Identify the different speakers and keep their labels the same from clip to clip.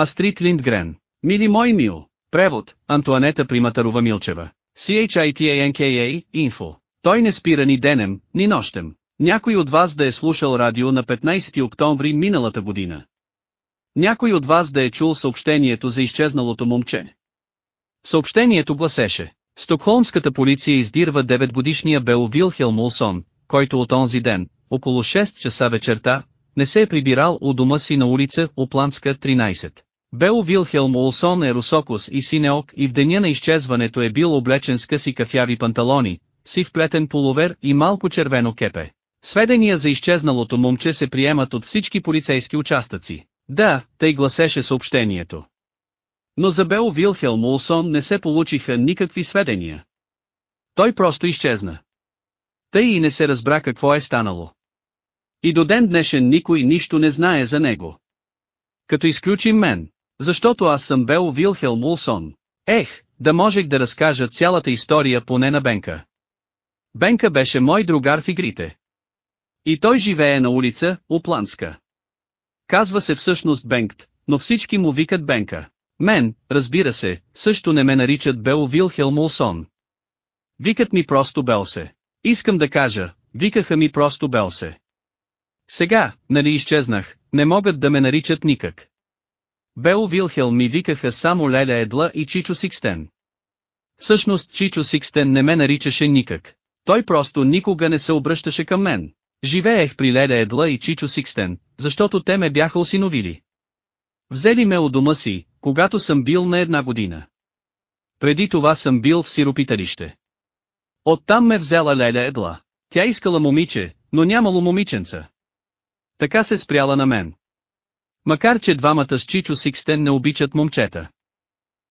Speaker 1: Астрид Линдгрен. Мили мой мил. Превод, Антуанета Приматарова Милчева. CHITANKA, Info. Той не спира ни денем, ни нощем. Някой от вас да е слушал радио на 15 октомври миналата година. Някой от вас да е чул съобщението за изчезналото момче. Съобщението гласеше. Стокхолмската полиция издирва 9-годишния Бел Вилхелм Улсон, който от онзи ден, около 6 часа вечерта, не се е прибирал у дома си на улица Опландска 13. Бел Вилхелм Олсон е русокос и синеок и в деня на изчезването е бил облечен с къси кафяви панталони, си вплетен половер и малко червено кепе. Сведения за изчезналото момче се приемат от всички полицейски участъци. Да, тъй гласеше съобщението. Но за Бел Вилхелм Олсон не се получиха никакви сведения. Той просто изчезна. Тъй и не се разбра какво е станало. И до ден днешен никой нищо не знае за него. Като изключим мен, защото аз съм Бел Вилхелм Улсон. Ех, да можех да разкажа цялата история поне на Бенка. Бенка беше мой другар в игрите. И той живее на улица, Опланска. Казва се всъщност Бенкт, но всички му викат Бенка. Мен, разбира се, също не ме наричат Бел Вилхелм Улсон. Викат ми просто Белсе. Искам да кажа, викаха ми просто Белсе. Сега, нали изчезнах, не могат да ме наричат никак. Бел Вилхел ми викаха само Леля Едла и Чичо Сикстен. Всъщност Чичо Сикстен не ме наричаше никак. Той просто никога не се обръщаше към мен. Живеех при Леля Едла и Чичо Сикстен, защото те ме бяха осиновили. Взели ме у дома си, когато съм бил на една година. Преди това съм бил в сиропиталище. Оттам ме взела Леля Едла. Тя искала момиче, но нямало момиченца. Така се спряла на мен. Макар че двамата с Чичо Сикстен не обичат момчета.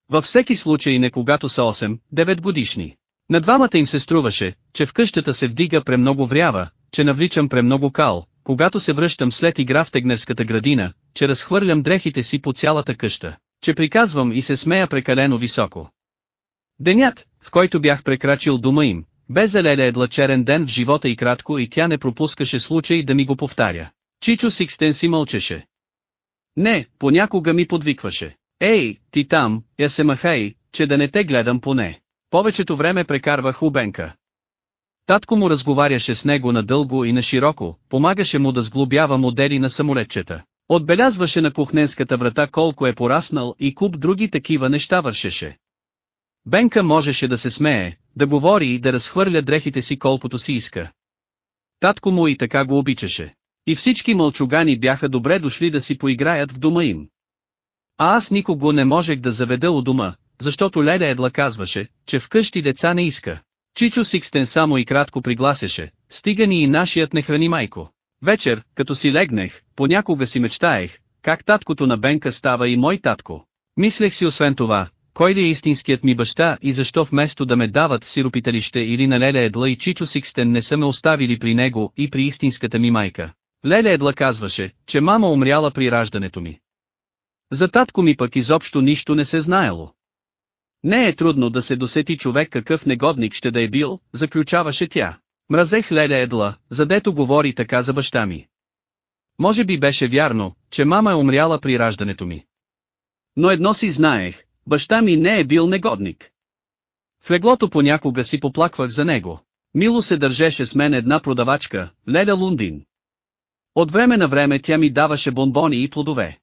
Speaker 1: Във всеки случай не когато са 8-9 годишни. На двамата им се струваше, че в къщата се вдига премного врява, че навличам премного кал, когато се връщам след игра в тегневската градина, че разхвърлям дрехите си по цялата къща, че приказвам и се смея прекалено високо. Денят, в който бях прекрачил дома им, бе за Леля едлачерен ден в живота и кратко и тя не пропускаше случай да ми го повтаря. Чичо Сикстен си мълчеше. Не, понякога ми подвикваше. Ей, ти там, я се махай, че да не те гледам поне. Повечето време прекарвах у Бенка. Татко му разговаряше с него надълго и на широко, помагаше му да сглобява модели на самолетчета. Отбелязваше на кухненската врата колко е пораснал и куп други такива неща вършеше. Бенка можеше да се смее, да говори и да разхвърля дрехите си колкото си иска. Татко му и така го обичаше. И всички мълчугани бяха добре дошли да си поиграят в дома им. А аз никого не можех да заведа у дома, защото Леля Едла казваше, че вкъщи деца не иска. Чичо Сикстен само и кратко пригласеше, стига ни и нашият не храни майко. Вечер, като си легнех, понякога си мечтаех, как таткото на Бенка става и мой татко. Мислех си освен това, кой ли е истинският ми баща и защо вместо да ме дават в сиропиталище или на Леля Едла и Чичо Сикстен не са ме оставили при него и при истинската ми майка. Леля Едла казваше, че мама умряла при раждането ми. За татко ми пък изобщо нищо не се знаело. Не е трудно да се досети човек какъв негодник ще да е бил, заключаваше тя. Мразех Леля Едла, задето говори така за баща ми. Може би беше вярно, че мама е умряла при раждането ми. Но едно си знаех, баща ми не е бил негодник. В леглото понякога си поплаквах за него. Мило се държеше с мен една продавачка, Леля Лундин. От време на време тя ми даваше бомбони и плодове.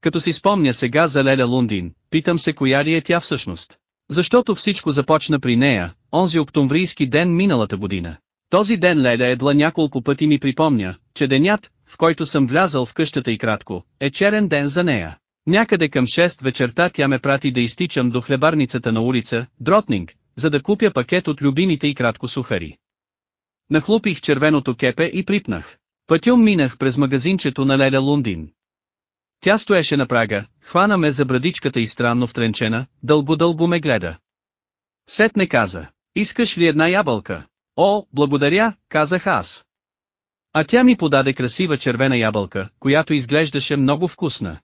Speaker 1: Като си спомня сега за Леля Лундин, питам се коя ли е тя всъщност. Защото всичко започна при нея, онзи октомврийски ден миналата година. Този ден Леля Едла няколко пъти ми припомня, че денят, в който съм влязал в къщата и кратко, е черен ден за нея. Някъде към 6 вечерта тя ме прати да изтичам до хлебарницата на улица, Дротнинг, за да купя пакет от любимите и кратко сухари. Нахлупих червеното кепе и припнах. Пътюм минах през магазинчето на Леля Лундин. Тя стоеше на прага, хвана ме за брадичката и странно втренчена, дълго-дълго ме гледа. Сетне каза, искаш ли една ябълка? О, благодаря, казах аз. А тя ми подаде красива червена ябълка, която изглеждаше много вкусна.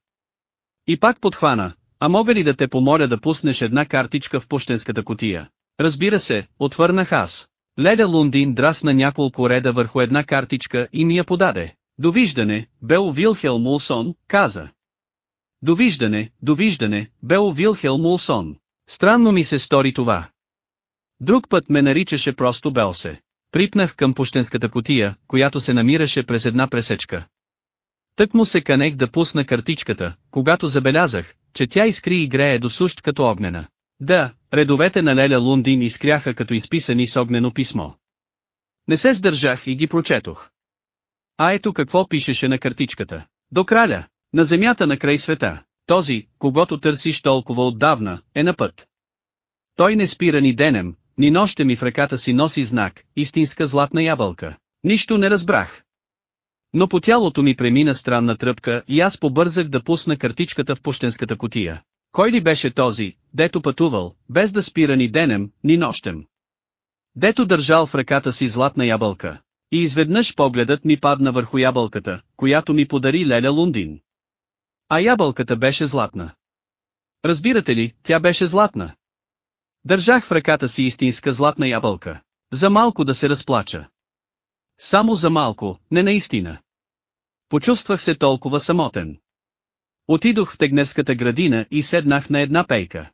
Speaker 1: И пак подхвана, а мога ли да те помоля да пуснеш една картичка в пущенската котия? Разбира се, отвърнах аз. Леля Лундин драсна няколко реда върху една картичка и ми я подаде. Довиждане, Бел Вилхел Мулсон, каза. Довиждане, довиждане, Бео Вилхелм Улсон. Странно ми се стори това. Друг път ме наричаше просто Белсе. Припнах към пущенската котия, която се намираше през една пресечка. Тък му се канех да пусна картичката, когато забелязах, че тя изкри и грее до сущ като огнена. Да, редовете на Леля Лундин изкряха като изписани с огнено писмо. Не се сдържах и ги прочетох. А ето какво пишеше на картичката. До краля, на земята на край света, този, когато търсиш толкова отдавна, е на път. Той не спира ни денем, ни нощем и в ръката си носи знак, истинска златна ябълка. Нищо не разбрах. Но по тялото ми премина странна тръпка и аз побързах да пусна картичката в пощенската котия. Кой ли беше този, дето пътувал, без да спира ни денем, ни нощем? Дето държал в ръката си златна ябълка. И изведнъж погледът ми падна върху ябълката, която ми подари Леля Лундин. А ябълката беше златна. Разбирате ли, тя беше златна. Държах в ръката си истинска златна ябълка. За малко да се разплача. Само за малко, не наистина. Почувствах се толкова самотен. Отидох в Тегневската градина и седнах на една пейка.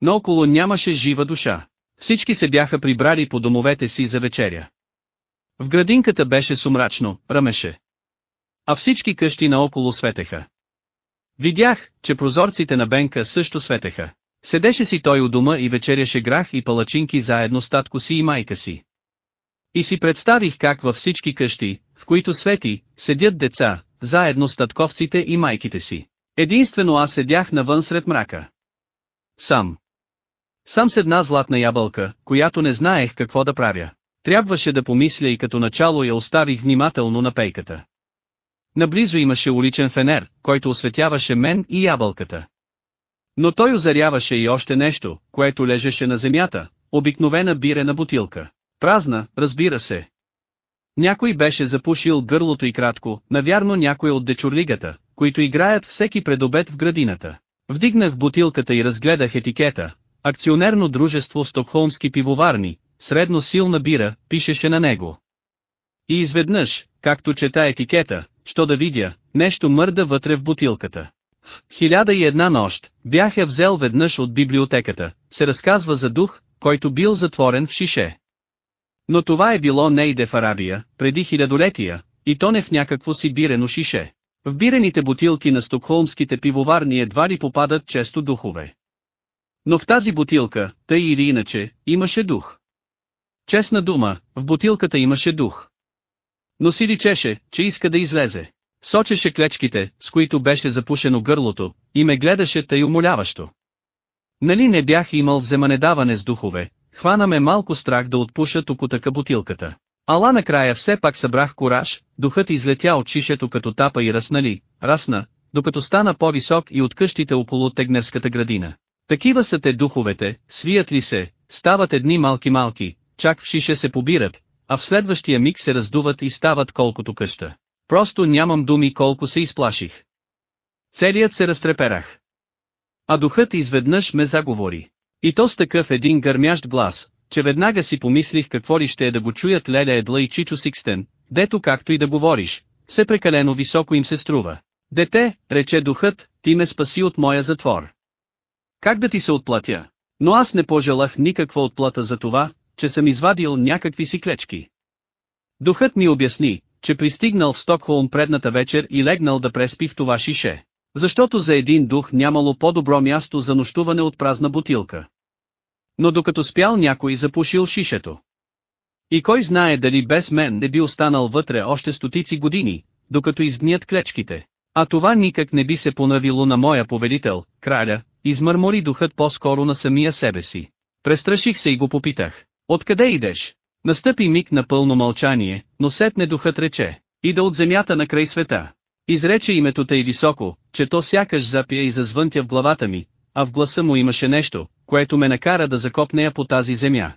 Speaker 1: Но около нямаше жива душа. Всички се бяха прибрали по домовете си за вечеря. В градинката беше сумрачно, ръмеше. А всички къщи наоколо светеха. Видях, че прозорците на Бенка също светеха. Седеше си той у дома и вечеряше грах и палачинки заедно с татко си и майка си. И си представих как във всички къщи, в които свети, седят деца, заедно с татковците и майките си. Единствено аз седях навън сред мрака. Сам. Сам с една златна ябълка, която не знаех какво да правя. Трябваше да помисля и като начало я оставих внимателно на пейката. Наблизо имаше уличен фенер, който осветяваше мен и ябълката. Но той озаряваше и още нещо, което лежеше на земята, обикновена бирена бутилка. Празна, разбира се. Някой беше запушил гърлото и кратко, навярно някой от дечурлигата, които играят всеки предобед в градината. Вдигнах бутилката и разгледах етикета. Акционерно дружество Стокхолмски пивоварни, средно силна бира, пишеше на него. И изведнъж, както чета етикета, що да видя, нещо мърда вътре в бутилката. В хиляда и една нощ, бях я взел веднъж от библиотеката, се разказва за дух, който бил затворен в шише. Но това е било нейде в Арабия, преди хилядолетия, и то не в някакво си бирено шише. В бирените бутилки на стокхолмските пивоварни едва ли попадат често духове. Но в тази бутилка, тъй или иначе, имаше дух. Честна дума, в бутилката имаше дух. Но си личеше, че иска да излезе. Сочеше клечките, с които беше запушено гърлото, и ме гледаше тъй умоляващо. Нали не бях имал вземанедаване с духове, хвана ме малко страх да отпуша токотъка бутилката. Ала накрая все пак събрах кураж, духът излетя от шишето като тапа и раснали, расна, докато стана по-висок и от къщите около Тегневската градина. Такива са те духовете, свият ли се, стават едни малки-малки, чак в шише се побират, а в следващия миг се раздуват и стават колкото къща. Просто нямам думи колко се изплаших. Целият се разтреперах. А духът изведнъж ме заговори. И то с такъв един гърмящ глас, че веднага си помислих какво ли ще е да го чуят Леля Едла и Чичо Сикстен, дето както и да говориш, все прекалено високо им се струва. Дете, рече духът, ти ме спаси от моя затвор. Как да ти се отплатя? Но аз не пожелах никаква отплата за това, че съм извадил някакви си клечки. Духът ми обясни, че пристигнал в Стокхолм предната вечер и легнал да преспи в това шише. Защото за един дух нямало по-добро място за нощуване от празна бутилка. Но докато спял някой запушил шишето. И кой знае дали без мен не би останал вътре още стотици години, докато изгният клечките. А това никак не би се понавило на моя повелител, краля, измърмори духът по-скоро на самия себе си. Престраших се и го попитах. Откъде идеш? Настъпи миг на пълно мълчание, но сетне духът рече. Ида от земята на край света. Изрече името тъй високо, че то сякаш запия и зазвънтя в главата ми, а в гласа му имаше нещо, което ме накара да закопнея по тази земя.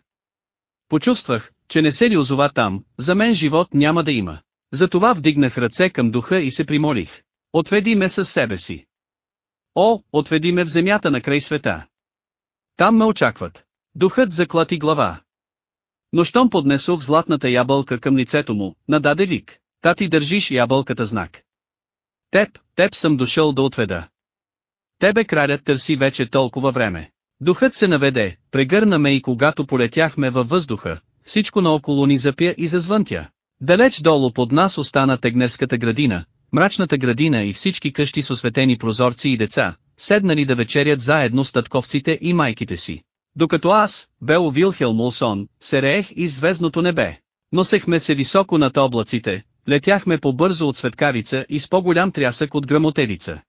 Speaker 1: Почувствах, че не се ли озова там, за мен живот няма да има. Затова вдигнах ръце към духа и се примолих. Отведи ме със себе си. О, отведи ме в земята на край света. Там ме очакват. Духът заклати глава. Но щом поднесох златната ябълка към лицето му, нададе вик. Та ти държиш ябълката знак. Теб, теб съм дошъл да отведа. Тебе кралят търси вече толкова време. Духът се наведе, прегърна ме и когато полетяхме във въздуха, всичко наоколо ни запя и зазвънтя. Далеч долу под нас остана Тегнерската градина, мрачната градина и всички къщи с осветени прозорци и деца, седнали да вечерят заедно с татковците и майките си. Докато аз, Бео Вилхел Улсон, се реех из звездното небе. Носехме се високо над облаците, летяхме по-бързо от светкавица и с по-голям трясък от грамотевица.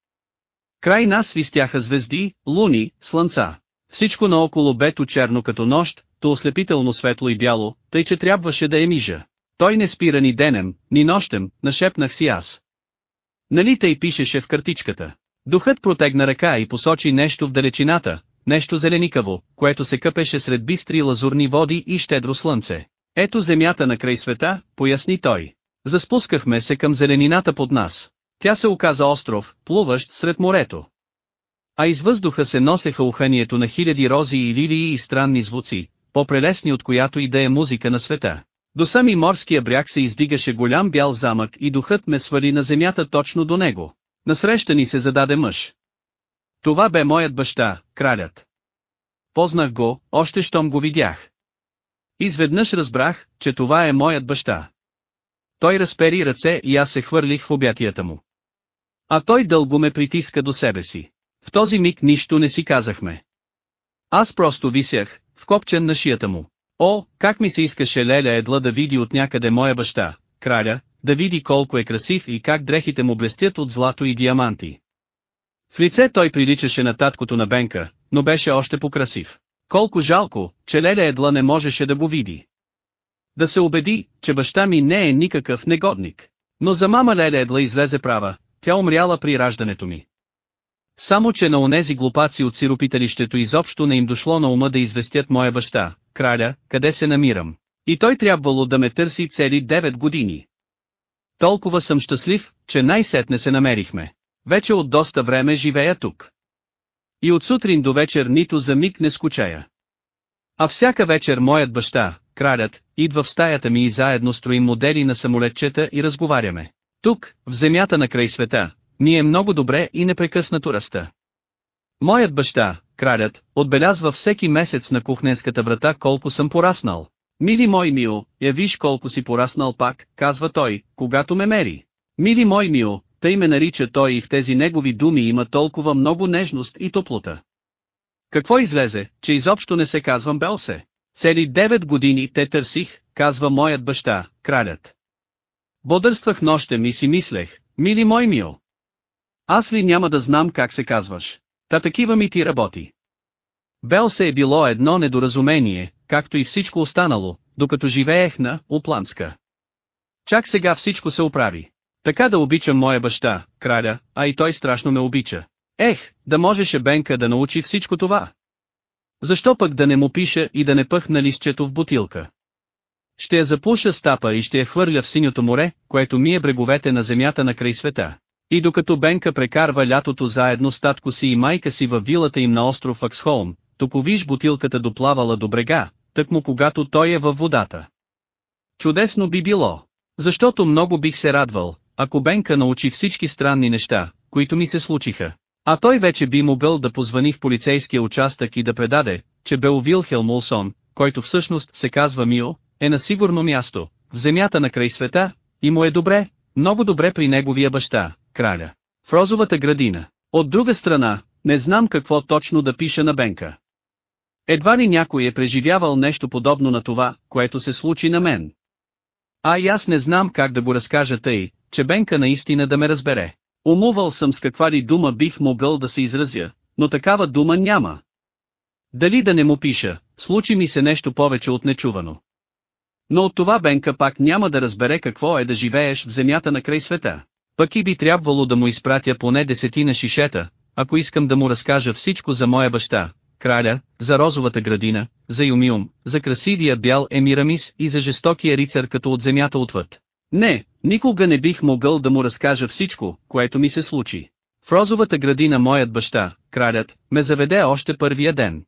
Speaker 1: Край нас свистяха звезди, луни, слънца. Всичко наоколо бето черно като нощ, то ослепително светло и бяло, тъй че трябваше да е мижа. Той не спира ни денем, ни нощем, нашепнах си аз. Нали тъй пишеше в картичката? Духът протегна ръка и посочи нещо в далечината, нещо зеленикаво, което се къпеше сред бистри лазурни води и щедро слънце. Ето земята на край света, поясни той. Заспускахме се към зеленината под нас. Тя се оказа остров, плуващ сред морето. А из въздуха се носеха уханието на хиляди рози и лилии и странни звуци, по-прелесни от която и да е музика на света. До сами морския бряг се издигаше голям бял замък и духът ме свали на земята точно до него. Насреща ни се зададе мъж. Това бе моят баща, кралят. Познах го, още щом го видях. Изведнъж разбрах, че това е моят баща. Той разпери ръце и аз се хвърлих в обятията му. А той дълго ме притиска до себе си. В този миг нищо не си казахме. Аз просто висях, вкопчен на шията му. О, как ми се искаше Леля едла да види от някъде моя баща, краля, да види колко е красив и как дрехите му блестят от злато и диаманти. В лице той приличаше на таткото на Бенка, но беше още покрасив. Колко жалко, че Леля едла не можеше да го види. Да се убеди, че баща ми не е никакъв негодник. Но за мама Леля едла излезе права, тя умряла при раждането ми. Само че на онези глупаци от сиропиталището изобщо не им дошло на ума да известят моя баща, краля, къде се намирам. И той трябвало да ме търси цели 9 години. Толкова съм щастлив, че най-сетне се намерихме. Вече от доста време живея тук. И от сутрин до вечер нито за миг не скучая. А всяка вечер моят баща, кралят, идва в стаята ми и заедно строим модели на самолетчета и разговаряме. Тук, в земята на край света, ми е много добре и непрекъснато раста. Моят баща, кралят, отбелязва всеки месец на кухненската врата колко съм пораснал. Мили мой мио, я виж колко си пораснал пак, казва той, когато ме мери. Мили мой мио, тъй ме нарича той и в тези негови думи има толкова много нежност и топлота. Какво излезе, че изобщо не се казвам Белсе? Цели девет години те търсих, казва моят баща, кралят. Бодърствах нощем и си мислех, мили мой мио. Аз ли няма да знам как се казваш? Та такива ми ти работи. Белсе е било едно недоразумение, както и всичко останало, докато живеех на Упланска. Чак сега всичко се оправи. Така да обичам моя баща, краля, а и той страшно ме обича. Ех, да можеше Бенка да научи всичко това. Защо пък да не му пиша и да не пъхна листчето в бутилка? Ще я запуша стапа и ще я хвърля в синьото море, което ми е бреговете на земята на край света. И докато Бенка прекарва лятото заедно с татко си и майка си във вилата им на остров Аксхолм, топовиш бутилката доплавала до брега, тъкмо когато той е във водата. Чудесно би било. Защото много бих се радвал, ако Бенка научи всички странни неща, които ми се случиха. А той вече би могъл да позвани в полицейския участък и да предаде, че Бел Вилхелм Улсон, който всъщност се казва Мио, е на сигурно място, в земята на край света, и му е добре, много добре при неговия баща, краля. В розовата градина. От друга страна, не знам какво точно да пиша на Бенка. Едва ли някой е преживявал нещо подобно на това, което се случи на мен. А и аз не знам как да го разкажа тъй, че Бенка наистина да ме разбере. Умувал съм с каква ли дума бих могъл да се изразя, но такава дума няма. Дали да не му пиша, случи ми се нещо повече от нечувано. Но от това Бенка пак няма да разбере какво е да живееш в земята на край света. Пък и би трябвало да му изпратя поне десетина шишета, ако искам да му разкажа всичко за моя баща, краля, за розовата градина, за Юмиум, за красивия бял Емирамис и за жестокия рицар като от земята отвъд. Не, никога не бих могъл да му разкажа всичко, което ми се случи. В розовата градина моят баща, кралят, ме заведе още първия ден.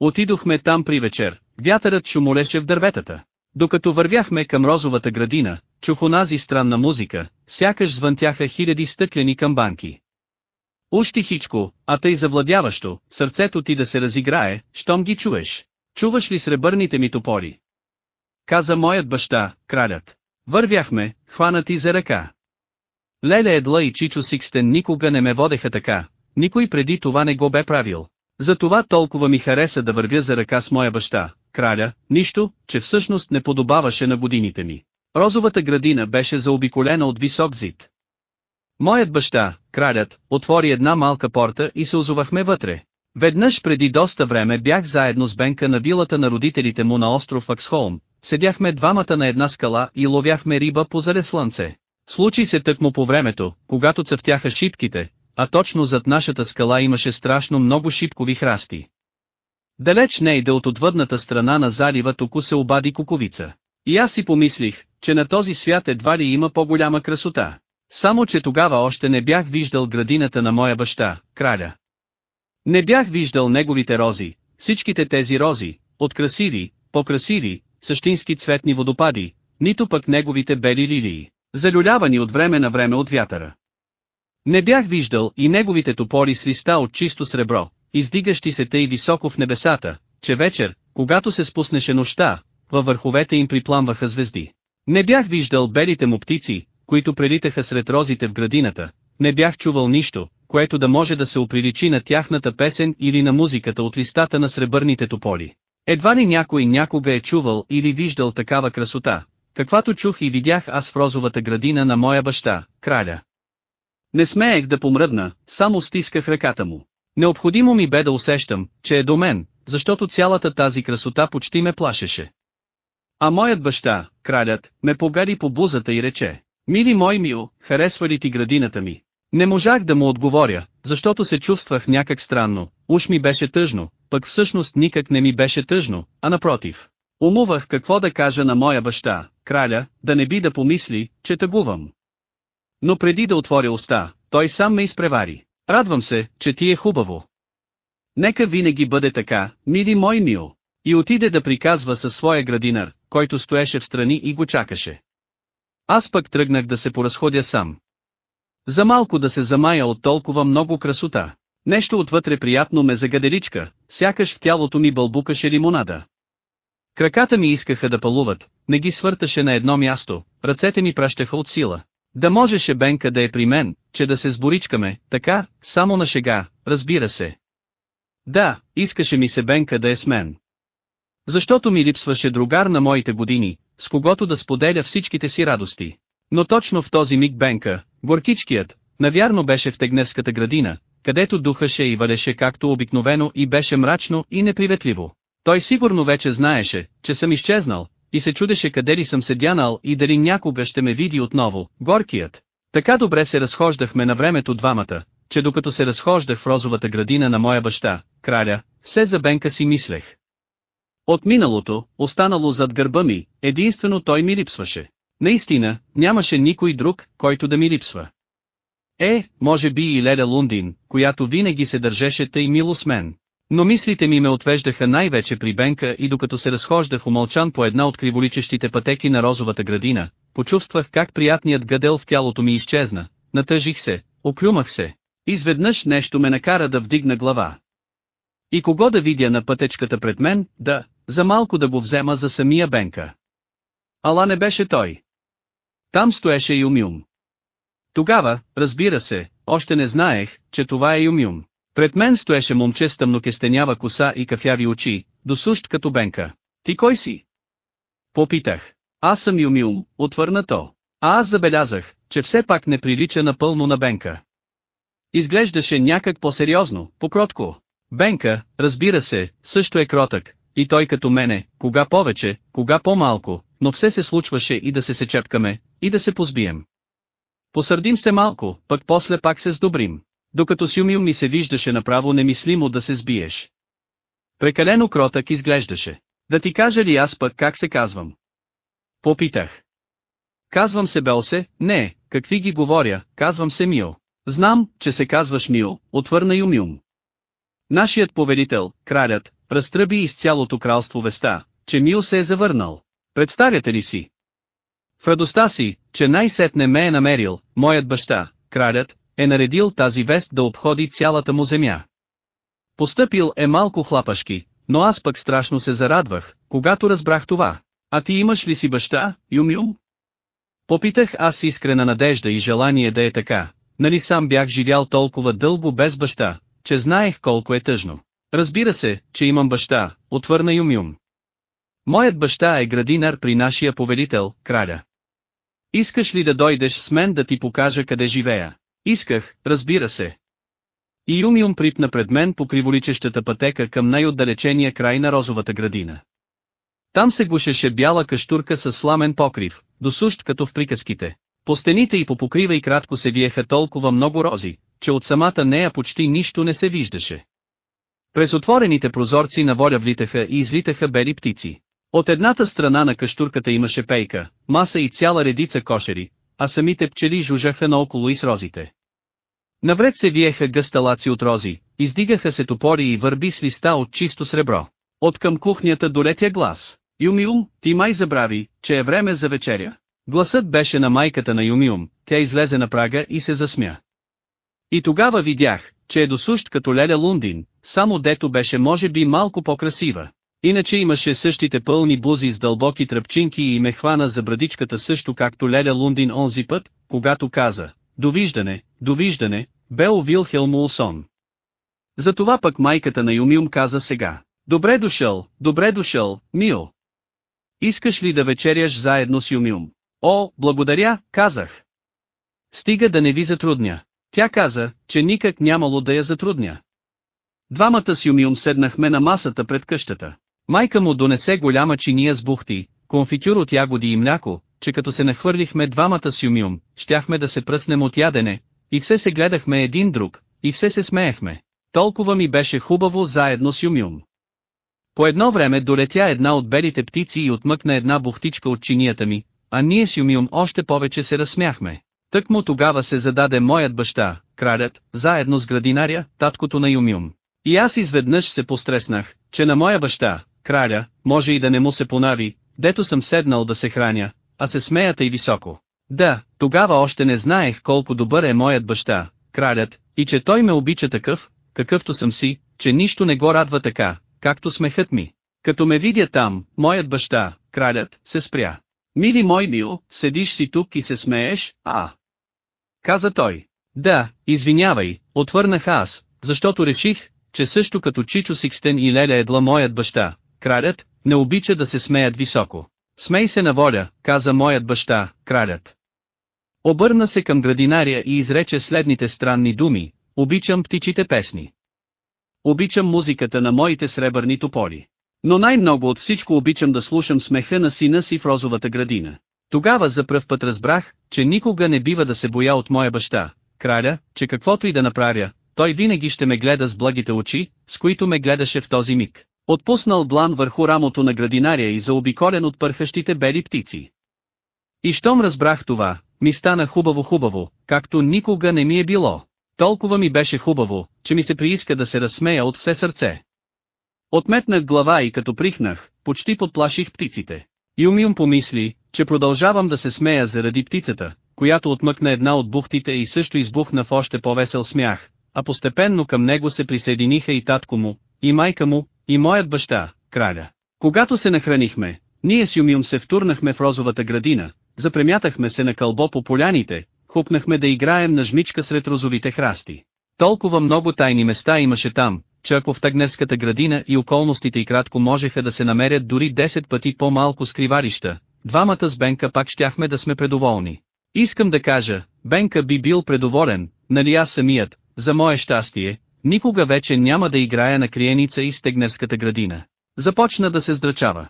Speaker 1: Отидохме там при вечер, вятърът шумолеше в дърветата. Докато вървяхме към розовата градина, чух онази странна музика, сякаш звънтяха хиляди стъклени камбанки. Уж тихичко, а тъй завладяващо, сърцето ти да се разиграе, щом ги чуеш. Чуваш ли сребърните ми топори? Каза моят баща, кралят. Вървяхме, хванати за ръка. Леле Едла и Чичо Сикстен никога не ме водеха така, никой преди това не го бе правил. Затова толкова ми хареса да вървя за ръка с моя баща, краля, нищо, че всъщност не подобаваше на годините ми. Розовата градина беше заобиколена от висок зид. Моят баща, кралят, отвори една малка порта и се озовахме вътре. Веднъж преди доста време бях заедно с Бенка на вилата на родителите му на остров Аксхолм, седяхме двамата на една скала и ловяхме риба по заре слънце. Случи се тъкмо по времето, когато цъфтяха шипките, а точно зад нашата скала имаше страшно много шипкови храсти. Далеч не иде от отвъдната страна на залива току се обади куковица. И аз си помислих, че на този свят едва ли има по-голяма красота. Само че тогава още не бях виждал градината на моя баща, краля. Не бях виждал неговите рози, всичките тези рози, от красиви, по-красиви, същински цветни водопади, нито пък неговите бели лилии, залюлявани от време на време от вятъра. Не бях виждал и неговите топори с листа от чисто сребро, издигащи се тъй високо в небесата, че вечер, когато се спуснеше нощта, във върховете им припламваха звезди. Не бях виждал белите му птици, които прелитаха сред розите в градината, не бях чувал нищо, което да може да се оприличи на тяхната песен или на музиката от листата на сребърните тополи. Едва ли някой някога е чувал или виждал такава красота, каквато чух и видях аз в розовата градина на моя баща, краля. Не смеех да помръдна, само стисках ръката му. Необходимо ми бе да усещам, че е до мен, защото цялата тази красота почти ме плашеше. А моят баща, кралят, ме погади по бузата и рече, Мили мой мил, харесва ли ти градината ми? Не можах да му отговоря, защото се чувствах някак странно, уж ми беше тъжно, пък всъщност никак не ми беше тъжно, а напротив. Умувах какво да кажа на моя баща, краля, да не би да помисли, че тъгувам. Но преди да отворя уста, той сам ме изпревари. Радвам се, че ти е хубаво. Нека винаги бъде така, мили мой мил. И отиде да приказва със своя градинар, който стоеше в страни и го чакаше. Аз пък тръгнах да се поразходя сам. За малко да се замая от толкова много красота. Нещо отвътре приятно ме загаделичка, сякаш в тялото ми бълбукаше лимонада. Краката ми искаха да палуват, не ги свърташе на едно място, ръцете ми пращаха от сила. Да можеше Бенка да е при мен, че да се сборичкаме, така, само на шега, разбира се. Да, искаше ми се Бенка да е с мен. Защото ми липсваше другар на моите години, с когото да споделя всичките си радости. Но точно в този миг Бенка, горкичкият, навярно беше в Тегневската градина, където духаше и валеше както обикновено и беше мрачно и неприветливо. Той сигурно вече знаеше, че съм изчезнал, и се чудеше къде ли съм седянал и дали някога ще ме види отново, горкият. Така добре се разхождахме на времето двамата, че докато се разхождах в розовата градина на моя баща, краля, все за Бенка си мислех. От миналото, останало зад гърба ми, единствено той ми липсваше. Наистина, нямаше никой друг, който да ми липсва. Е, може би и Леда Лундин, която винаги се държеше тъй мило с мен. Но мислите ми ме отвеждаха най-вече при Бенка и докато се разхождах умълчан по една от криволичещите пътеки на розовата градина, почувствах как приятният гадел в тялото ми изчезна, натъжих се, оклюмах се. Изведнъж нещо ме накара да вдигна глава. И кого да видя на пътечката пред мен, да, за малко да го взема за самия Бенка. Ала не беше той. Там стоеше Юмюм. Тогава, разбира се, още не знаех, че това е Юмюм. Пред мен стоеше момче с тъмнокестенява коса и кафяви очи, досущ като Бенка. Ти кой си? Попитах. Аз съм Юмюм, отвърна то. А аз забелязах, че все пак не прилича напълно на Бенка. Изглеждаше някак по-сериозно, по-кротко. Бенка, разбира се, също е кротък, и той като мене, кога повече, кога по-малко, но все се случваше и да се сечепкаме, и да се позбием. Посърдим се малко, пък после пак се сдобрим. Докато с Юмил ми се виждаше направо немислимо да се сбиеш. Прекалено кротък изглеждаше. Да ти кажа ли аз пък как се казвам? Попитах. Казвам се Белсе, не, какви ги говоря, казвам се Мио. Знам, че се казваш Мио, отвърна Юмюм. Нашият повелител, кралят, разтръби из цялото кралство веста, че Мил се е завърнал. Представяте ли си? В радостта си, че най-сетне ме е намерил, моят баща, кралят, е наредил тази вест да обходи цялата му земя. Постъпил е малко хлапашки, но аз пък страшно се зарадвах, когато разбрах това. А ти имаш ли си баща, Юм-Юм? Попитах аз искрена надежда и желание да е така, нали сам бях живял толкова дълго без баща, че знаех колко е тъжно. Разбира се, че имам баща, отвърна Юм-Юм. Моят баща е градинар при нашия повелител, краля. Искаш ли да дойдеш с мен да ти покажа къде живея? Исках, разбира се. И Юмиум припна пред мен по криволичещата пътека към най-отдалечения край на розовата градина. Там се гушеше бяла каштурка с сламен покрив, досущ като в приказките. По стените и по покрива и кратко се виеха толкова много рози, че от самата нея почти нищо не се виждаше. През отворените прозорци на воля влитаха и излитаха бели птици. От едната страна на каштурката имаше пейка, маса и цяла редица кошери, а самите пчели жужаха наоколо и с розите. Навред се виеха гъсталаци от рози, издигаха се топори и върби с листа от чисто сребро. От към кухнята долетя глас. Юмиум, ти май забрави, че е време за вечеря. Гласът беше на майката на Юмиум, тя излезе на прага и се засмя. И тогава видях, че е досущ като Леля Лундин, само дето беше може би малко по-красива. Иначе имаше същите пълни бузи с дълбоки тръпчинки и ме хвана за брадичката също както Леля Лундин онзи път, когато каза, довиждане, довиждане, Бел Вилхелм Улсон. Затова пък майката на Юмиум каза сега, добре дошъл, добре дошъл, Мил. Искаш ли да вечеряш заедно с Юмиум? О, благодаря, казах. Стига да не ви затрудня. Тя каза, че никак нямало да я затрудня. Двамата с Юмиум седнахме на масата пред къщата. Майка му донесе голяма чиния с бухти, конфитюр от ягоди и мляко, че като се нахвърлихме двамата с Юмиум, щяхме да се пръснем от ядене, и все се гледахме един друг, и все се смеехме. Толкова ми беше хубаво заедно с Юмиум. По едно време долетя една от белите птици и отмъкна една бухтичка от чинията ми, а ние с Юмиум още повече се разсмяхме. Тък му тогава се зададе моят баща, кралят, заедно с градинаря, таткото на Юмиум. И аз изведнъж се постреснах, че на моя баща, краля, може и да не му се понави, дето съм седнал да се храня, а се смеята и високо. Да, тогава още не знаех колко добър е моят баща, кралят, и че той ме обича такъв, какъвто съм си, че нищо не го радва така, както смехът ми. Като ме видя там, моят баща, кралят, се спря. Мили мой мил, седиш си тук и се смееш, а? Каза той. Да, извинявай, отвърнах аз, защото реших, че също като Чичо Сикстен и Леля Едла моят баща, кралят, не обича да се смеят високо. Смей се на воля, каза моят баща, кралят. Обърна се към градинаря и изрече следните странни думи, обичам птичите песни. Обичам музиката на моите сребърни тополи. Но най-много от всичко обичам да слушам смеха на сина си в розовата градина. Тогава за пръв път разбрах, че никога не бива да се боя от моя баща, краля, че каквото и да направя, той винаги ще ме гледа с благите очи, с които ме гледаше в този миг. Отпуснал длан върху рамото на градинаря и заобиколен от пърхащите бели птици. И щом разбрах това, ми стана хубаво-хубаво, както никога не ми е било. Толкова ми беше хубаво, че ми се прииска да се разсмея от все сърце. Отметнах глава и като прихнах, почти подплаших птиците. Юмиум помисли, че продължавам да се смея заради птицата, която отмъкна една от бухтите и също избухна в още по-весел смях, а постепенно към него се присъединиха и татко му, и майка му, и моят баща, краля. Когато се нахранихме, ние с Юмиум се втурнахме в розовата градина, запремятахме се на кълбо по поляните, хупнахме да играем на жмичка сред розовите храсти. Толкова много тайни места имаше там, че ако в Тагневската градина и околностите и кратко можеха да се намерят дори 10 пъти по-малко скриварища, двамата с Бенка пак щяхме да сме предоволни. Искам да кажа, Бенка би бил предоволен, нали аз самият, за мое щастие, никога вече няма да играя на криеница и стегнерската градина. Започна да се здрачава.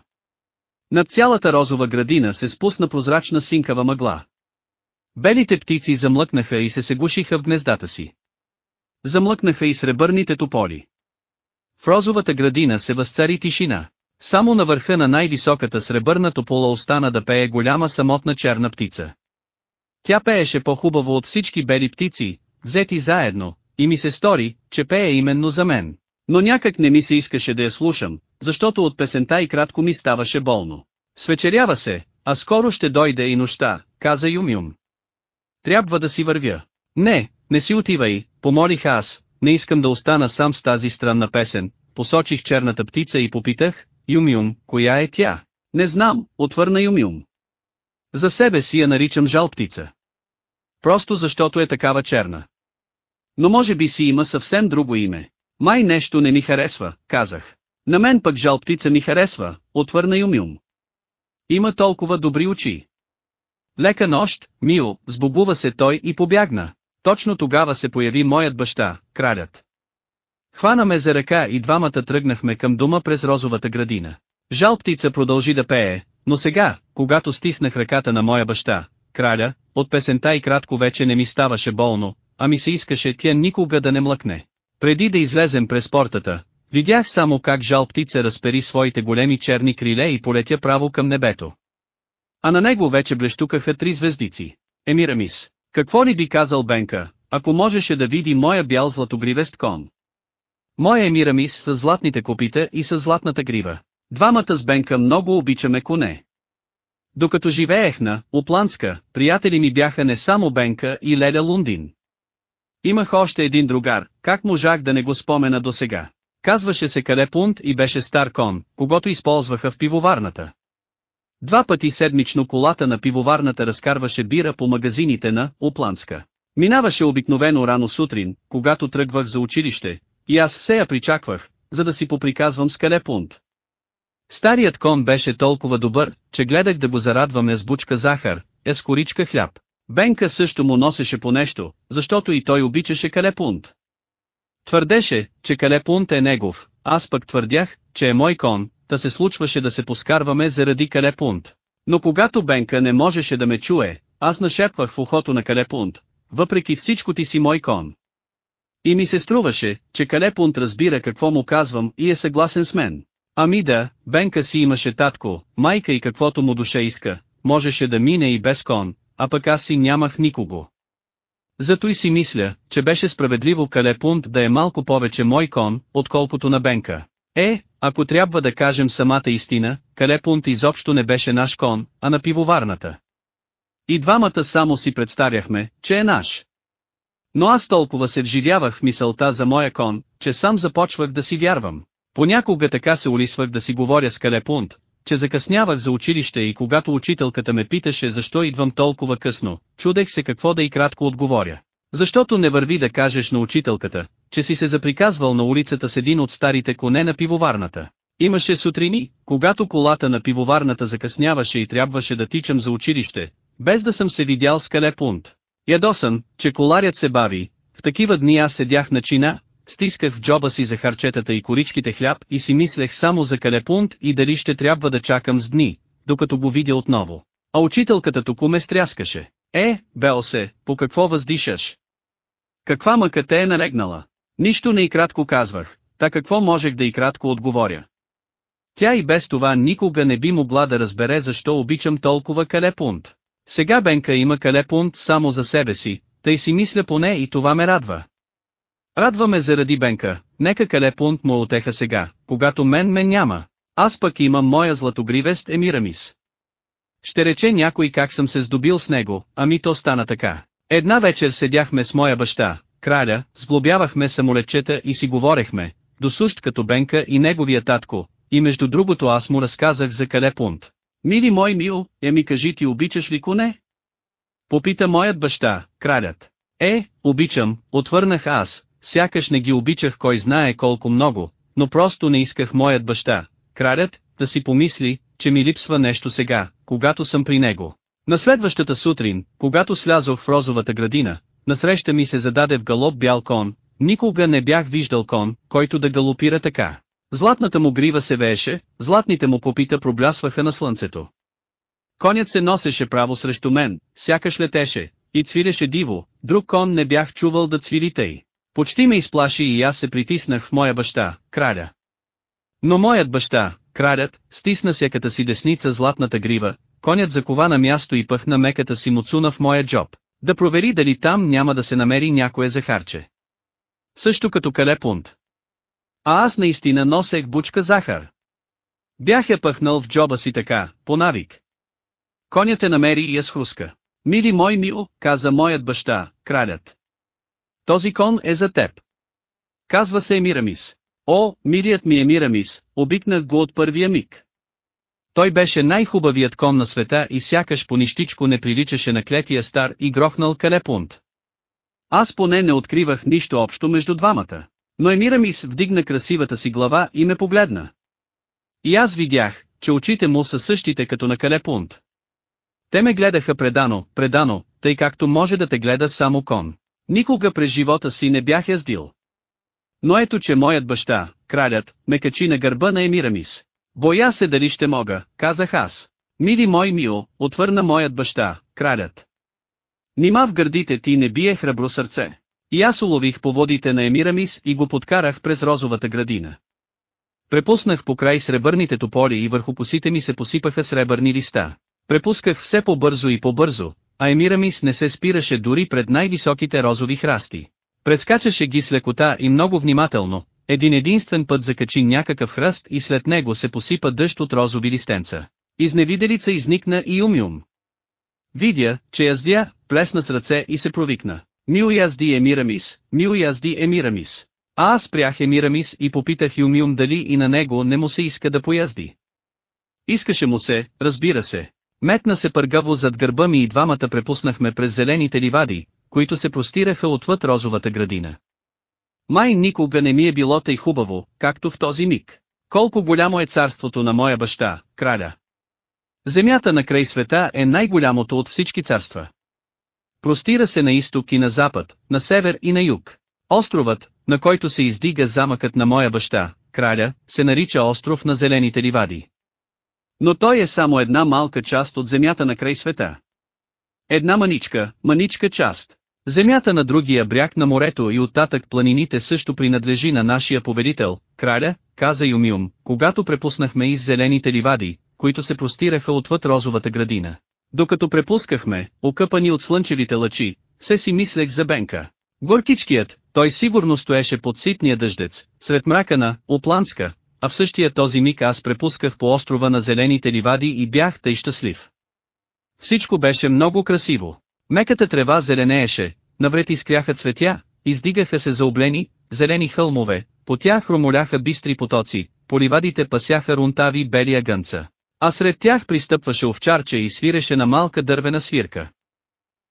Speaker 1: Над цялата розова градина се спусна прозрачна синкава мъгла. Белите птици замлъкнаха и се сегушиха в гнездата си. Замлъкнаха и сребърните тополи. В розовата градина се възцари тишина. Само на върха на най-високата сребърна топола остана да пее голяма самотна черна птица. Тя пееше по-хубаво от всички бели птици, взети заедно, и ми се стори, че пее именно за мен. Но някак не ми се искаше да я слушам, защото от песента и кратко ми ставаше болно. Свечерява се, а скоро ще дойде и нощта, каза Юмюм. Трябва да си вървя. Не, не си отивай, помолих аз, не искам да остана сам с тази странна песен, посочих черната птица и попитах, Юмюм, коя е тя? Не знам, отвърна Юмюм. За себе си я наричам жал птица. Просто защото е такава черна. Но може би си има съвсем друго име. Май нещо не ми харесва, казах. На мен пък жал птица ми харесва, отвърна Юмюм. Има толкова добри очи. Лека нощ, Мио, сбогува се той и побягна. Точно тогава се появи моят баща, кралят. Хвана ме за ръка и двамата тръгнахме към дома през розовата градина. Жал птица продължи да пее, но сега, когато стиснах ръката на моя баща, краля, от песента и кратко вече не ми ставаше болно, а ми се искаше тя никога да не млъкне. Преди да излезем през портата, видях само как жал птица разпери своите големи черни криле и полетя право към небето. А на него вече блещукаха три звездици. Емирамис. Какво ли би казал Бенка, ако можеше да види моя бял златогривест кон? Моя Емирамис с златните копита и с златната грива. Двамата с Бенка много обичаме коне. Докато живеех на Опланска, приятели ми бяха не само Бенка и Леля Лундин. Имах още един другар, как можах да не го спомена до сега. Казваше се Калепунт и беше стар кон, когато използваха в пивоварната. Два пъти седмично колата на пивоварната разкарваше бира по магазините на Опланска. Минаваше обикновено рано сутрин, когато тръгвах за училище, и аз все я причаквах, за да си поприказвам с Калепунт. Старият кон беше толкова добър, че гледах да го зарадваме с бучка захар, е с коричка хляб. Бенка също му носеше по нещо, защото и той обичаше Калепунт. Твърдеше, че Калепунт е негов, аз пък твърдях, че е мой кон, да се случваше да се поскарваме заради Калепунт. Но когато Бенка не можеше да ме чуе, аз нашепвах в ухото на Калепунт, въпреки всичко ти си мой кон. И ми се струваше, че Калепунт разбира какво му казвам и е съгласен с мен. Ами да, Бенка си имаше татко, майка и каквото му душа иска, можеше да мине и без кон, а пък аз си нямах никого. Зато и си мисля, че беше справедливо Калепунт да е малко повече мой кон, отколкото на Бенка. Е, ако трябва да кажем самата истина, Калепунт изобщо не беше наш кон, а на пивоварната. И двамата само си представяхме, че е наш. Но аз толкова се вживявах в мисълта за моя кон, че сам започвах да си вярвам. Понякога така се улисвах да си говоря с Калепунт, че закъснявах за училище и когато учителката ме питаше защо идвам толкова късно, чудех се какво да и кратко отговоря. Защото не върви да кажеш на учителката, че си се заприказвал на улицата с един от старите коне на пивоварната. Имаше сутрини, когато колата на пивоварната закъсняваше и трябваше да тичам за училище, без да съм се видял с Калепунт. Ядосан, че коларят се бави, в такива дни аз седях на чина, стисках в джоба си за харчетата и коричките хляб и си мислех само за Калепунт и дали ще трябва да чакам с дни, докато го видя отново. А учителката току ме стряскаше. Е, Белсе, по какво въздишаш? Каква мъка те е налегнала? Нищо не и кратко казвах, та какво можех да и кратко отговоря. Тя и без това никога не би могла да разбере защо обичам толкова Калепунт. Сега Бенка има Калепунт само за себе си, тъй си мисля поне и това ме радва. Радваме заради Бенка, нека Калепунт му отеха сега, когато мен ме няма. Аз пък имам моя златогривест Емирамис. Ще рече някой как съм се здобил с него, ами то стана така. Една вечер седяхме с моя баща, краля, сглобявахме самолетчета и си говорехме, досущ като Бенка и неговия татко, и между другото аз му разказах за Калепунт. Мили мой мил, е ми кажи ти обичаш ли коне? Попита моят баща, кралят. Е, обичам, отвърнах аз, сякаш не ги обичах кой знае колко много, но просто не исках моят баща, кралят, да си помисли, че ми липсва нещо сега, когато съм при него. На следващата сутрин, когато слязох в розовата градина, насреща ми се зададе в галоп бял кон, никога не бях виждал кон, който да галопира така. Златната му грива се вееше, златните му попита проблясваха на слънцето. Конят се носеше право срещу мен, сякаш летеше, и цвиреше диво, друг кон не бях чувал да цвири тъй. Почти ме изплаши и аз се притиснах в моя баща, краля. Но моят баща, кралят, стисна сяката си десница златната грива, конят закова на място и пъхна меката си муцуна в моя джоб, да провери дали там няма да се намери някое захарче. Също като калепунт. А аз наистина носех бучка захар. Бях я пъхнал в джоба си така, по навик. Конят е намери и я схруска. Мили мой мил, каза моят баща, кралят. Този кон е за теб. Казва се Емирамис. О, милият ми Емирамис, обикнах го от първия миг. Той беше най-хубавият кон на света и сякаш по нищичко не приличаше на клетия стар и грохнал калепунт. Аз поне не откривах нищо общо между двамата. Но Емирамис вдигна красивата си глава и ме погледна. И аз видях, че очите му са същите като на Калепунт. Те ме гледаха предано, предано, тъй както може да те гледа само кон. Никога през живота си не бях яздил. Но ето че моят баща, кралят, ме качи на гърба на Емирамис. Боя се дали ще мога, казах аз. Мили мой мио, отвърна моят баща, кралят. Нима в гърдите ти не бие храбро сърце. И аз улових поводите на Емирамис и го подкарах през розовата градина. Препуснах по край сребърните тополи и върху посите ми се посипаха сребърни листа. Препусках все по-бързо и по-бързо, а Емирамис не се спираше дори пред най-високите розови храсти. Прескачаше ги с лекота и много внимателно, един единствен път закачи някакъв хръст и след него се посипа дъжд от розови листенца. Изневиделица изникна и умюм. Видя, че яздя, плесна с ръце и се провикна. Мил язди Емирамис, мил язди Емирамис. А аз спрях Емирамис и попитах Юмиум дали и на него не му се иска да поязди. Искаше му се, разбира се. Метна се пъргаво зад гърба ми и двамата препуснахме през зелените ливади, които се простираха отвъд розовата градина. Май никога не ми е било тъй хубаво, както в този миг. Колко голямо е царството на моя баща, краля. Земята на край света е най-голямото от всички царства. Простира се на изток и на запад, на север и на юг. Островът, на който се издига замъкът на моя баща, краля, се нарича остров на зелените ливади. Но той е само една малка част от земята на край света. Една маничка, маничка част. Земята на другия бряг на морето и оттатък планините също принадлежи на нашия повелител, краля, каза Юмиум, когато препуснахме из зелените ливади, които се простираха отвъд розовата градина. Докато препускахме, окъпани от слънчевите лъчи, все си мислех за Бенка. Горкичкият, той сигурно стоеше под ситния дъждец, сред мрака на Опланска, а в същия този миг аз препусках по острова на зелените ливади и бях тъй щастлив. Всичко беше много красиво. Меката трева зеленееше, навред изкряха цветя, издигаха се заоблени, зелени хълмове, по тях хромоляха бистри потоци, по ливадите пасяха рунтави бели агънца. А сред тях пристъпваше овчарче и свиреше на малка дървена свирка.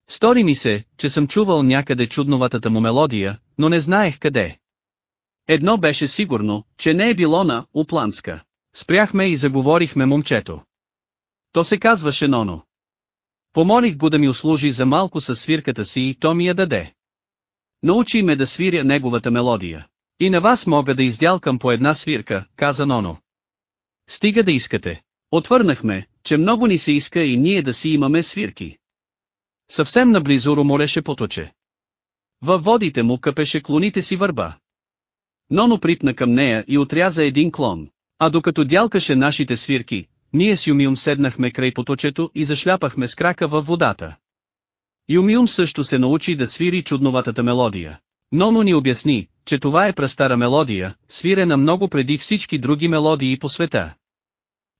Speaker 1: Стори ми се, че съм чувал някъде чудноватата му мелодия, но не знаех къде. Едно беше сигурно, че не е било на Упланска. Спряхме и заговорихме момчето. То се казваше Ноно. Помолих го да ми услужи за малко със свирката си и то ми я даде. Научи ме да свиря неговата мелодия. И на вас мога да издялкам по една свирка, каза Ноно. Стига да искате. Отвърнахме, че много ни се иска и ние да си имаме свирки. Съвсем наблизо румолеше поточе. Във водите му къпеше клоните си върба. Ноно припна към нея и отряза един клон. А докато дялкаше нашите свирки, ние с Юмиум седнахме край поточето и зашляпахме с крака във водата. Юмиум също се научи да свири чудноватата мелодия. Ноно ни обясни, че това е прастара мелодия, свирена много преди всички други мелодии по света.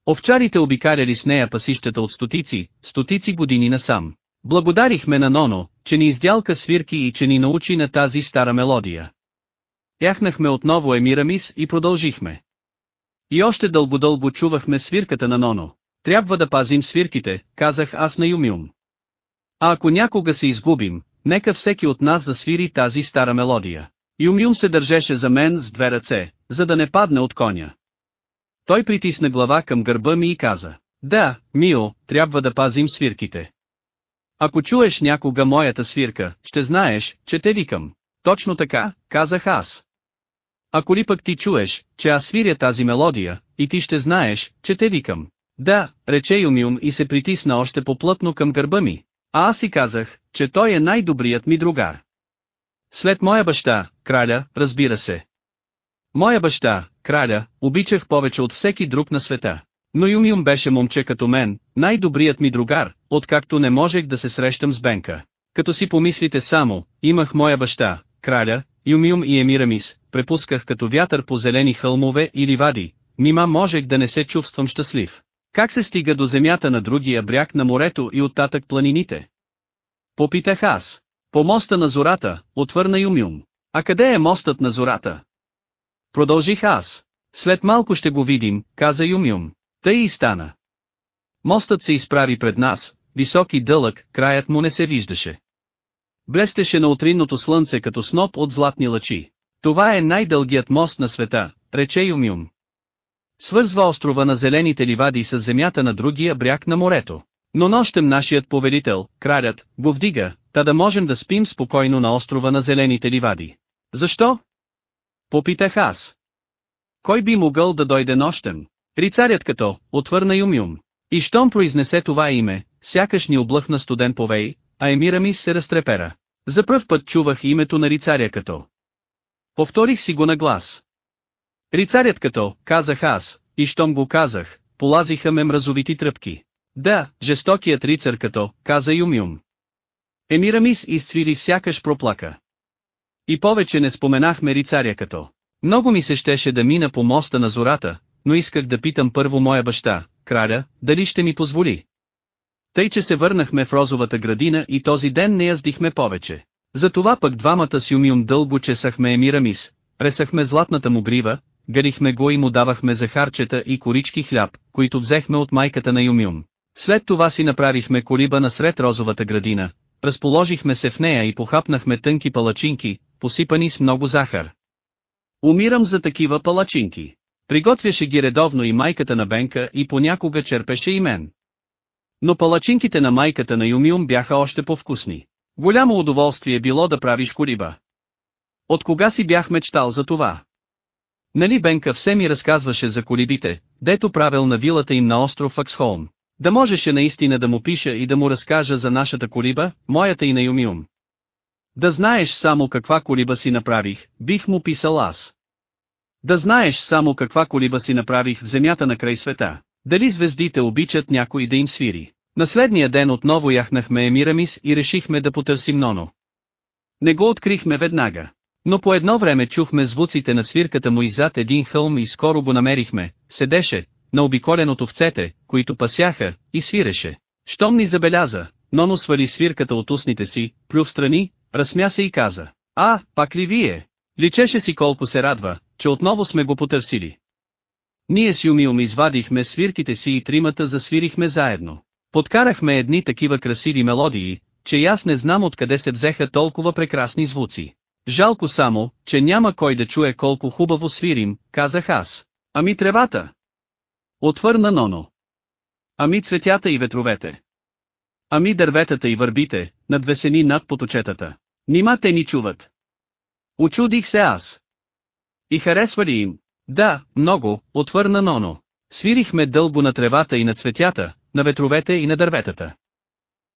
Speaker 1: Овчарите обикаляли с нея пасищата от стотици, стотици години насам. Благодарихме на Ноно, че ни издялка свирки и че ни научи на тази стара мелодия. Яхнахме отново Емирамис и продължихме. И още дълго-дълго чувахме свирката на Ноно. Трябва да пазим свирките, казах аз на Юмиум. А ако някога се изгубим, нека всеки от нас засвири тази стара мелодия. Юмюм се държеше за мен с две ръце, за да не падне от коня. Той притисна глава към гърба ми и каза, да, Мио, трябва да пазим свирките. Ако чуеш някога моята свирка, ще знаеш, че те викам. Точно така, казах аз. Ако ли пък ти чуеш, че аз свиря тази мелодия, и ти ще знаеш, че те викам. Да, рече Юмиум и се притисна още поплътно към гърба ми. А аз си казах, че той е най-добрият ми другар. След моя баща, краля, разбира се. Моя баща, краля, обичах повече от всеки друг на света. Но Юмиум беше момче като мен, най-добрият ми другар, откакто не можех да се срещам с Бенка. Като си помислите само, имах моя баща, краля, Юмиум и Емирамис, препусках като вятър по зелени хълмове и ливади, нима можех да не се чувствам щастлив. Как се стига до земята на другия бряг на морето и оттатък планините? Попитах аз. По моста на зората, отвърна Юмюм. А къде е мостът на зората? Продължих аз. След малко ще го видим, каза Юмюм. Тъй и стана. Мостът се изправи пред нас, висок и дълъг, краят му не се виждаше. Блестеше на утринното слънце като сноп от златни лъчи. Това е най-дългият мост на света, рече Юмюм. Свързва острова на зелените ливади с земята на другия бряг на морето. Но нощем нашият повелител, кралят, го вдига, та да можем да спим спокойно на острова на зелените ливади. Защо? Попитах аз. Кой би могъл да дойде нощем? Рицарят като, отвърна Юмюм. И щом произнесе това име, сякаш ни облъхна студен повей, а Емирамис се разтрепера. За пръв път чувах името на рицаря като. Повторих си го на глас. Рицарят като, казах аз, и щом го казах, полазиха ме мразовити тръпки. Да, жестокият рицар като, каза Юмюм. Емирамис изцвили сякаш проплака. И повече не споменахме рицаря като. Много ми се щеше да мина по моста на зората, но исках да питам първо моя баща, краля, дали ще ми позволи. Тъй че се върнахме в розовата градина и този ден не яздихме повече. Затова пък двамата с Юмюм дълго чесахме Емирамис, пресахме златната му грива, гарихме го и му давахме захарчета и корички хляб, които взехме от майката на Юмюм. След това си направихме колиба насред розовата градина, разположихме се в нея и похапнахме тънки палачинки, посипани с много захар. Умирам за такива палачинки. Приготвяше ги редовно и майката на Бенка и понякога черпеше и мен. Но палачинките на майката на Юмиум бяха още по-вкусни. Голямо удоволствие било да правиш колиба. От кога си бях мечтал за това? Нали Бенка все ми разказваше за колибите, дето правил на вилата им на остров Аксхолм. Да можеше наистина да му пиша и да му разкажа за нашата колиба, моята и на Юмиум. Да знаеш само каква колиба си направих, бих му писал аз. Да знаеш само каква колиба си направих в земята на край света. Дали звездите обичат някой да им свири. На следния ден отново яхнахме Емирамис и решихме да потърсим Ноно. Не го открихме веднага. Но по едно време чухме звуците на свирката му иззад един хълм и скоро го намерихме, седеше, на обиколен от овцете, които пасяха, и свиреше. Щом ни забеляза, Ноно свали свирката от устните си, плю в страни, разсмя се и каза. А, пак ли вие? Личеше си колко се радва, че отново сме го потърсили. Ние с Юмиум извадихме свирките си и тримата засвирихме заедно. Подкарахме едни такива красиви мелодии, че аз не знам откъде се взеха толкова прекрасни звуци. Жалко само, че няма кой да чуе колко хубаво свирим, казах аз. Ами тревата? Отвърна Ноно. Ами цветята и ветровете. Ами дърветата и върбите, надвесени над поточетата. Нима те ни чуват. Очудих се аз. И харесва ли им? Да, много, отвърна Ноно. Свирихме дълго на тревата и на цветята, на ветровете и на дърветата.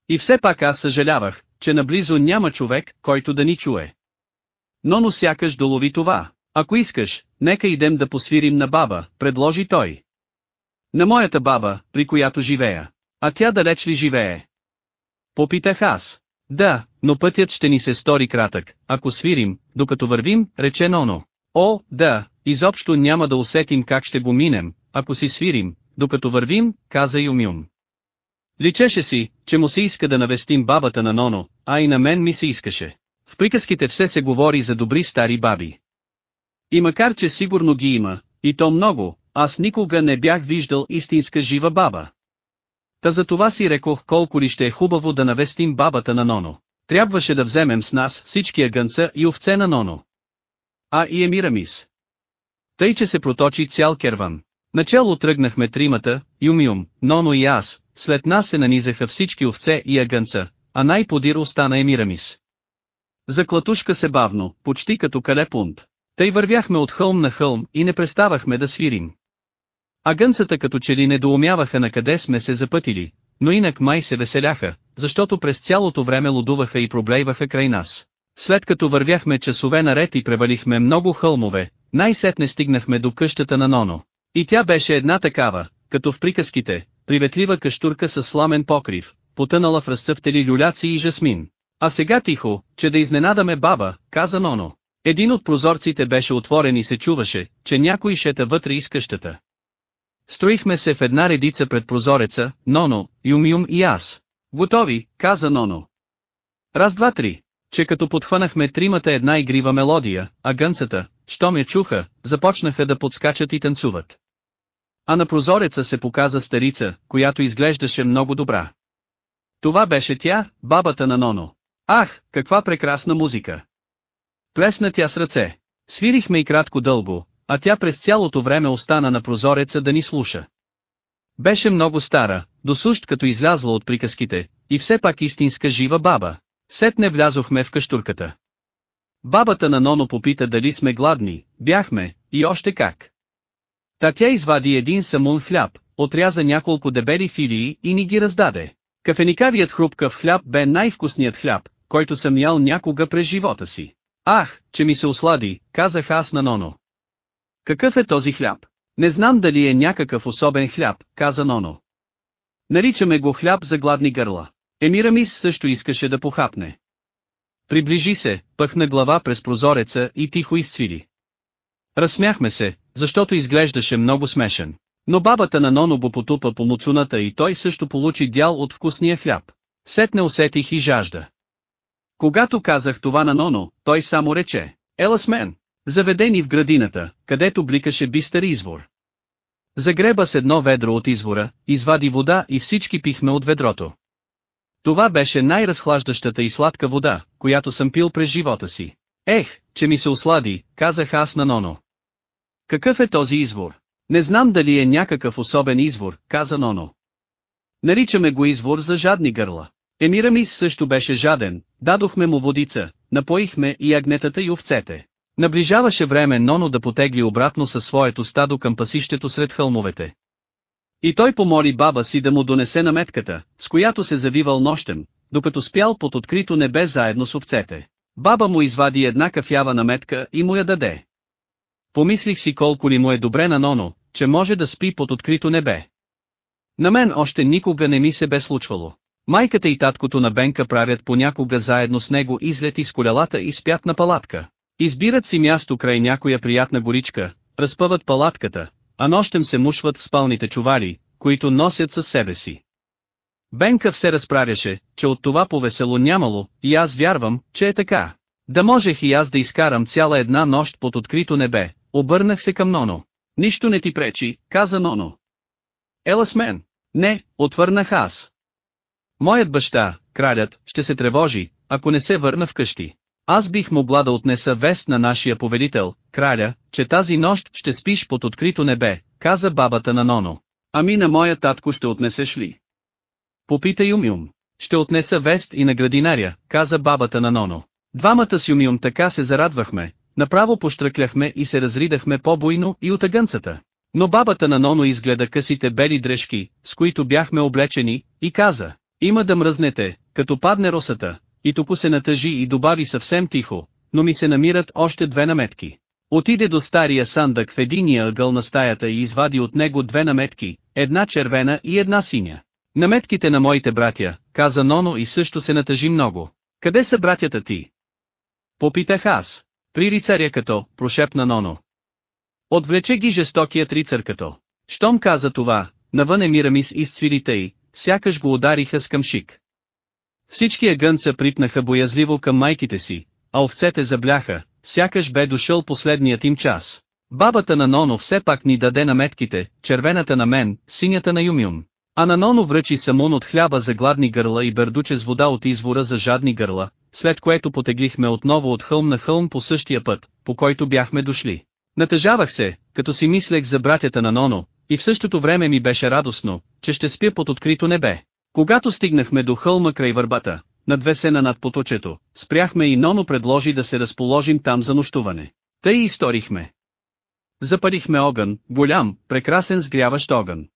Speaker 1: И все пак аз съжалявах, че наблизо няма човек, който да ни чуе. Ноно сякаш долови това. Ако искаш, нека идем да посвирим на баба, предложи той. На моята баба, при която живея. А тя далеч ли живее? Попитах аз. Да, но пътят ще ни се стори кратък, ако свирим, докато вървим, рече Ноно. О, да, изобщо няма да усетим как ще го минем, ако си свирим, докато вървим, каза Юмюм. Личеше си, че му се иска да навестим бабата на Ноно, а и на мен ми се искаше. В приказките все се говори за добри стари баби. И макар че сигурно ги има, и то много, аз никога не бях виждал истинска жива баба. Та за това си рекох колко ли ще е хубаво да навестим бабата на Ноно. Трябваше да вземем с нас всички агънца и овце на Ноно. А и Емирамис. Тъй че се проточи цял керван. Начало тръгнахме тримата, Юмиум, Ноно и аз, след нас се нанизаха всички овце и агънца, а най-подир остана Емирамис. Заклатушка се бавно, почти като калепунт. Тъй вървяхме от хълм на хълм и не преставахме да свирим. Агънцата като че ли недоумяваха на къде сме се запътили, но инак май се веселяха, защото през цялото време лудуваха и проблейваха край нас. След като вървяхме часове наред и превалихме много хълмове, най-сетне стигнахме до къщата на Ноно. И тя беше една такава, като в приказките, приветлива каштурка с сламен покрив, потънала в разцъфтели люляци и жасмин. А сега тихо, че да изненадаме баба, каза Ноно. Един от прозорците беше отворен и се чуваше, че някой шета вътре из къщата. Строихме се в една редица пред прозореца, Ноно, Юм-Юм и аз. Готови, каза Ноно. Раз, два, три. че като подхванахме тримата една игрива мелодия, а гънцата, що ме чуха, започнаха да подскачат и танцуват. А на прозореца се показа старица, която изглеждаше много добра. Това беше тя, бабата на Ноно. Ах, каква прекрасна музика! Плесна тя с ръце. Свирихме и кратко дълго, а тя през цялото време остана на прозореца да ни слуша. Беше много стара, досущ като излязла от приказките, и все пак истинска жива баба. Сетне влязохме в каштурката. Бабата на Ноно попита дали сме гладни, бяхме, и още как. Та тя извади един самун хляб, отряза няколко дебели филии и ни ги раздаде. Кафеникавият хрупкав хляб бе най-вкусният хляб, който съм ял някога през живота си. Ах, че ми се ослади, казах аз на Ноно. Какъв е този хляб? Не знам дали е някакъв особен хляб, каза Ноно. Наричаме го хляб за гладни гърла. Емирамис също искаше да похапне. Приближи се, пъхна глава през прозореца и тихо изцвили. Разсмяхме се, защото изглеждаше много смешен. Но бабата на Ноно го потупа по муцуната и той също получи дял от вкусния хляб. Сетне усетих и жажда. Когато казах това на Ноно, той само рече, ела с мен, заведени в градината, където бликаше бистър извор. Загреба с едно ведро от извора, извади вода и всички пихме от ведрото. Това беше най-разхлаждащата и сладка вода, която съм пил през живота си. Ех, че ми се ослади, казах аз на Ноно. Какъв е този извор? Не знам дали е някакъв особен извор, каза Ноно. Наричаме го извор за жадни гърла. Емирамис също беше жаден, дадохме му водица, напоихме и агнетата и овцете. Наближаваше време Ноно да потегли обратно със своето стадо към пасището сред хълмовете. И той помоли баба си да му донесе наметката, с която се завивал нощем, докато спял под открито небе заедно с овцете. Баба му извади една кафява наметка и му я даде. Помислих си колко ли му е добре на Ноно, че може да спи под открито небе. На мен още никога не ми се бе случвало. Майката и таткото на Бенка правят понякога заедно с него излет из колелата и спят на палатка. Избират си място край някоя приятна горичка, разпъват палатката, а нощем се мушват в спалните чували, които носят със себе си. Бенка все разправяше, че от това повесело нямало, и аз вярвам, че е така. Да можех и аз да изкарам цяла една нощ под открито небе, обърнах се към Ноно. Нищо не ти пречи, каза Ноно. Ела с мен. Не, отвърнах аз. Моят баща, кралят, ще се тревожи, ако не се върна вкъщи. Аз бих могла да отнеса вест на нашия повелител, краля, че тази нощ ще спиш под открито небе, каза бабата на Ноно. Ами на моя татко ще отнесеш ли? Попита Юмюм. Ще отнеса вест и на градинаря, каза бабата на Ноно. Двамата с Юмюм така се зарадвахме, направо поштръкляхме и се разридахме по-буйно и от агънцата. Но бабата на Ноно изгледа късите бели дрежки, с които бяхме облечени, и каза, има да мръзнете, като падне росата, и току се натъжи и добави съвсем тихо, но ми се намират още две наметки. Отиде до стария сандък в единия ъгъл на стаята и извади от него две наметки, една червена и една синя. Наметките на моите братя, каза Ноно и също се натъжи много. Къде са братята ти? Попитах аз. При рицаря като, прошепна Ноно. Отвлече ги жестокият рицар като. Щом каза това, навън Емирамис изцвили тъй, сякаш го удариха с къмшик. Всички агънца припнаха боязливо към майките си, а овцете забляха, сякаш бе дошъл последният им час. Бабата на Ноно все пак ни даде наметките, червената на мен, синята на Юмюм. А на Ноно връчи самун от хляба за гладни гърла и бърдуче с вода от извора за жадни гърла, след което потеглихме отново от хълм на хълм по същия път, по който бяхме дошли. Натъжавах се, като си мислех за братята на Ноно, и в същото време ми беше радостно, че ще спя под открито небе. Когато стигнахме до хълма край върбата, надвесена над поточето, спряхме и Ноно предложи да се разположим там за нощуване. Тъй и сторихме. Запалихме огън, голям, прекрасен сгряващ огън.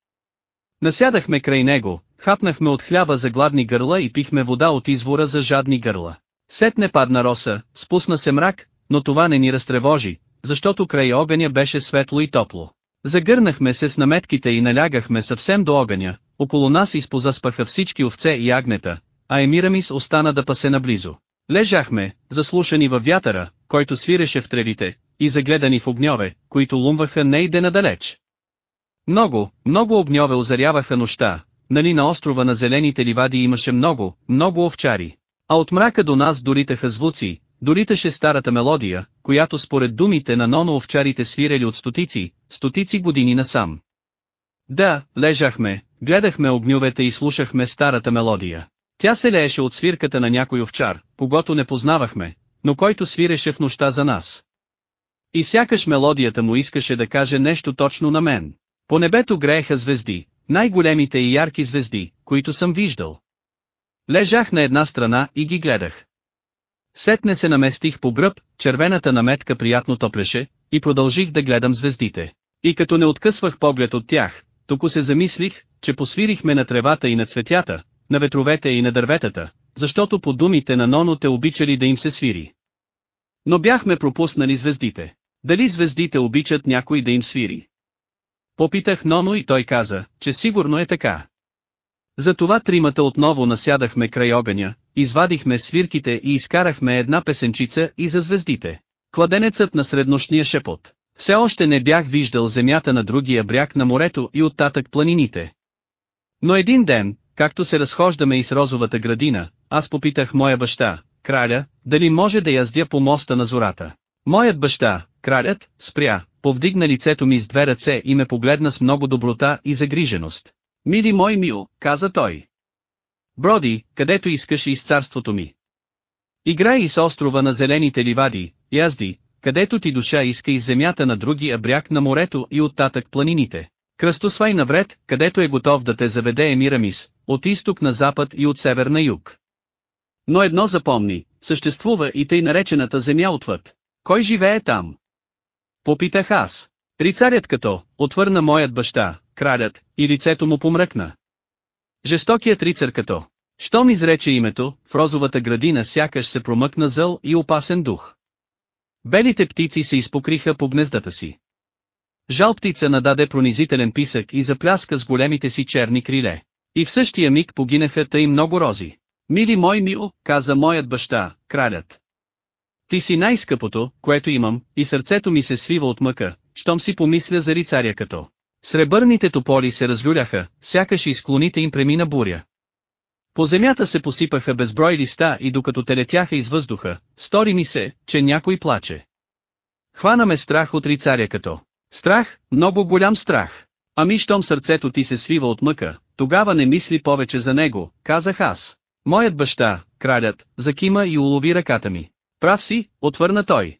Speaker 1: Насядахме край него, хапнахме от хляба за гладни гърла и пихме вода от извора за жадни гърла. Сетне падна роса, спусна се мрак, но това не ни разтревожи, защото край огъня беше светло и топло. Загърнахме се с наметките и налягахме съвсем до огъня, около нас изпозаспаха всички овце и агнета, а Емирамис остана да пасе наблизо. Лежахме, заслушани във вятъра, който свиреше в тревите, и загледани в огньове, които лумваха нейде надалеч. Много, много огньове озаряваха нощта, нали на острова на зелените ливади имаше много, много овчари. А от мрака до нас долитаха звуци, долиташе старата мелодия, която според думите на Ноно овчарите свирели от стотици, стотици години насам. Да, лежахме, гледахме огньовете и слушахме старата мелодия. Тя се лееше от свирката на някой овчар, когато не познавахме, но който свиреше в нощта за нас. И сякаш мелодията му искаше да каже нещо точно на мен. По небето грееха звезди, най-големите и ярки звезди, които съм виждал. Лежах на една страна и ги гледах. Сетне се наместих по гръб, червената наметка приятно топлеше, и продължих да гледам звездите. И като не откъсвах поглед от тях, тук се замислих, че посвирихме на тревата и на цветята, на ветровете и на дърветата, защото по думите на Ноно те обичали да им се свири. Но бяхме пропуснали звездите. Дали звездите обичат някой да им свири? Попитах Ноно и той каза, че сигурно е така. Затова тримата отново насядахме край огъня, извадихме свирките и изкарахме една песенчица и за звездите. Кладенецът на среднощния шепот. Все още не бях виждал земята на другия бряг на морето и оттатък планините. Но един ден, както се разхождаме из розовата градина, аз попитах моя баща, краля, дали може да яздя по моста на зората. Моят баща, кралят, спря, повдигна лицето ми с две ръце и ме погледна с много доброта и загриженост. Мили мой мил, каза той. Броди, където искаш из царството ми. Играй из острова на зелените ливади, язди, където ти душа иска из земята на другия бряг на морето и оттатък планините. Кръстосвай навред, където е готов да те заведе Емирамис, от изток на запад и от север на юг. Но едно запомни, съществува и тъй наречената земя отвъд. Кой живее там? Попитах аз. Рицарят като, отвърна моят баща, кралят, и лицето му помръкна. Жестокият рицар като. Щом изрече името, в розовата градина сякаш се промъкна зъл и опасен дух. Белите птици се изпокриха по гнездата си. Жал птица нададе пронизителен писък и запляска с големите си черни криле. И в същия миг погинаха тъй много рози. Мили мой мил, каза моят баща, кралят. Ти си най-скъпото, което имам, и сърцето ми се свива от мъка, щом си помисля за рицаря като. Сребърните тополи се развюляха, сякаш и склоните им премина буря. По земята се посипаха безброй листа и докато те летяха из въздуха, стори ми се, че някой плаче. Хвана ме страх от рицаря като. Страх, много голям страх. Ами щом сърцето ти се свива от мъка, тогава не мисли повече за него, казах аз. Моят баща, кралят, закима и улови ръката ми. Прав си, отвърна той.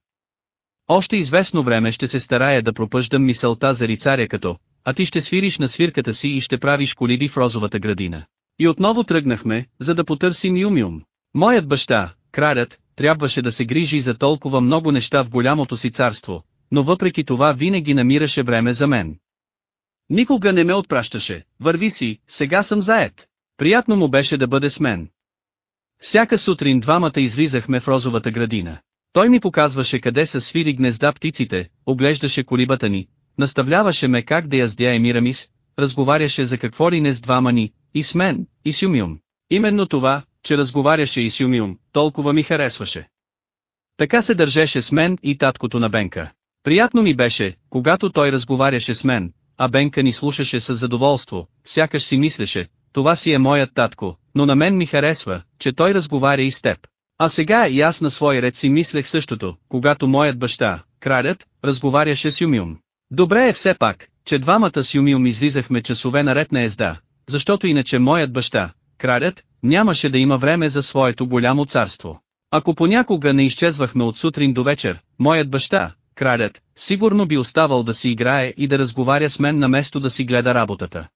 Speaker 1: Още известно време ще се старая да пропъждам мисълта за рицаря като, а ти ще свириш на свирката си и ще правиш колиби в розовата градина. И отново тръгнахме, за да потърсим Юмиум. Моят баща, кралят, трябваше да се грижи за толкова много неща в голямото си царство, но въпреки това винаги намираше време за мен. Никога не ме отпращаше, върви си, сега съм заед. Приятно му беше да бъде с мен. Всяка сутрин двамата излизахме в розовата градина. Той ми показваше къде са свири гнезда птиците, оглеждаше колибата ни, наставляваше ме как да яздя Емирамис, разговаряше за какво ли не с двама ни, и с мен, и с Юмиум. Именно това, че разговаряше и с Юмиум, толкова ми харесваше. Така се държеше с мен и таткото на Бенка. Приятно ми беше, когато той разговаряше с мен, а Бенка ни слушаше с задоволство, сякаш си мислеше, това си е моят татко, но на мен ми харесва, че той разговаря и с теб. А сега и аз на свой ред си мислех същото, когато моят баща, кралят, разговаряше с Юмиум. Добре е все пак, че двамата с Юмиум излизахме часове наред на езда, защото иначе моят баща, кралят, нямаше да има време за своето голямо царство. Ако понякога не изчезвахме от сутрин до вечер, моят баща, кралят, сигурно би оставал да си играе и да разговаря с мен на место да си гледа работата.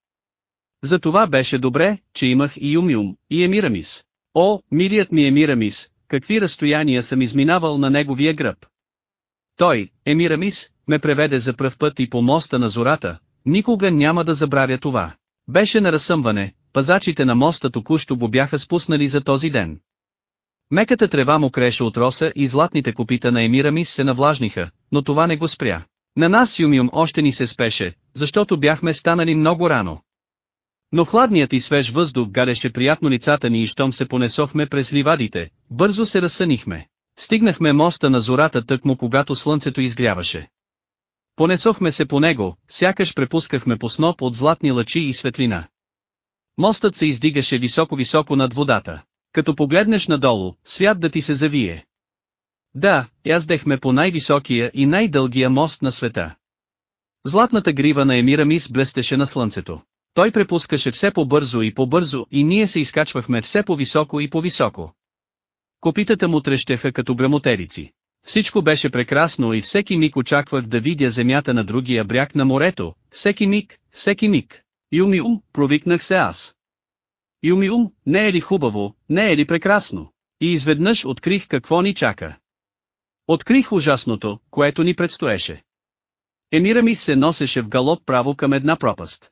Speaker 1: Затова беше добре, че имах и Юмиум, и Емирамис. О, милият ми Емирамис, какви разстояния съм изминавал на неговия гръб. Той, Емирамис, ме преведе за пръв път и по моста на зората, никога няма да забравя това. Беше на разсъмване, пазачите на моста току-що го бяха спуснали за този ден. Меката трева му креше от роса и златните копита на Емирамис се навлажниха, но това не го спря. На нас Юмиум още ни се спеше, защото бяхме станали много рано. Но хладният и свеж въздух галеше приятно лицата ни и щом се понесохме през ливадите, бързо се разсънихме. Стигнахме моста на зората тъкмо когато слънцето изгряваше. Понесохме се по него, сякаш препускахме по сноп от златни лъчи и светлина. Мостът се издигаше високо-високо над водата. Като погледнеш надолу, свят да ти се завие. Да, яздехме по най-високия и най-дългия мост на света. Златната грива на Емирамис блестеше на слънцето. Той препускаше все по-бързо и по-бързо и ние се изкачвахме все по-високо и по-високо. Копитата му трещеха като грамотерици. Всичко беше прекрасно и всеки миг очаквах да видя земята на другия бряг на морето, всеки миг, всеки миг. Юмиум, провикнах се аз. Юмиум, не е ли хубаво, не е ли прекрасно? И изведнъж открих какво ни чака. Открих ужасното, което ни предстоеше. Емира ми се носеше в галоп право към една пропаст.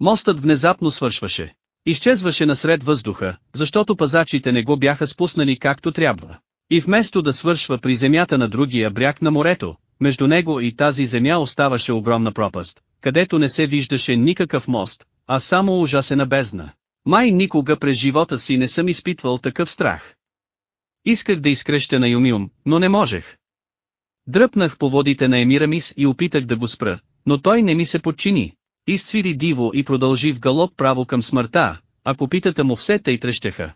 Speaker 1: Мостът внезапно свършваше. Изчезваше насред въздуха, защото пазачите не го бяха спуснали както трябва. И вместо да свършва при земята на другия бряг на морето, между него и тази земя оставаше огромна пропаст, където не се виждаше никакъв мост, а само ужасена бездна. Май никога през живота си не съм изпитвал такъв страх. Исках да изкреща на Юмиум, но не можех. Дръпнах по водите на Емирамис и опитах да го спра, но той не ми се подчини. Изцвири диво и продължи в галоп право към смъртта, а копитата му все тъй трещеха.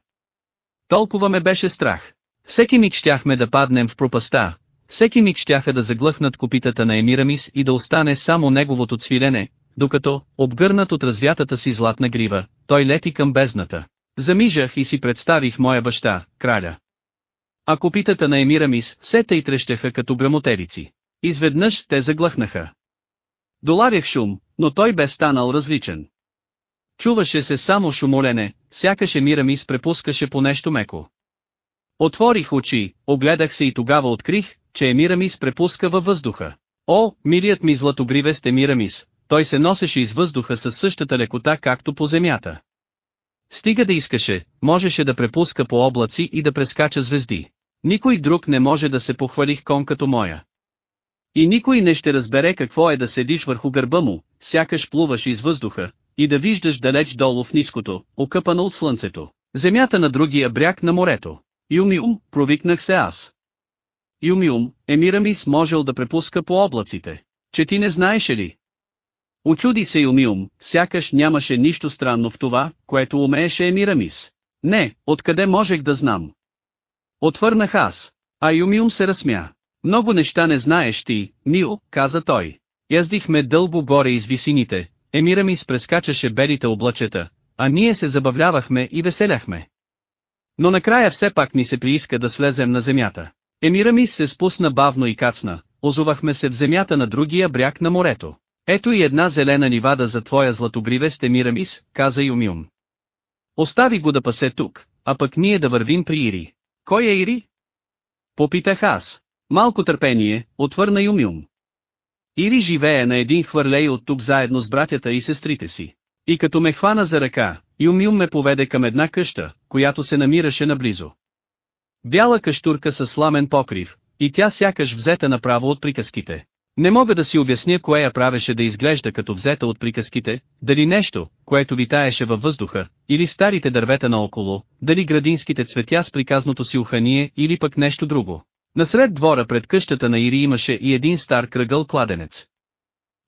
Speaker 1: Толкова ме беше страх. Всеки миг щяхме да паднем в пропаста, всеки миг щяха да заглъхнат копитата на Емирамис и да остане само неговото цвилене, докато, обгърнат от развятата си златна грива, той лети към бездната. Замижах и си представих моя баща, краля. А копитата на Емирамис все тъй трещеха като грамотерици. Изведнъж те заглъхнаха. Доларях шум, но той бе станал различен. Чуваше се само шумолене, сякаш Емирамис препускаше по нещо меко. Отворих очи, огледах се и тогава открих, че Емирамис препуска във въздуха. О, милият ми златогривест Емирамис, той се носеше из въздуха със същата лекота както по земята. Стига да искаше, можеше да препуска по облаци и да прескача звезди. Никой друг не може да се похвалих кон като моя. И никой не ще разбере какво е да седиш върху гърба му, сякаш плуваш из въздуха, и да виждаш далеч долу в ниското, окъпано от слънцето, земята на другия бряг на морето. Юмиум, провикнах се аз. Юмиум, Емирамис можел да препуска по облаците. Че ти не знаеше ли? Очуди се Юмиум, сякаш нямаше нищо странно в това, което умееше Емирамис. Не, откъде можех да знам? Отвърнах аз. А Юмиум се разсмя. Много неща не знаеш ти, Мио, каза той. Яздихме дълго горе из висините, Емирамис прескачаше белите облачета, а ние се забавлявахме и веселяхме. Но накрая все пак ми се прииска да слезем на земята. Емирамис се спусна бавно и кацна, озовахме се в земята на другия бряг на морето. Ето и една зелена нивада за твоя златобривест Емирамис, каза Юмиум. Остави го да пасе тук, а пък ние да вървим при Ири. Кой е Ири? Попитах аз. Малко търпение, отвърна Юмиум. Ири живее на един хвърлей от тук заедно с братята и сестрите си. И като ме хвана за ръка, Юмиум ме поведе към една къща, която се намираше наблизо. Бяла каштурка с сламен покрив, и тя сякаш взета направо от приказките. Не мога да си обясня кое я правеше да изглежда като взета от приказките, дали нещо, което витаеше във въздуха, или старите дървета наоколо, дали градинските цветя с приказното си ухание или пък нещо друго. Насред двора пред къщата на Ири имаше и един стар кръгъл кладенец.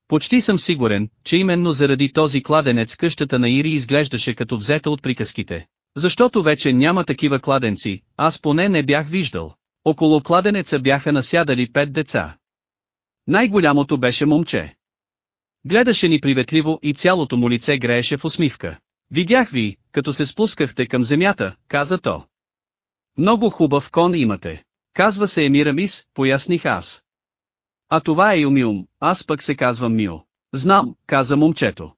Speaker 1: Почти съм сигурен, че именно заради този кладенец къщата на Ири изглеждаше като взета от приказките. Защото вече няма такива кладенци, аз поне не бях виждал. Около кладенеца бяха насядали пет деца. Най-голямото беше момче. Гледаше ни приветливо и цялото му лице грееше в усмивка. Видях ви, като се спускахте към земята, каза то. Много хубав кон имате. Казва се Емирамис, поясних аз. А това е Юмиум, аз пък се казвам Мио. Знам, каза момчето.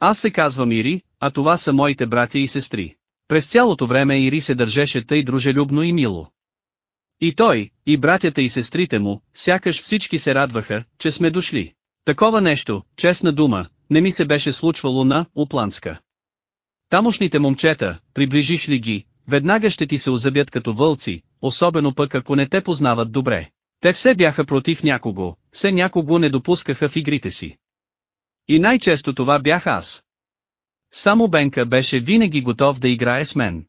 Speaker 1: Аз се казвам Ири, а това са моите братя и сестри. През цялото време Ири се държеше тъй дружелюбно и мило. И той, и братята и сестрите му, сякаш всички се радваха, че сме дошли. Такова нещо, честна дума, не ми се беше случвало на Упланска. Тамошните момчета, приближиш ли ги, веднага ще ти се озъбят като вълци, особено пък ако не те познават добре. Те все бяха против някого, все някого не допускаха в игрите си. И най-често това бях аз. Само Бенка беше винаги готов да играе с мен.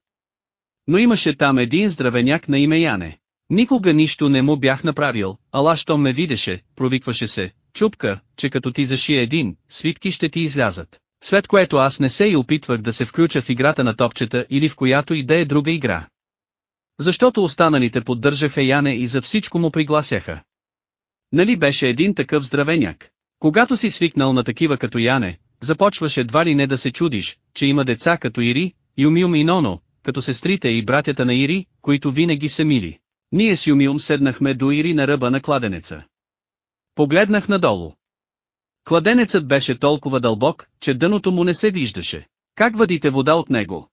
Speaker 1: Но имаше там един здравеняк на име Яне. Никога нищо не му бях направил, ала що ме видеше, провикваше се, чупка, че като ти зашие един, свитки ще ти излязат. След което аз не се и опитвах да се включа в играта на топчета или в която и да е друга игра. Защото останалите поддържаха Яне и за всичко му пригласяха. Нали беше един такъв здравеняк? Когато си свикнал на такива като Яне, започваше едва ли не да се чудиш, че има деца като Ири, Юмиум и Ноно, като сестрите и братята на Ири, които винаги са мили. Ние с Юмиум седнахме до Ири на ръба на кладенеца. Погледнах надолу. Кладенецът беше толкова дълбок, че дъното му не се виждаше. Как вадите вода от него?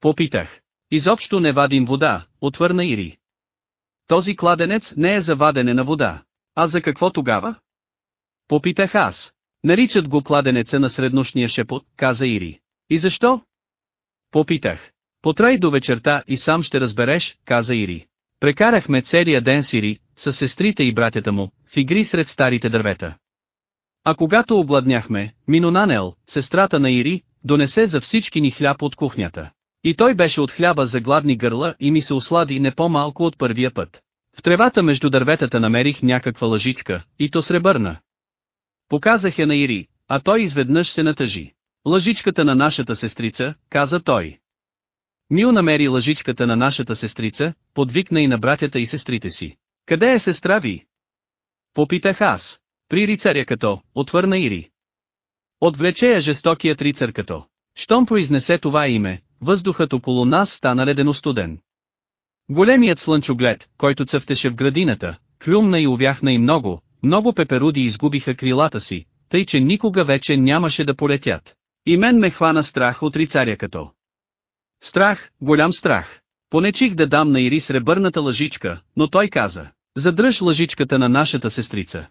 Speaker 1: Попитах. Изобщо не вадим вода, отвърна Ири. Този кладенец не е за вадене на вода. А за какво тогава? Попитах аз. Наричат го кладенеца на среднощния шепот, каза Ири. И защо? Попитах. Потрай до вечерта и сам ще разбереш, каза Ири. Прекарахме целия ден с Ири, с сестрите и братята му, в игри сред старите дървета. А когато обладняхме, Минонанел, сестрата на Ири, донесе за всички ни хляб от кухнята. И той беше от хляба за гладни гърла и ми се ослади не по-малко от първия път. В тревата между дърветата намерих някаква лъжичка, и то сребърна. Показах я на Ири, а той изведнъж се натъжи. Лъжичката на нашата сестрица, каза той. Мил намери лъжичката на нашата сестрица, подвикна и на братята и сестрите си. Къде е сестра ви? Попитах аз. При рицаря като, отвърна Ири. Отвлече я жестокият рицар като. Щом произнесе това име, въздухът около нас стана ледено студен. Големият слънчоглед, който цъфтеше в градината, клюмна и увяхна и много, много пеперуди изгубиха крилата си, тъй че никога вече нямаше да полетят. И мен ме хвана страх от рицаря като. Страх, голям страх. Понечих да дам на Ири сребърната лъжичка, но той каза, задръж лъжичката на нашата сестрица.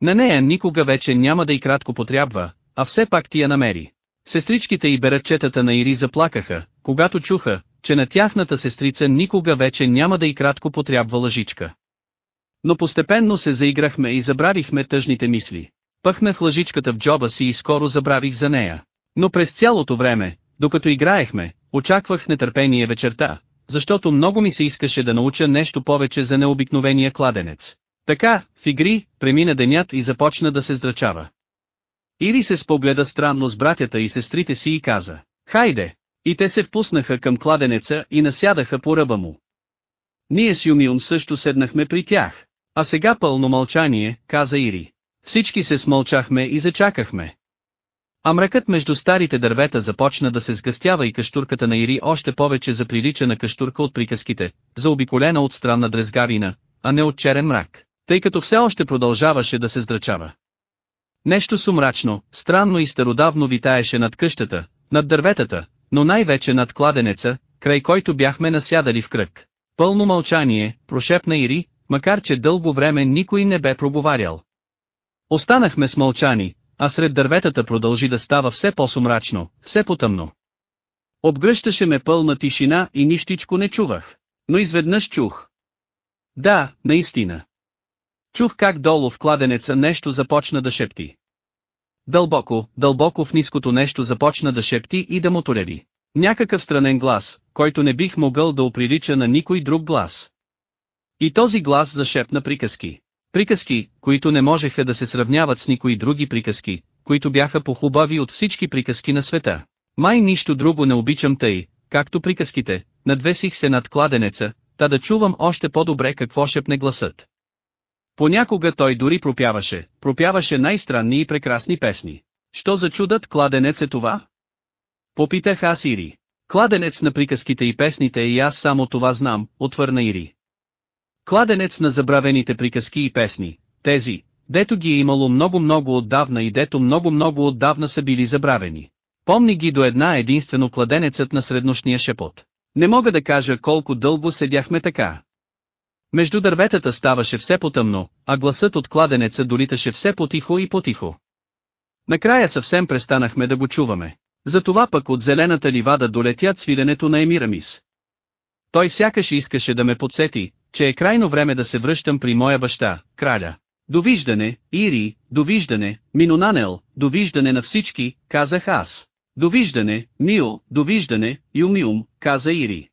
Speaker 1: На нея никога вече няма да и кратко потрябва, а все пак ти я намери. Сестричките и берачетата на Ири заплакаха, когато чуха, че на тяхната сестрица никога вече няма да и кратко потрябва лъжичка. Но постепенно се заиграхме и забравихме тъжните мисли. Пъхнах лъжичката в джоба си и скоро забравих за нея. Но през цялото време, докато играехме, очаквах с нетърпение вечерта, защото много ми се искаше да науча нещо повече за необикновения кладенец. Така, в игри, премина денят и започна да се здрачава. Ири се спогледа странно с братята и сестрите си и каза, хайде! И те се впуснаха към кладенеца и насядаха по ръба му. Ние с Юмиум също седнахме при тях. А сега пълно мълчание, каза Ири. Всички се смълчахме и зачакахме. А мракът между старите дървета започна да се сгъстява и каштурката на Ири още повече заприлича на каштурка от приказките, заобиколена от странна дрезгарина, а не от черен мрак, тъй като все още продължаваше да се здрачава. Нещо сумрачно, странно и стародавно витаеше над къщата, над дърветата, но най-вече над кладенеца, край който бяхме насядали в кръг. Пълно мълчание, прошепна Ири, макар че дълго време никой не бе проговарял. Останахме с мълчани, а сред дърветата продължи да става все по-сумрачно, все по-тъмно. Обгръщаше ме пълна тишина и нищичко не чувах. Но изведнъж чух. Да, наистина. Чух как долу в кладенеца нещо започна да шепти. Дълбоко, дълбоко в ниското нещо започна да шепти и да мотореди. Някакъв странен глас, който не бих могъл да оприлича на никой друг глас. И този глас зашепна приказки. Приказки, които не можеха да се сравняват с никои други приказки, които бяха похубави от всички приказки на света. Май нищо друго не обичам тъй, както приказките, надвесих се над кладенеца, та да чувам още по-добре какво шепне гласът. Понякога той дори пропяваше, пропяваше най-странни и прекрасни песни. Що за чудът кладенец е това? Попитах аз Ири. Кладенец на приказките и песните и аз само това знам, отвърна Ири. Кладенец на забравените приказки и песни, тези, дето ги е имало много-много отдавна и дето много-много отдавна са били забравени. Помни ги до една единствено кладенецът на среднощния шепот. Не мога да кажа колко дълго седяхме така. Между дърветата ставаше все потъмно, а гласът от кладенеца долиташе все потихо и потихо. Накрая съвсем престанахме да го чуваме. Затова пък от зелената ливада долетят свиленето на Емирамис. Той сякаш искаше да ме подсети, че е крайно време да се връщам при моя баща, краля. Довиждане, Ири, довиждане, Минонанел, довиждане на всички, казах аз. Довиждане, Мио, довиждане, Юмиум, каза Ири.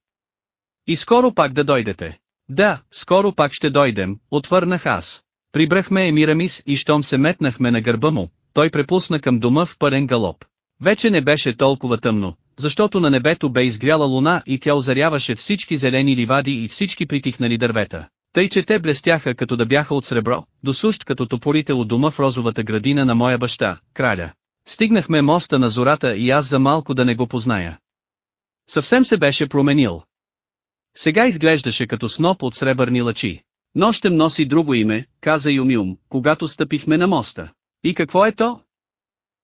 Speaker 1: И скоро пак да дойдете. Да, скоро пак ще дойдем, отвърнах аз. Прибрахме Емирамис и щом се метнахме на гърба му, той препусна към дома в пълен галоп. Вече не беше толкова тъмно, защото на небето бе изгряла луна и тя озаряваше всички зелени ливади и всички притихнали дървета. Тъй че те блестяха като да бяха от сребро, досущ като топорите от дома в розовата градина на моя баща, краля. Стигнахме моста на зората и аз за малко да не го позная. Съвсем се беше променил. Сега изглеждаше като сноп от сребърни лъчи. Нощем носи друго име, каза Юмиум, когато стъпихме на моста. И какво е то?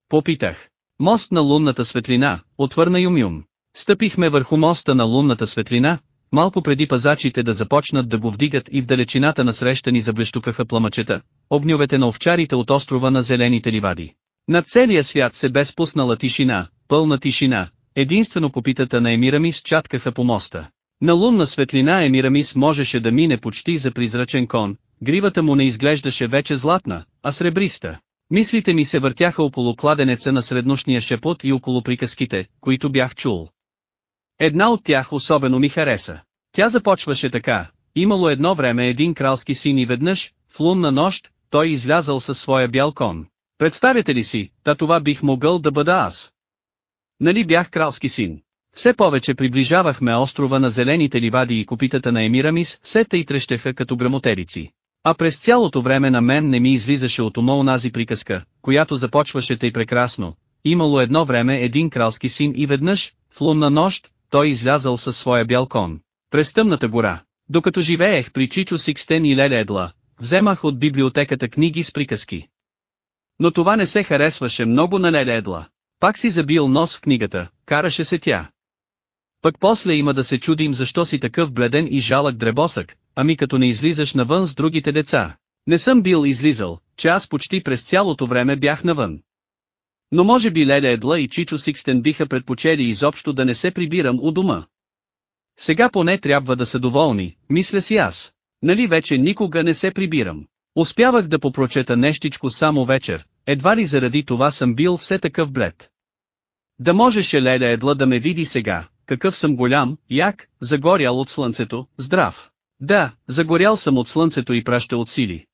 Speaker 1: Попитах. Мост на лунната светлина, отвърна Юмиум. Стъпихме върху моста на лунната светлина, малко преди пазачите да започнат да го вдигат и в далечината на среща ни заблещукаха пламъчета, огньовете на овчарите от острова на зелените ливади. Над целия свят се бе спуснала тишина, пълна тишина, единствено попитата на Емирамис чаткаха по моста. На лунна светлина Емирамис можеше да мине почти за призрачен кон, гривата му не изглеждаше вече златна, а сребриста. Мислите ми се въртяха около кладенеца на среднощния шепот и около приказките, които бях чул. Една от тях особено ми хареса. Тя започваше така, имало едно време един кралски син и веднъж, в лунна нощ, той излязал със своя бял кон. Представете ли си, та това бих могъл да бъда аз. Нали бях кралски син? Все повече приближавахме острова на зелените ливади и копитата на Емирамис, сета и трещеха като грамотерици. А през цялото време на мен не ми излизаше от ума онази приказка, която започваше тъй прекрасно. Имало едно време един кралски син и веднъж, в лунна нощ, той излязал със своя бял кон. През тъмната гора, докато живеех при Чичо Сикстен и Леле Едла, вземах от библиотеката книги с приказки. Но това не се харесваше много на Леле Едла. Пак си забил нос в книгата, караше се тя. Пък после има да се чудим защо си такъв бледен и жалък дребосък, ами като не излизаш навън с другите деца. Не съм бил излизал, че аз почти през цялото време бях навън. Но може би Леля Едла и Чичо Сикстен биха предпочели изобщо да не се прибирам у дома. Сега поне трябва да са доволни, мисля си аз. Нали вече никога не се прибирам. Успявах да попрочета нещичко само вечер, едва ли заради това съм бил все такъв блед. Да можеше Леля Едла да ме види сега, какъв съм голям, як, загорял от слънцето, здрав. Да, загорял съм от слънцето и праща от сили.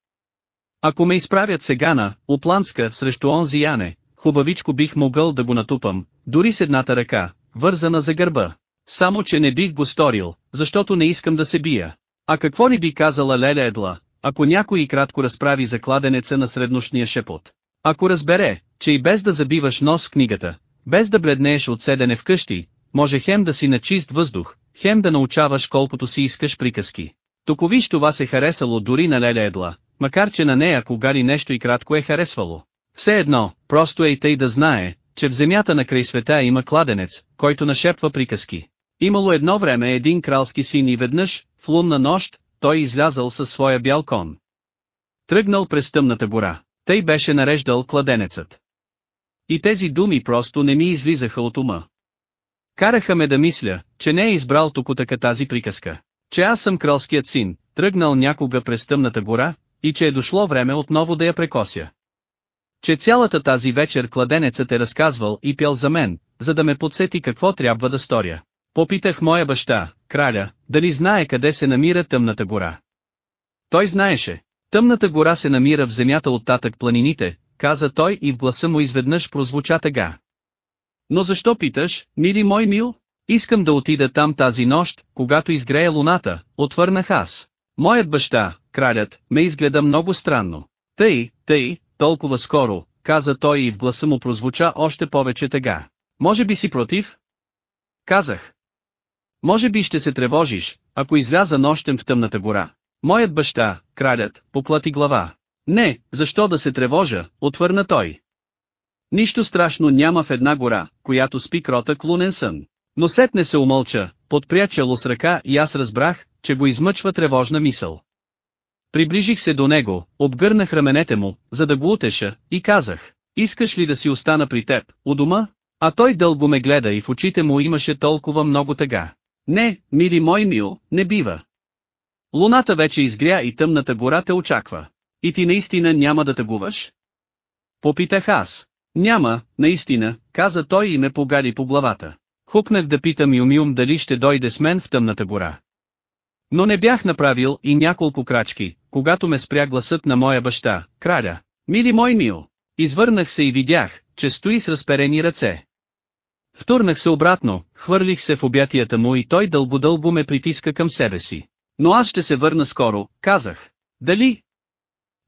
Speaker 1: Ако ме изправят сега на Опланска срещу онзи Яне, хубавичко бих могъл да го натупам, дори с едната ръка, вързана за гърба. Само че не бих го сторил, защото не искам да се бия. А какво ли би казала Леля Едла, ако някой кратко разправи за кладенеца на среднощния шепот? Ако разбере, че и без да забиваш нос в книгата, без да бледнееш от седене вкъщи, може хем да си на чист въздух, хем да научаваш колкото си искаш приказки. Токовиш това се харесало дори на Леля Едла, макар че на нея кога ли нещо и кратко е харесвало. Все едно, просто е и тъй да знае, че в земята на край света има кладенец, който нашепва приказки. Имало едно време един кралски син и веднъж, в лунна нощ, той излязал със своя бял кон. Тръгнал през тъмната гора, тъй беше нареждал кладенецът. И тези думи просто не ми излизаха от ума. Караха ме да мисля, че не е избрал така тази приказка. Че аз съм кралският син, тръгнал някога през тъмната гора, и че е дошло време отново да я прекося. Че цялата тази вечер кладенецът е разказвал и пял за мен, за да ме подсети какво трябва да сторя. Попитах моя баща, краля, дали знае къде се намира тъмната гора. Той знаеше. Тъмната гора се намира в земята от татък планините, каза той и в гласа му изведнъж прозвуча тъга. Но защо питаш, мили мой мил? Искам да отида там тази нощ, когато изгрее луната, отвърнах аз. Моят баща, кралят, ме изгледа много странно. Тъй, тъй, толкова скоро, каза той и в гласа му прозвуча още повече тега. Може би си против? Казах. Може би ще се тревожиш, ако изляза нощем в тъмната гора. Моят баща, кралят, поплати глава. Не, защо да се тревожа, отвърна той. Нищо страшно няма в една гора, която спи кротък лунен сън. Но сетне се умълча, подпря чело с ръка и аз разбрах, че го измъчва тревожна мисъл. Приближих се до него, обгърнах раменете му, за да го утеша, и казах, искаш ли да си остана при теб, у дома? А той дълго ме гледа и в очите му имаше толкова много тъга. Не, мили мой мил, не бива. Луната вече изгря и тъмната гора те очаква. И ти наистина няма да тъгуваш? Попитах аз. Няма, наистина, каза той и ме погади по главата. Хукнах да питам Юмиум дали ще дойде с мен в тъмната гора. Но не бях направил и няколко крачки, когато ме спря гласът на моя баща, краля. Мили мой мил, Извърнах се и видях, че стои с разперени ръце. Втурнах се обратно, хвърлих се в обятията му и той дълбо-дълбо ме притиска към себе си. Но аз ще се върна скоро, казах. Дали?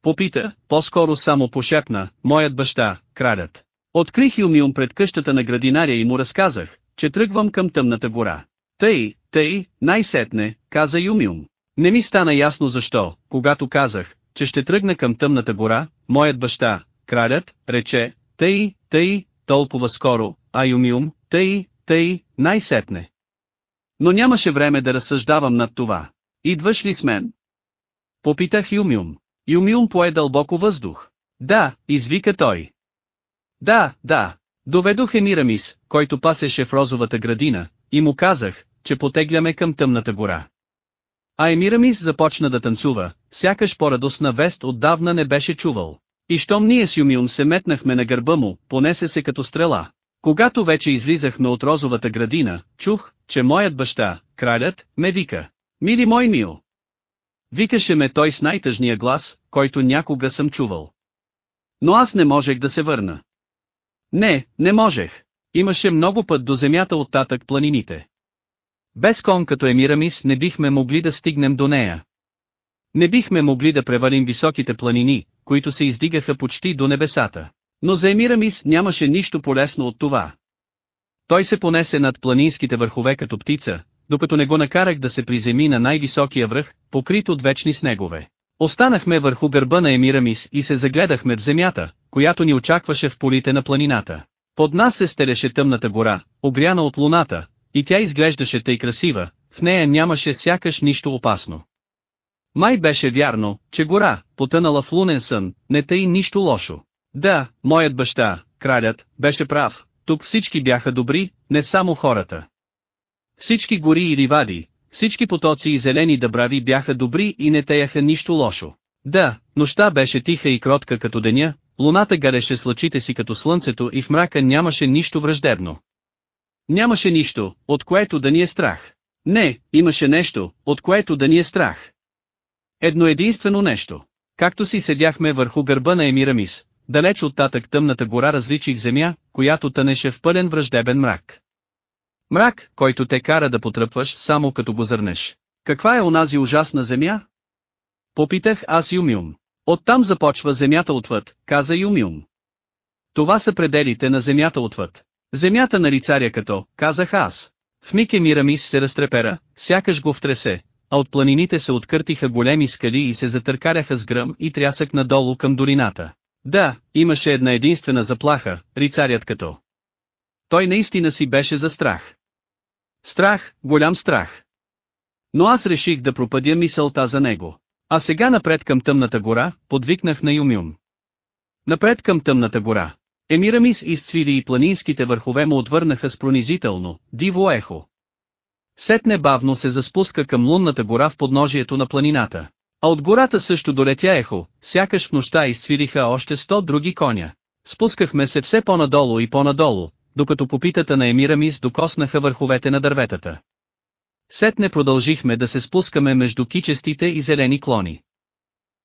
Speaker 1: Попита, по-скоро само пошепна, моят баща, кралят. Открих Юмиум пред къщата на градинаря и му разказах, че тръгвам към тъмната гора. Тъй, тъй, най-сетне, каза Юмиум. Не ми стана ясно защо, когато казах, че ще тръгна към тъмната гора, моят баща, кралят, рече, тъй, тъй, толкова скоро, а Юмиум, тъй, тъй, най-сетне. Но нямаше време да разсъждавам над това. Идваш ли с мен? Попитах Юмиум. Юмиум пое дълбоко въздух. Да, извика той. Да, да. Доведох Емирамис, който пасеше в розовата градина, и му казах, че потегляме към тъмната гора. А Емирамис започна да танцува, сякаш по-радостна вест отдавна не беше чувал. И щом ние с Юмиум се метнахме на гърба му, понесе се като стрела. Когато вече излизахме от розовата градина, чух, че моят баща, кралят, ме вика. Мили мой мил! Викаше ме той с най-тъжния глас, който някога съм чувал. Но аз не можех да се върна. Не, не можех. Имаше много път до земята от татък планините. Без кон като Емирамис не бихме могли да стигнем до нея. Не бихме могли да превалим високите планини, които се издигаха почти до небесата. Но за Емирамис нямаше нищо полезно от това. Той се понесе над планинските върхове като птица, докато не го накарах да се приземи на най-високия връх, покрит от вечни снегове. Останахме върху гърба на Емирамис и се загледахме в земята, която ни очакваше в полите на планината. Под нас се стелеше тъмната гора, огряна от луната, и тя изглеждаше тъй красива, в нея нямаше сякаш нищо опасно. Май беше вярно, че гора, потънала в лунен сън, не тъй нищо лошо. Да, моят баща, кралят, беше прав, тук всички бяха добри, не само хората. Всички гори и ривади, всички потоци и зелени дъбрави бяха добри и не теяха нищо лошо. Да, нощта беше тиха и кротка като деня, луната гареше с лъчите си като слънцето и в мрака нямаше нищо враждебно. Нямаше нищо, от което да ни е страх. Не, имаше нещо, от което да ни е страх. Едно единствено нещо. Както си седяхме върху гърба на Емирамис, далеч от татък тъмната гора различих земя, която тънеше в пълен враждебен мрак. Мрак, който те кара да потръпваш само като го зърнеш. Каква е онази ужасна земя? Попитах аз Юмиум. Оттам започва земята отвъд, каза Юмиум. Това са пределите на земята отвъд. Земята на лицаря като, казах аз. В миг Емирамис се разтрепера, сякаш го втресе, а от планините се откъртиха големи скали и се затъркаряха с гръм и трясък надолу към долината. Да, имаше една единствена заплаха, рицарят като. Той наистина си беше за страх. Страх, голям страх. Но аз реших да пропадя мисълта за него. А сега напред към тъмната гора, подвикнах на Юмюм. Напред към тъмната гора. Емирамис изцвили и планинските върхове му отвърнаха с пронизително, диво ехо. Сетне бавно се заспуска към лунната гора в подножието на планината. А от гората също долетя ехо, сякаш в нощта изцвилиха още сто други коня. Спускахме се все по-надолу и по-надолу, докато попитата на Емирамис докоснаха върховете на дърветата. Сетне продължихме да се спускаме между кичестите и зелени клони.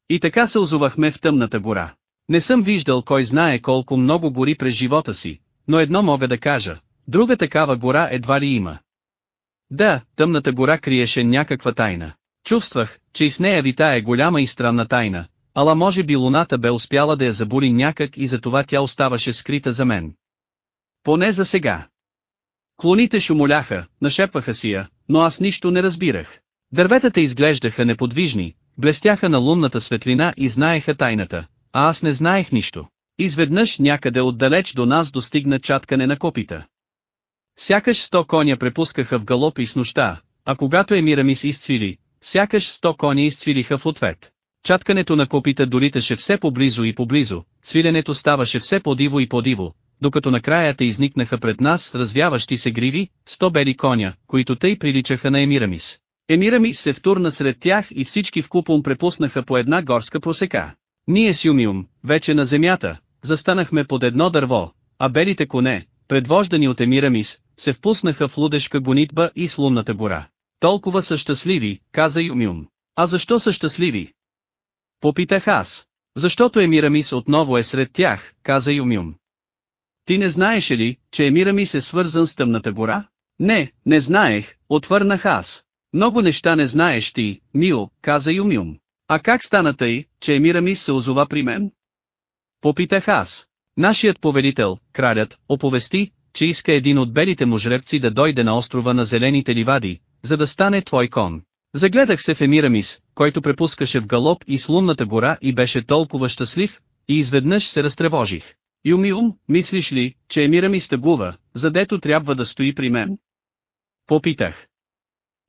Speaker 1: И така се озовахме в тъмната гора. Не съм виждал кой знае колко много гори през живота си, но едно мога да кажа, друга такава гора едва ли има. Да, тъмната гора криеше някаква тайна. Чувствах, че и с нея витае голяма и странна тайна, ала може би луната бе успяла да я забули някак и затова тя оставаше скрита за мен. Поне за сега. Клоните шумоляха, нашепваха си я, но аз нищо не разбирах. Дърветата изглеждаха неподвижни, блестяха на лунната светлина и знаеха тайната, а аз не знаех нищо. Изведнъж някъде отдалеч до нас достигна чаткане на копита. Сякаш сто коня препускаха в галоп и с нощта, а когато Емира се изцвили, сякаш сто коня изцвилиха в ответ. Чаткането на копита долиташе все поблизо и поблизо, цвиленето ставаше все по-диво и по-диво, докато накрая те изникнаха пред нас развяващи се гриви, сто бели коня, които тъй приличаха на Емирамис. Емирамис се втурна сред тях и всички в купон препуснаха по една горска просека. Ние с Юмиум, вече на земята, застанахме под едно дърво, а белите коне, предвождани от Емирамис, се впуснаха в лудешка гонитба и с лунната гора. Толкова са щастливи, каза Юмиум. А защо са щастливи? Попитах аз. Защото Емирамис отново е сред тях, каза Юмюм. Ти не знаеше ли, че Емирамис е свързан с тъмната гора? Не, не знаех, отвърнах аз. Много неща не знаеш ти, Мио, каза Юмюм. А как стана тъй, че Емирамис се озова при мен? Попитах аз. Нашият повелител, кралят, оповести, че иска един от белите му жребци да дойде на острова на зелените ливади, за да стане твой кон. Загледах се в Емирамис, който препускаше в галоп и с лунната гора и беше толкова щастлив, и изведнъж се разтревожих. Юмиум, мислиш ли, че Емирамис тъгува, задето трябва да стои при мен? Попитах.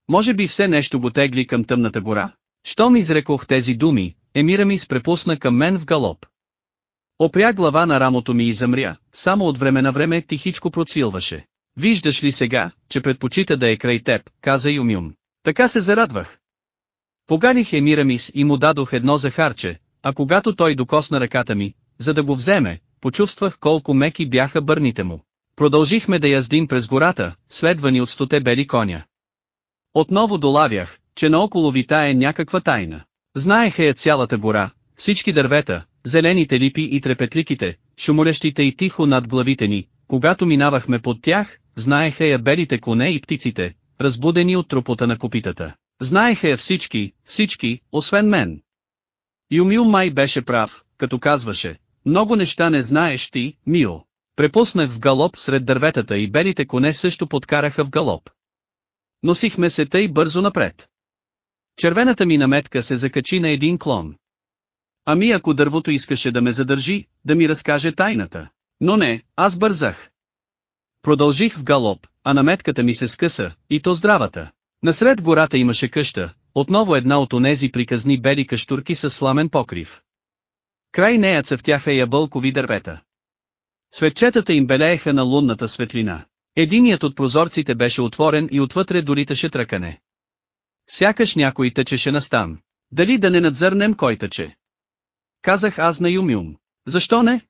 Speaker 1: Може би все нещо го тегли към тъмната гора? Щом изрекох тези думи, Емирамис препусна към мен в галоп. Опря глава на рамото ми и замря, само от време на време тихичко процвилваше. Виждаш ли сега, че предпочита да е край теб, каза Юмюм. Така се зарадвах. Поганих Емирамис и му дадох едно захарче, а когато той докосна ръката ми, за да го вземе, почувствах колко меки бяха бърните му. Продължихме да яздим през гората, следвани от стоте бели коня. Отново долавях, че наоколо витае някаква тайна. Знаеха я цялата гора, всички дървета, зелените липи и трепетликите, шумолещите и тихо над главите ни, когато минавахме под тях, знаеха я белите коне и птиците, разбудени от тропота на копитата. Знаеха я всички, всички, освен мен. Юмил май беше прав, като казваше, много неща не знаеш ти, Мио. Препуснах в галоп сред дърветата и белите коне също подкараха в галоп. Носихме се тъй бързо напред. Червената ми наметка се закачи на един клон. Ами ако дървото искаше да ме задържи, да ми разкаже тайната. Но не, аз бързах. Продължих в галоп, а наметката ми се скъса, и то здравата. Насред гората имаше къща, отново една от онези приказни бели каштурки с сламен покрив. Край нея цъфтяха ябълкови дървета. Светчетата им белееха на лунната светлина. Единият от прозорците беше отворен и отвътре долиташе тръкане. Сякаш някой тъчеше на стан. Дали да не надзърнем кой тъче? Казах аз на Юмюм. Защо не?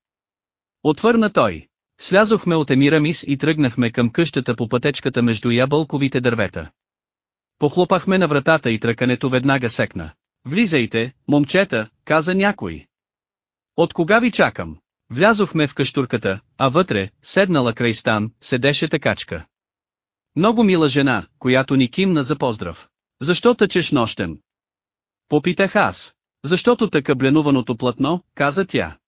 Speaker 1: Отвърна той. Слязохме от Емирамис и тръгнахме към къщата по пътечката между ябълковите дървета. Похлопахме на вратата и тръкането веднага секна. Влизайте, момчета, каза някой. От кога ви чакам? Влязохме в каштурката, а вътре, седнала край стан, седеше такачка. Много мила жена, която ни кимна за поздрав. Защо тъчеш нощем? Попитах аз. Защото така бленуваното платно, каза тя.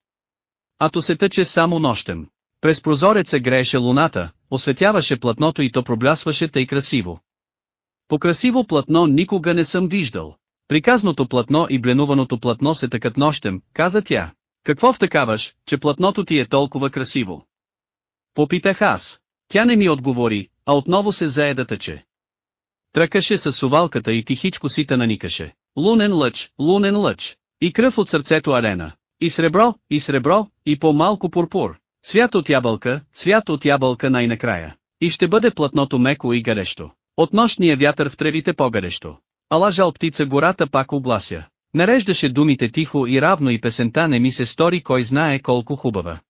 Speaker 1: Ато се тъче само нощем. През прозореца грееше луната, осветяваше платното и то проблясваше тъй красиво. По красиво платно никога не съм виждал. Приказното платно и бленуваното платно се такът нощем, каза тя. Какво втъкаваш, че платното ти е толкова красиво? Попитах аз. Тя не ми отговори, а отново се зае да тъче. Тръкаше с сувалката и тихичко си наникаше. Лунен лъч, лунен лъч. И кръв от сърцето арена. И сребро, и сребро, и по-малко пурпур. Цвят от ябълка, цвят от ябълка най-накрая. И ще бъде платното меко и гарещо. От нощния вятър в тревите по-гарещо. Ала жал птица гората пак облася. Нареждаше думите тихо и равно и песента не ми се стори кой знае колко хубава.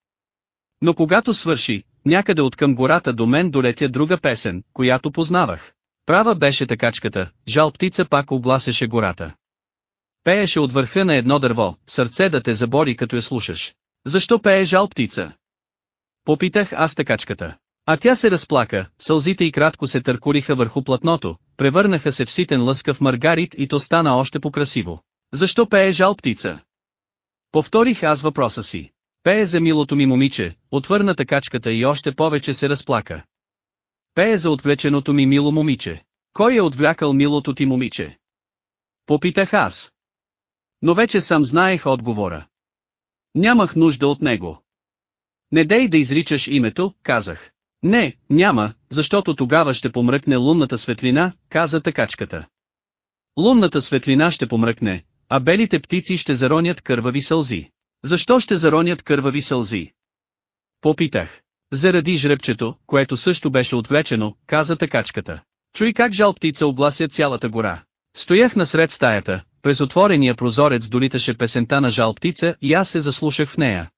Speaker 1: Но когато свърши, някъде от към гората до мен долетя друга песен, която познавах. Права беше такачката, жал птица пак огласеше гората. Пееше от върха на едно дърво, сърце да те забори като я слушаш. Защо пее жал птица? Попитах аз такачката. А тя се разплака, сълзите и кратко се търкуриха върху платното, превърнаха се в ситен лъскав маргарит и то стана още по-красиво. Защо пее жал птица? Повторих аз въпроса си. Пее за милото ми момиче, отвърна такачката и още повече се разплака. Пее за отвлеченото ми мило момиче. Кой е отвлякал милото ти момиче? Попитах аз. Но вече сам знаех отговора. Нямах нужда от него. Не дей да изричаш името, казах. Не, няма, защото тогава ще помръкне лунната светлина, каза такачката. Лунната светлина ще помръкне, а белите птици ще заронят кървави сълзи. Защо ще заронят кървави сълзи? Попитах. Заради жребчето, което също беше отвлечено, каза такачката. Чуй как жал птица оглася цялата гора. Стоях насред стаята, през отворения прозорец долиташе песента на жал птица и аз се заслушах в нея.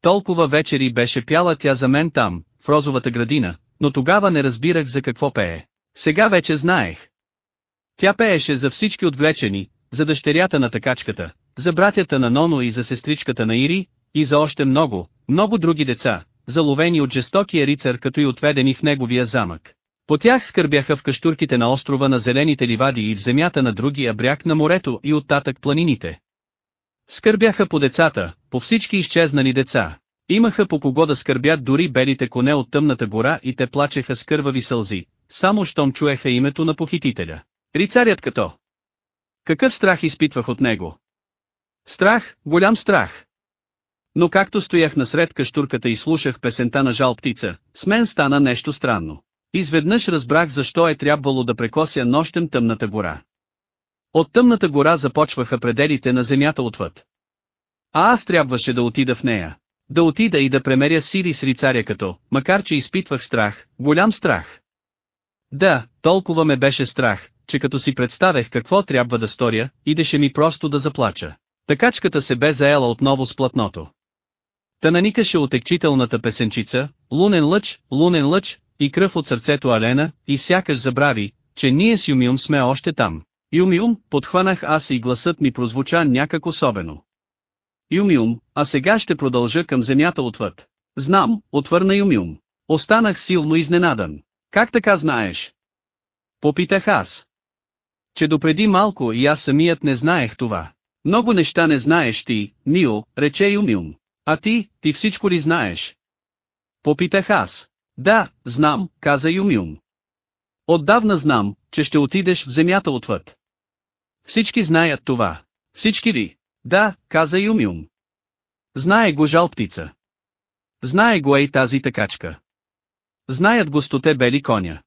Speaker 1: Толкова вечери беше пяла тя за мен там, в розовата градина, но тогава не разбирах за какво пее. Сега вече знаех. Тя пееше за всички отвлечени, за дъщерята на такачката, за братята на Ноно и за сестричката на Ири, и за още много, много други деца, заловени от жестокия рицар като и отведени в неговия замък. По тях скърбяха в каштурките на острова на зелените ливади и в земята на другия бряг на морето и оттатък планините. Скърбяха по децата, по всички изчезнали деца. Имаха по кого да скърбят дори белите коне от тъмната гора и те плачеха с кървави сълзи, само щом чуеха името на похитителя. Рицарят като. Какъв страх изпитвах от него? Страх, голям страх. Но както стоях насред каштурката и слушах песента на жал птица, с мен стана нещо странно. Изведнъж разбрах защо е трябвало да прекося нощем тъмната гора. От тъмната гора започваха пределите на земята отвъд. А аз трябваше да отида в нея. Да отида и да премеря сили с рицаря като, макар че изпитвах страх, голям страх. Да, толкова ме беше страх, че като си представех какво трябва да сторя, идеше ми просто да заплача. Такачката се бе заела отново с платното. Та наникаше отекчителната песенчица, лунен лъч, лунен лъч, и кръв от сърцето Алена, и сякаш забрави, че ние с Юмиум сме още там. Юмиум, подхванах аз и гласът ми прозвуча някак особено. Юмиум, а сега ще продължа към земята отвъд. Знам, отвърна Юмиум. Останах силно изненадан. Как така знаеш? Попитах аз. Че допреди малко и аз самият не знаех това. Много неща не знаеш ти, Нио, рече Юмиум. А ти, ти всичко ли знаеш? Попитах аз. Да, знам, каза Юмиум. Отдавна знам, че ще отидеш в земята отвъд. Всички знаят това. Всички ли? Да, каза Юмиум. Знае го жал птица. Знае го и тази такачка. Знаят го стоте бели коня.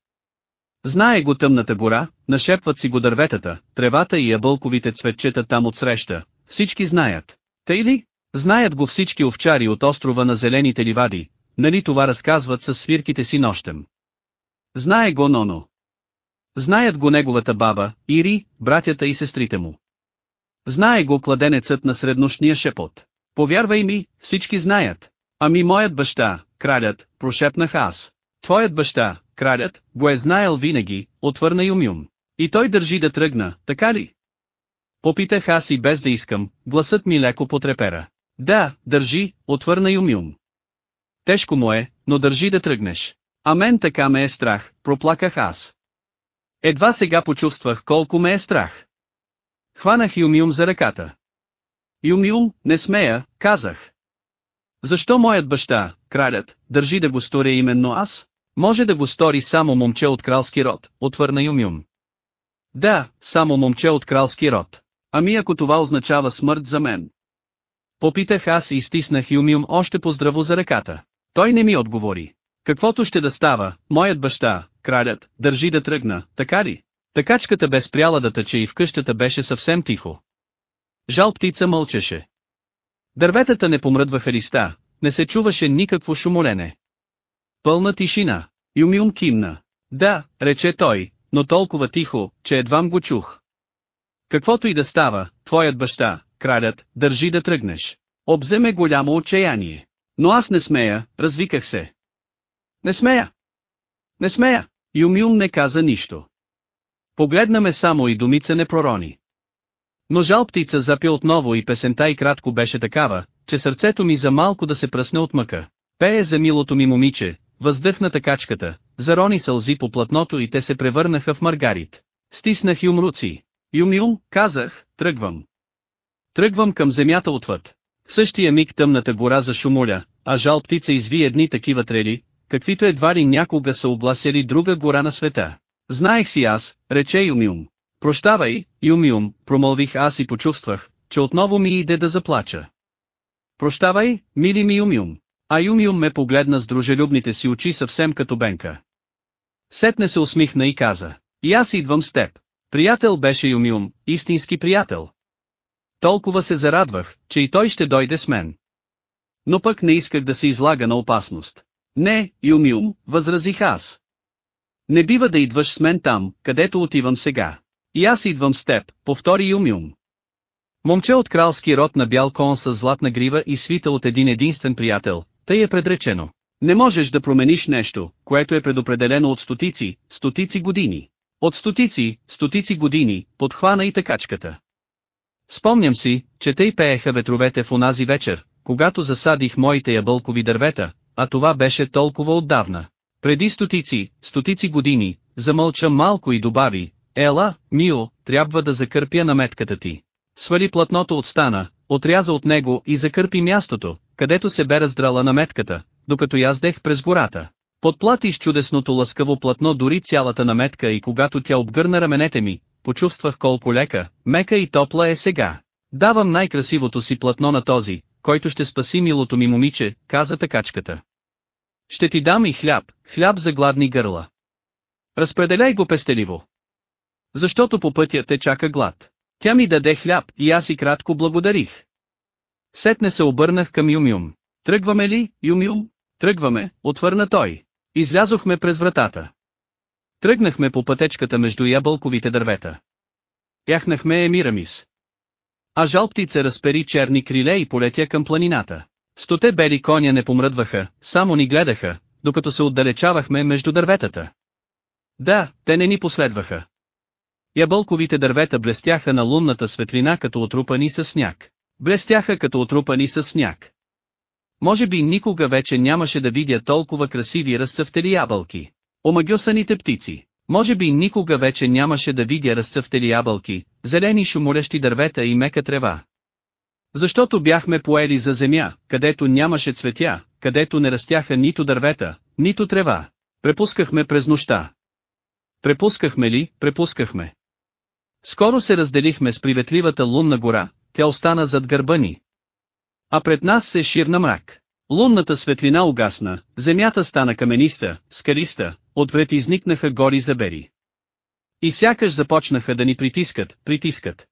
Speaker 1: Знае го тъмната гора, нашепват си го дърветата, тревата и ябълковите цветчета там отсреща, всички знаят. Тъй ли? Знаят го всички овчари от острова на зелените ливади, нали това разказват със свирките си нощем. Знае го Ноно. Знаят го неговата баба, Ири, братята и сестрите му. Знае го кладенецът на среднощния шепот. Повярвай ми, всички знаят. Ами моят баща, кралят, прошепнах аз. Твоят баща, кралят, го е знаел винаги, отвърна Юмюм. И той държи да тръгна, така ли? Попитах аз и без да искам, гласът ми леко потрепера. Да, държи, отвърна Юмюм. Тежко му е, но държи да тръгнеш. А мен така ме е страх, проплаках аз. Едва сега почувствах колко ме е страх. Хванах Юмюм за ръката. Юмюм, не смея, казах. Защо моят баща, кралят, държи да го сторя именно аз? Може да го стори само момче от кралски род, отвърна Юмюм. Да, само момче от кралски род. Ами ако това означава смърт за мен. Попитах аз и стиснах Юмюм още поздраво за ръката. Той не ми отговори. Каквото ще да става, моят баща, кралят, държи да тръгна, така ли? Такачката бе спряла да тъче и в къщата беше съвсем тихо. Жал птица мълчеше. Дърветата не помръдваха листа, не се чуваше никакво шумолене. Пълна тишина. Юмюм кимна. Да, рече той, но толкова тихо, че едвам го чух. Каквото и да става, твоят баща, кралят, държи да тръгнеш. Обземе голямо отчаяние. Но аз не смея, развиках се. Не смея. Не смея. Юмюм не каза нищо. Погледна ме само и думица не пророни. Но жал птица запи отново и песента и кратко беше такава, че сърцето ми за малко да се пръсне от мъка. Пее за милото ми момиче, въздъхна такачката, зарони сълзи по платното и те се превърнаха в маргарит. Стиснах юмруци. Юм-юм, казах, тръгвам. Тръгвам към земята отвъд. В същия миг тъмната гора зашумоля, а жал птица изви едни такива трели, каквито едва ли някога са обласяли друга гора на света. Знаех си аз, рече Юмиум. Прощавай, Юмиум, промълвих аз и почувствах, че отново ми иде да заплача. Прощавай, мили ми Юмиум. А Юмиум ме погледна с дружелюбните си очи съвсем като Бенка. Сетне се усмихна и каза, и аз идвам с теб. Приятел беше Юмиум, истински приятел. Толкова се зарадвах, че и той ще дойде с мен. Но пък не исках да се излага на опасност. Не, Юмиум, възразих аз. Не бива да идваш с мен там, където отивам сега. И аз идвам с теб, повтори Юмиум. Момче от кралски род на бял кон с златна грива и свита от един единствен приятел, тъй е предречено. Не можеш да промениш нещо, което е предопределено от стотици, стотици години. От стотици, стотици години, подхвана и такачката. Спомням си, че тъй пееха ветровете в онази вечер, когато засадих моите ябълкови дървета, а това беше толкова отдавна. Преди стотици, стотици години, замълча малко и добави, Ела, Мио, трябва да закърпя наметката ти. Свали платното от стана, отряза от него и закърпи мястото, където се бе раздрала наметката, докато яздех през гората. Подплати с чудесното лъскаво платно дори цялата наметка и когато тя обгърна раменете ми, почувствах колко лека, мека и топла е сега. Давам най-красивото си платно на този, който ще спаси милото ми момиче, каза такачката. Ще ти дам и хляб, хляб за гладни гърла. Разпределяй го пестеливо. Защото по пътя те чака глад. Тя ми даде хляб и аз и кратко благодарих. Сетне се обърнах към Юмюм. Тръгваме ли, Юмюм? Тръгваме, отвърна той. Излязохме през вратата. Тръгнахме по пътечката между ябълковите дървета. Яхнахме Емирамис. А жал птица разпери черни криле и полетя към планината. Стоте бели коня не помръдваха, само ни гледаха, докато се отдалечавахме между дърветата. Да, те не ни последваха. Ябълковите дървета блестяха на лунната светлина като отрупани с сняг. Блестяха като отрупани с сняг. Може би никога вече нямаше да видя толкова красиви разцъфтели ябълки. Омагюсаните птици. Може би никога вече нямаше да видя разцъфтели ябълки, зелени шумолещи дървета и мека трева. Защото бяхме поели за земя, където нямаше цветя, където не растяха нито дървета, нито трева. Препускахме през нощта. Препускахме ли, препускахме. Скоро се разделихме с приветливата лунна гора, тя остана зад гърба ни. А пред нас се ширна мрак. Лунната светлина угасна, земята стана камениста, скалиста, отвред изникнаха гори забери. И сякаш започнаха да ни притискат, притискат.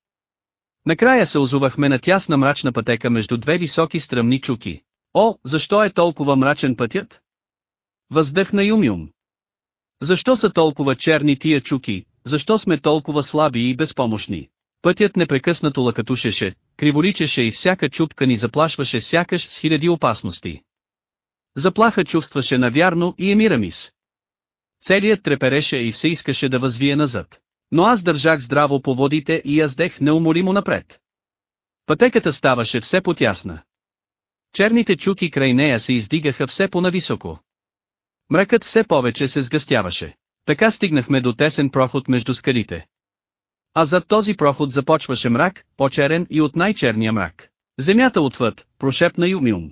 Speaker 1: Накрая се озовахме на тясна мрачна пътека между две високи стръмни чуки. О, защо е толкова мрачен пътят? Въздъхна Юмюм. Защо са толкова черни тия чуки, защо сме толкова слаби и безпомощни? Пътят непрекъснато лъкатушеше, криволичеше и всяка чупка ни заплашваше сякаш с хиляди опасности. Заплаха чувстваше навярно и Емирамис. Целият трепереше и все искаше да възвие назад. Но аз държах здраво по водите и яздех неуморимо напред. Пътеката ставаше все потясна. Черните чуки край нея се издигаха все по-нависоко. Мракът все повече се сгъстяваше. Така стигнахме до тесен проход между скалите. А зад този проход започваше мрак, по-черен и от най-черния мрак. Земята отвъд, прошепна Юмиум.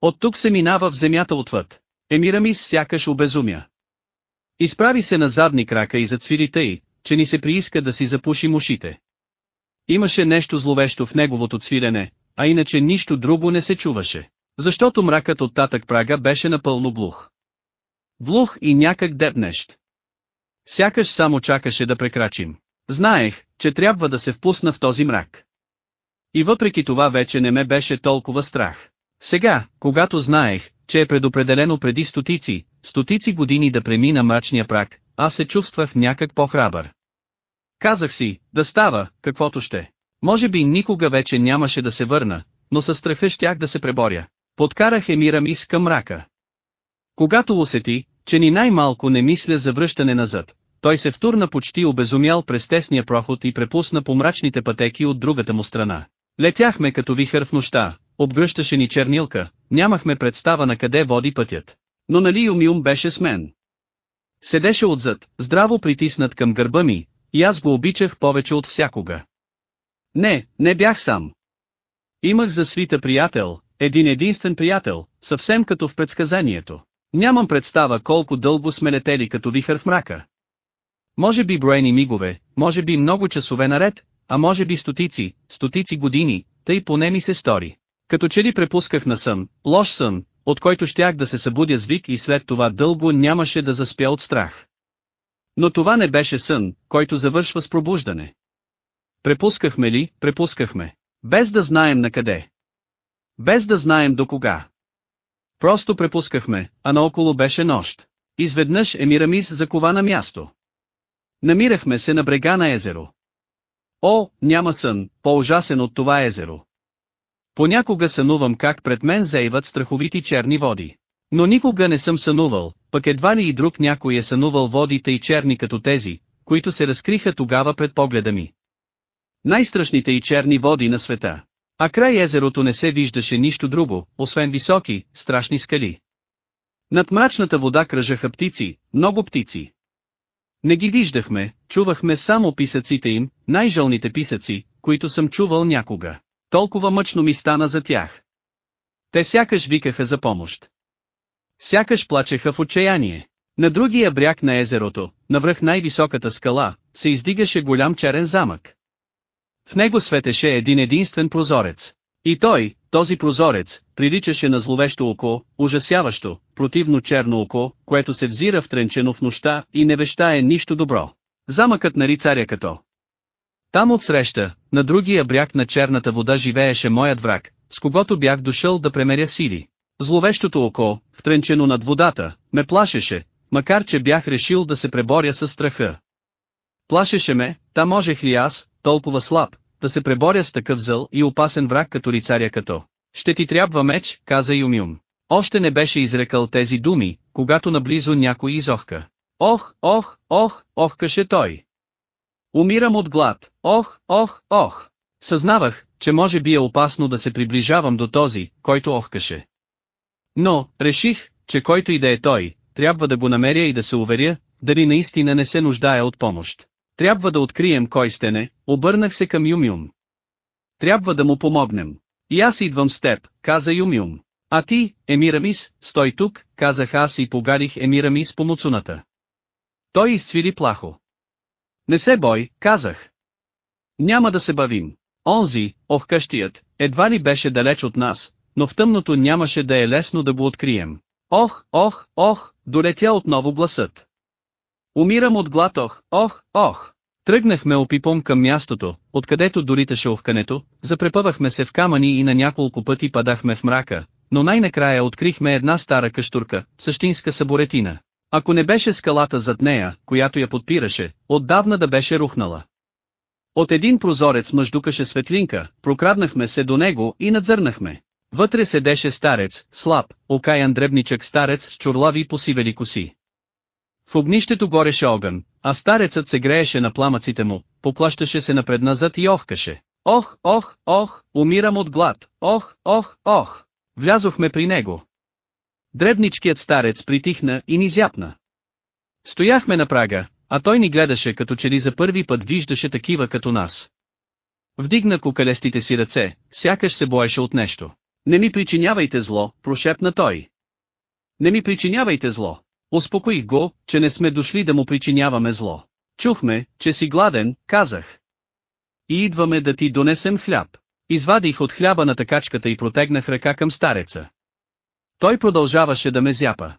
Speaker 1: От тук се минава в земята отвъд. Емирамис сякаш обезумя. Изправи се на задни крака и зацвири тъй, че ни се прииска да си запуши ушите. Имаше нещо зловещо в неговото цвирене, а иначе нищо друго не се чуваше. Защото мракът от татък прага беше напълно глух. Влух и някак дебнещ. Сякаш само чакаше да прекрачим. Знаех, че трябва да се впусна в този мрак. И въпреки това вече не ме беше толкова страх. Сега, когато знаех, че е предопределено преди стотици, стотици години да премина мрачния прак, аз се чувствах някак по-храбър. Казах си, да става, каквото ще. Може би никога вече нямаше да се върна, но със страха щях да се преборя. Подкарах Емира Мис към мрака. Когато усети, че ни най-малко не мисля за връщане назад, той се втурна почти обезумял през тесния проход и препусна по мрачните пътеки от другата му страна. Летяхме като вихър в нощта, обгръщаше ни чернилка, нямахме представа на къде води пътят. Но нали Юмиум беше с мен. Седеше отзад, здраво притиснат към гърба ми, и аз го обичах повече от всякога. Не, не бях сам. Имах за свита приятел, един единствен приятел, съвсем като в предсказанието. Нямам представа колко дълго сме летели като вихър в мрака. Може би броени мигове, може би много часове наред, а може би стотици, стотици години, тъй поне ми се стори. Като че ли препусках на сън, лош сън, от който щях да се събудя с вик и след това дълго нямаше да заспя от страх. Но това не беше сън, който завършва с пробуждане. Препускахме ли, препускахме. Без да знаем на къде. Без да знаем до кога. Просто препускахме, а наоколо беше нощ. Изведнъж Емирамис закова на място. Намирахме се на брега на езеро. О, няма сън, по-ужасен от това езеро. Понякога сънувам как пред мен заиват страховити черни води. Но никога не съм сънувал, пък едва ли и друг някой е сънувал водите и черни като тези, които се разкриха тогава пред погледа ми. Най-страшните и черни води на света. А край езерото не се виждаше нищо друго, освен високи, страшни скали. Над мрачната вода кръжаха птици, много птици. Не ги виждахме, чувахме само писъците им, най-жълните писъци, които съм чувал някога. Толкова мъчно ми стана за тях. Те сякаш викаха за помощ. Сякаш плачеха в отчаяние. На другия бряг на езерото, навръх най-високата скала, се издигаше голям черен замък. В него светеше един единствен прозорец. И той, този прозорец, приличаше на зловещо око, ужасяващо, противно черно око, което се взира втренчено в нощта и не вещае нищо добро. Замъкът на рицаря като. Там отсреща, на другия бряг на черната вода живееше моят враг, с когото бях дошъл да премеря сили. Зловещото око, втренчено над водата, ме плашеше, макар че бях решил да се преборя с страха. Плашеше ме, та можех ли аз, толкова слаб, да се преборя с такъв зъл и опасен враг като рицаря като. Ще ти трябва меч, каза Юмюм. Още не беше изрекал тези думи, когато наблизо някой изохка. Ох, ох, ох, охкаше той. Умирам от глад, ох, ох, ох. Съзнавах, че може би е опасно да се приближавам до този, който охкаше. Но, реших, че който и да е той, трябва да го намеря и да се уверя, дали наистина не се нуждае от помощ. Трябва да открием кой сте не, обърнах се към Юмюм. Трябва да му помогнем. И аз идвам с теб, каза Юмюм. А ти, Емирамис, стой тук, казах аз и погарих Емирамис по муцуната. Той изцвили плахо. Не се бой, казах. Няма да се бавим. Онзи, охкащият, едва ли беше далеч от нас, но в тъмното нямаше да е лесно да го открием. Ох, ох, ох, долетя отново гласът. Умирам от глад ох, ох, ох. Тръгнахме опипом към мястото, откъдето дориташе овкането, запрепъвахме се в камъни и на няколко пъти падахме в мрака, но най-накрая открихме една стара къщурка, същинска саборетина. Ако не беше скалата зад нея, която я подпираше, отдавна да беше рухнала. От един прозорец мъждукаше светлинка, прокраднахме се до него и надзърнахме. Вътре седеше старец, слаб, окаян дребничък старец с чурлави посивели коси. В огнището гореше огън, а старецът се грееше на пламъците му, поплащаше се напредназад и охкаше. Ох, ох, ох, умирам от глад, ох, ох, ох. Влязохме при него. Дребничкият старец притихна и ни зяпна. Стояхме на прага, а той ни гледаше като че ли за първи път виждаше такива като нас. Вдигна кукалестите си ръце, сякаш се боеше от нещо. Не ми причинявайте зло, прошепна той. Не ми причинявайте зло. Успокоих го, че не сме дошли да му причиняваме зло. Чухме, че си гладен, казах. И идваме да ти донесем хляб. Извадих от хляба на такачката и протегнах ръка към стареца. Той продължаваше да ме зяпа.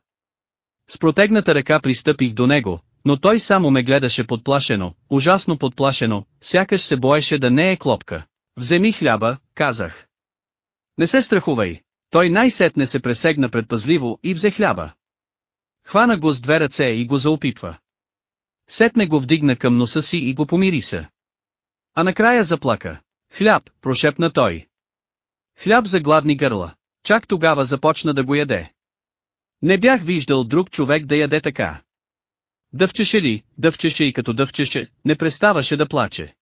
Speaker 1: С протегната ръка пристъпих до него, но той само ме гледаше подплашено, ужасно подплашено, сякаш се боеше да не е клопка. Вземи хляба, казах. Не се страхувай. Той най-сетне се пресегна предпазливо и взе хляба. Хвана го с две ръце и го заопипва. Сетне го вдигна към носа си и го помириса. А накрая заплака. Хляб, прошепна той. Хляб за гладни гърла. Чак тогава започна да го яде. Не бях виждал друг човек да яде така. Дъвчеше ли, дъвчеше и като дъвчеше, не преставаше да плаче.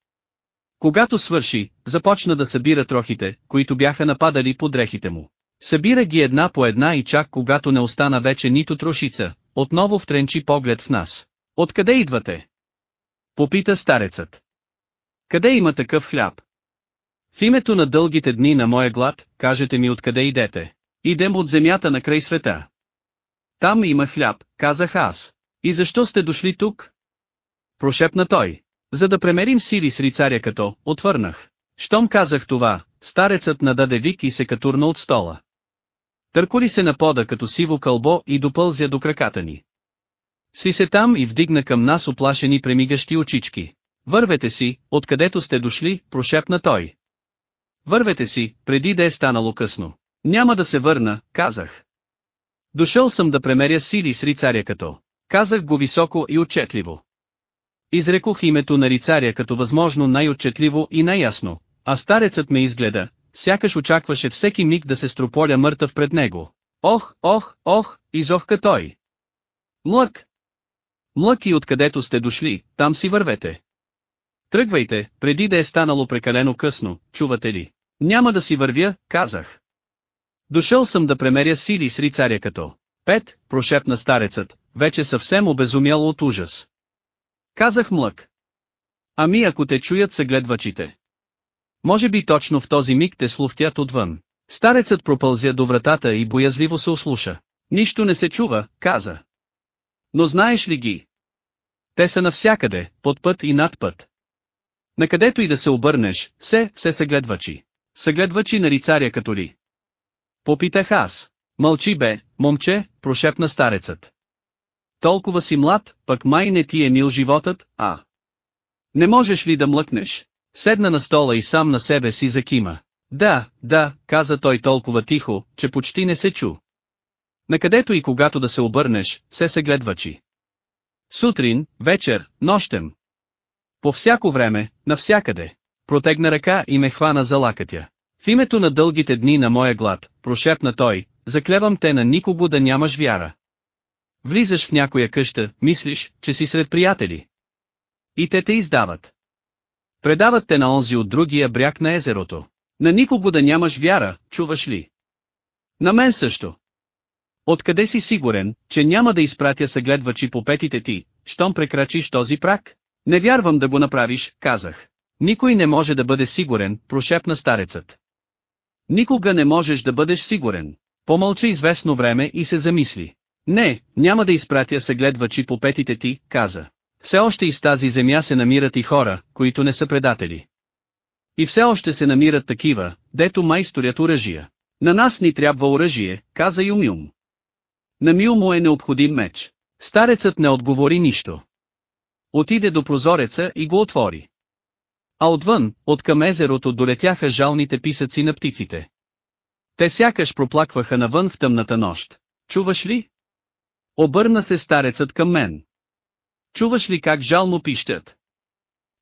Speaker 1: Когато свърши, започна да събира трохите, които бяха нападали по дрехите му. Събира ги една по една и чак когато не остана вече нито трошица, отново втренчи поглед в нас. Откъде идвате? Попита старецът. Къде има такъв хляб? В името на дългите дни на моя глад, кажете ми откъде идете. Идем от земята на край света. Там има хляб, казах аз. И защо сте дошли тук? Прошепна той. За да премерим сили с рицаря като, отвърнах. Щом казах това, старецът нададе вик и се катурна от стола. Търколи се на пода като сиво кълбо и допълзя до краката ни. Сви се там и вдигна към нас оплашени премигащи очички. Вървете си, откъдето сте дошли, прошепна той. Вървете си, преди да е станало късно. Няма да се върна, казах. Дошъл съм да премеря сили с рицаря като. Казах го високо и отчетливо. Изрекох името на рицаря като възможно най-отчетливо и най-ясно, а старецът ме изгледа, сякаш очакваше всеки миг да се строполя мъртъв пред него. Ох, ох, ох, изохка той. Млък! Млък и откъдето сте дошли, там си вървете. Тръгвайте, преди да е станало прекалено късно, чувате ли? Няма да си вървя, казах. Дошъл съм да премеря сили с рицаря като. Пет, прошепна старецът, вече съвсем обезумял от ужас. Казах млък. Ами ако те чуят съгледвачите. Може би точно в този миг те слухтят отвън. Старецът пропълзя до вратата и боязливо се ослуша. Нищо не се чува, каза. Но знаеш ли ги? Те са навсякъде, под път и над път. Накъдето и да се обърнеш, все, все съгледвачи. Съгледвачи на рицаря като ли. Попитах аз. Мълчи бе, момче, прошепна старецът. Толкова си млад, пък май не ти е мил животът, а. Не можеш ли да млъкнеш? Седна на стола и сам на себе си закима. Да, да, каза той толкова тихо, че почти не се чу. Накъдето и когато да се обърнеш, все се гледвачи. Сутрин, вечер, нощем. По всяко време, навсякъде. Протегна ръка и ме хвана за лакътя. В името на дългите дни на моя глад, прошепна той, заклевам те на никого да нямаш вяра. Влизаш в някоя къща, мислиш, че си сред приятели. И те те издават. Предават те на онзи от другия бряг на езерото. На никого да нямаш вяра, чуваш ли? На мен също. Откъде си сигурен, че няма да изпратя съгледвачи по петите ти, щом прекрачиш този прак? Не вярвам да го направиш, казах. Никой не може да бъде сигурен, прошепна старецът. Никога не можеш да бъдеш сигурен. Помълча известно време и се замисли. Не, няма да изпратя съгледвачи по петите ти, каза. Все още из тази земя се намират и хора, които не са предатели. И все още се намират такива, дето майсторят оръжия. На нас ни трябва оръжие, каза Юмюм. На Мил му е необходим меч. Старецът не отговори нищо. Отиде до прозореца и го отвори. А отвън, от към езерото долетяха жалните писъци на птиците. Те сякаш проплакваха навън в тъмната нощ. Чуваш ли? Обърна се старецът към мен. Чуваш ли как жално пищат?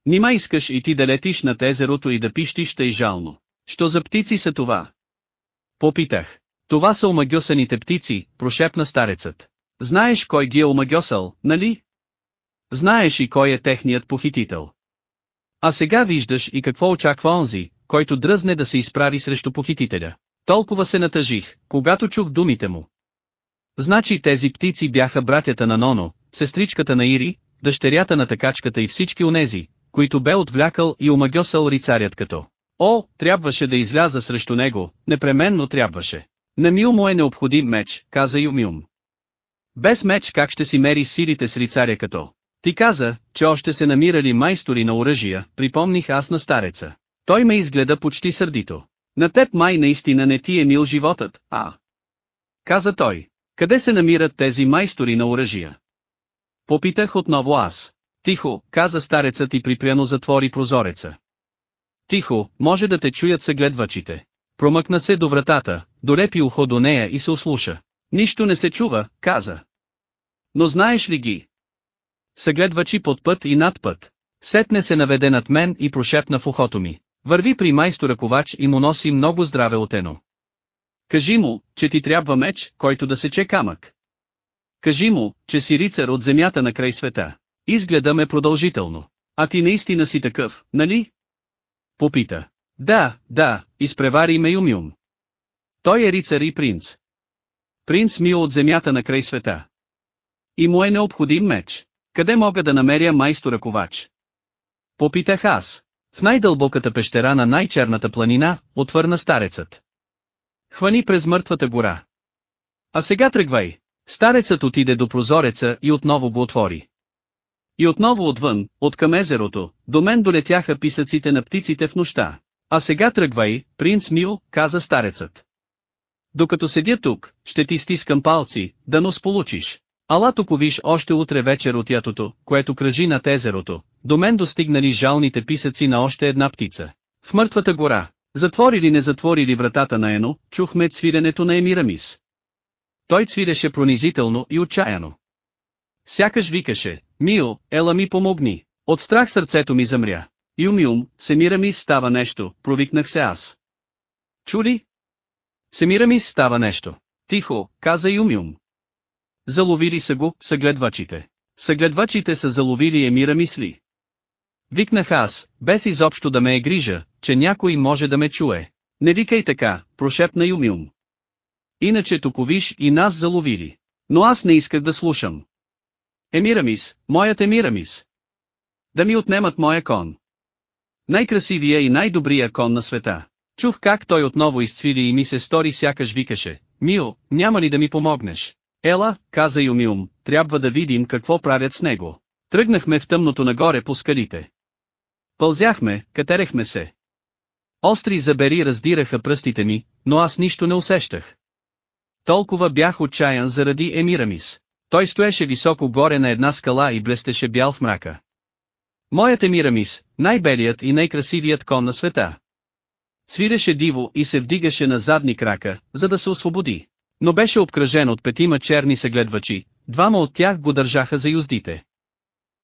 Speaker 1: Нима искаш и ти да летиш над езерото и да пищиш тъй жално. Що за птици са това? Попитах. Това са омагьосаните птици, прошепна старецът. Знаеш кой ги е омагьосал, нали? Знаеш и кой е техният похитител. А сега виждаш и какво очаква онзи, който дръзне да се изправи срещу похитителя. Толкова се натъжих, когато чух думите му. Значи тези птици бяха братята на Ноно, сестричката на Ири, дъщерята на такачката и всички онези, които бе отвлякал и омагьосал рицарят като. О, трябваше да изляза срещу него, непременно трябваше. На Мил му е необходим меч, каза Юмюм. Без меч как ще си мери силите с рицаря като? Ти каза, че още се намирали майстори на оръжия, припомних аз на стареца. Той ме изгледа почти сърдито. На теб май наистина не ти е мил животът, а? Каза той. Къде се намират тези майстори на оръжия? Попитах отново аз. Тихо, каза старецът и припряно затвори прозореца. Тихо, може да те чуят съгледвачите. Промъкна се до вратата, долепи ухо до нея и се ослуша. Нищо не се чува, каза. Но знаеш ли ги? Съгледвачи под път и над път. Сетне се наведе над мен и прошепна в ухото ми. Върви при майстора ковач и му носи много здраве отено. Кажи му, че ти трябва меч, който да сече камък. Кажи му, че си рицар от земята на край света. Изгледа ме продължително. А ти наистина си такъв, нали? Попита. Да, да, изпревари ме Юмюм. Той е рицар и принц. Принц ми е от земята на край света. И му е необходим меч. Къде мога да намеря майстора ковач? Попитах аз. В най-дълбоката пещера на най-черната планина, отвърна старецът. Хвани през мъртвата гора. А сега тръгвай. Старецът отиде до прозореца и отново го отвори. И отново отвън, от към езерото, до мен долетяха писъците на птиците в нощта. А сега тръгвай, принц Мил, каза старецът. Докато седя тук, ще ти стискам палци, да но сполучиш. Ала повиш още утре вечер от ятото, което кръжи над езерото, до мен достигнали жалните писъци на още една птица. В мъртвата гора, затвори ли не затвори ли вратата на Ено, чухме цвиренето на Емирамис. Той цвиреше пронизително и отчаяно. Сякаш викаше, Мио, ела ми помогни. От страх сърцето ми замря. Юм-юм, Семирамис става нещо, провикнах се аз. Чули? Семирамис става нещо. Тихо, каза Юм-юм. Заловили са го, съгледвачите. Съгледвачите са заловили Емира мисли. Викнах аз, без изобщо да ме е грижа, че някой може да ме чуе. Не викай така, прошепна Юмиум. Иначе топовиш и нас заловили. Но аз не исках да слушам. Емирамис, моят Емирамис. Да ми отнемат моя кон. Най-красивия и най-добрия кон на света. Чух как той отново изцвили и ми се стори сякаш викаше, Мио, няма ли да ми помогнеш? Ела, каза Юмиум, трябва да видим какво правят с него. Тръгнахме в тъмното нагоре по скалите. Пълзяхме, катерехме се. Остри забери раздираха пръстите ми, но аз нищо не усещах. Толкова бях отчаян заради Емирамис. Той стоеше високо горе на една скала и блестеше бял в мрака. Моят Емирамис, най-белият и най-красивият кон на света. Свиреше диво и се вдигаше на задни крака, за да се освободи. Но беше обкръжен от петима черни съгледвачи, двама от тях го държаха за юздите.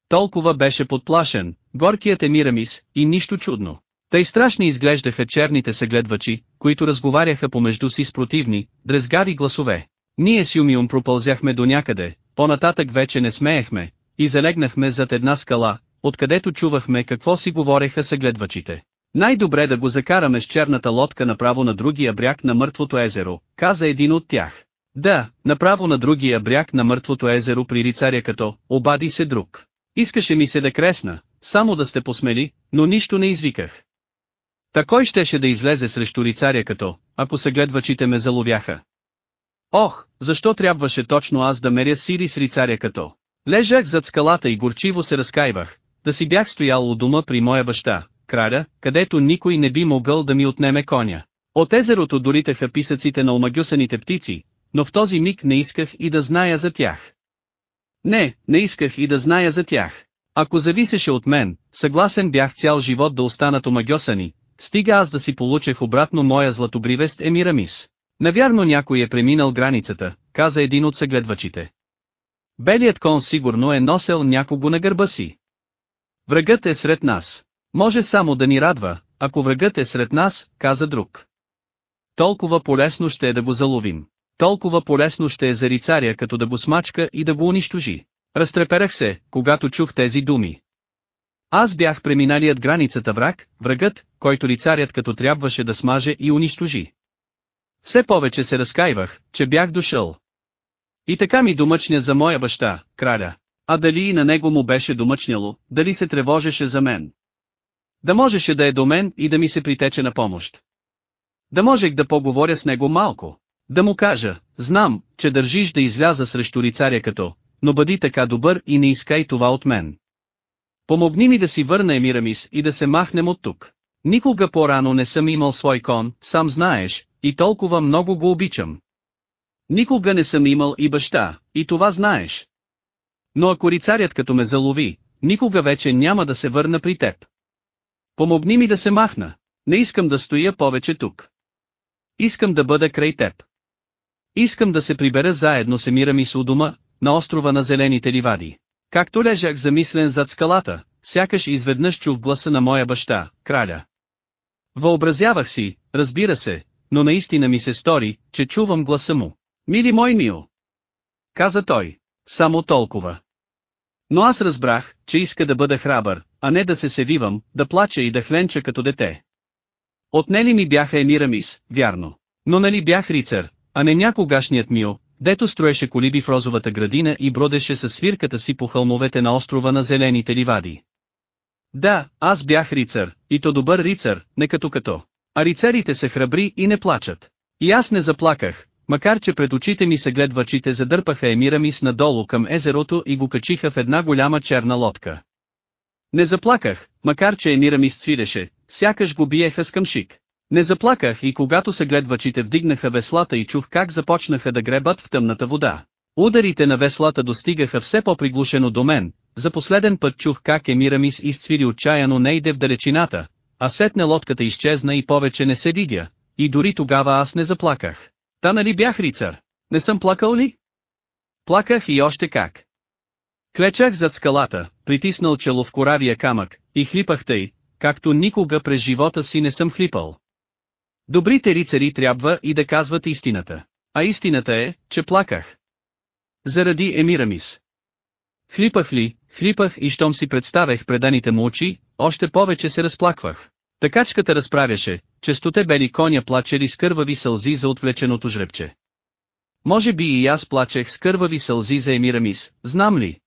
Speaker 1: Толкова беше подплашен, горкият Емирамис, и нищо чудно. Тъй страшни изглеждаха черните съгледвачи, които разговаряха помежду си с противни, дрезгави гласове. Ние с Юмиум пропълзяхме до някъде, по-нататък вече не смеехме, и залегнахме зад една скала, откъдето чувахме какво си говореха съгледвачите. Най-добре да го закараме с черната лодка направо на другия бряг на мъртвото езеро, каза един от тях. Да, направо на другия бряг на мъртвото езеро при рицаря като, обади се друг. Искаше ми се да кресна, само да сте посмели, но нищо не извиках. Та кой щеше да излезе срещу рицаря като, ако съгледвачите ме заловяха? Ох, защо трябваше точно аз да меря сили с рицаря като? Лежах зад скалата и горчиво се разкаивах, да си бях стоял у дома при моя баща, краля, където никой не би могъл да ми отнеме коня. От езерото долитаха писъците на омагюсаните птици, но в този миг не исках и да зная за тях. Не, не исках и да зная за тях. Ако зависеше от мен, съгласен бях цял живот да останат омагьосани, стига аз да си получех обратно моя златобривест Емирамис. Навярно някой е преминал границата, каза един от съгледвачите. Белият кон сигурно е носел някого на гърба си. Врагът е сред нас. Може само да ни радва, ако врагът е сред нас, каза друг. Толкова полезно ще е да го заловим. Толкова полезно ще е за рицаря като да го смачка и да го унищожи. Разтреперах се, когато чух тези думи. Аз бях преминалият границата враг, врагът, който рицарят като трябваше да смаже и унищожи. Все повече се разкаивах, че бях дошъл. И така ми домъчня за моя баща, краля. А дали и на него му беше домъчняло, дали се тревожеше за мен. Да можеше да е до мен и да ми се притече на помощ. Да можех да поговоря с него малко. Да му кажа, знам, че държиш да изляза срещу рицаря като, но бъди така добър и не искай това от мен. Помогни ми да си върна Емирамис и да се махнем от тук. Никога по-рано не съм имал свой кон, сам знаеш, и толкова много го обичам. Никога не съм имал и баща, и това знаеш. Но ако рицарят като ме залови, никога вече няма да се върна при теб. Помогни ми да се махна. Не искам да стоя повече тук. Искам да бъда край теб. Искам да се прибера заедно с Емирамис у дома, на острова на зелените ливади. Както лежах замислен зад скалата, сякаш изведнъж чух гласа на моя баща, краля. Въобразявах си, разбира се, но наистина ми се стори, че чувам гласа му. Мили мой мил! Каза той. Само толкова. Но аз разбрах, че иска да бъда храбър, а не да се севивам, да плача и да хленча като дете. Отнели ми бяха Емирамис, вярно. Но нали бях рицар, а не някогашният мил, дето строеше колиби в розовата градина и бродеше със свирката си по хълмовете на острова на зелените ливади. Да, аз бях рицар, и то добър рицар, не като като. А рицарите се храбри и не плачат. И аз не заплаках, макар че пред очите ми съгледвачите задърпаха Емирамис надолу към езерото и го качиха в една голяма черна лодка. Не заплаках, макар че Емирамис цвиреше, сякаш го биеха с къмшик. Не заплаках и когато съгледвачите вдигнаха веслата и чух как започнаха да гребат в тъмната вода. Ударите на веслата достигаха все по-приглушено до мен, за последен път чух как Емирамис изцвири отчаяно не иде в далечината, а сетне лодката изчезна и повече не се видя, и дори тогава аз не заплаках. Та нали бях рицар? Не съм плакал ли? Плаках и още как. Клечах зад скалата, притиснал чело в коравия камък, и хлипах тъй, както никога през живота си не съм хлипал. Добрите рицари трябва и да казват истината. А истината е, че плаках. Заради Емирамис. Хлипах ли, хлипах и щом си представех преданите му очи, още повече се разплаквах. Такачката разправяше, че стоте бели коня плачели с кървави сълзи за отвлеченото жребче. Може би и аз плачех с кървави сълзи за Емирамис, знам ли?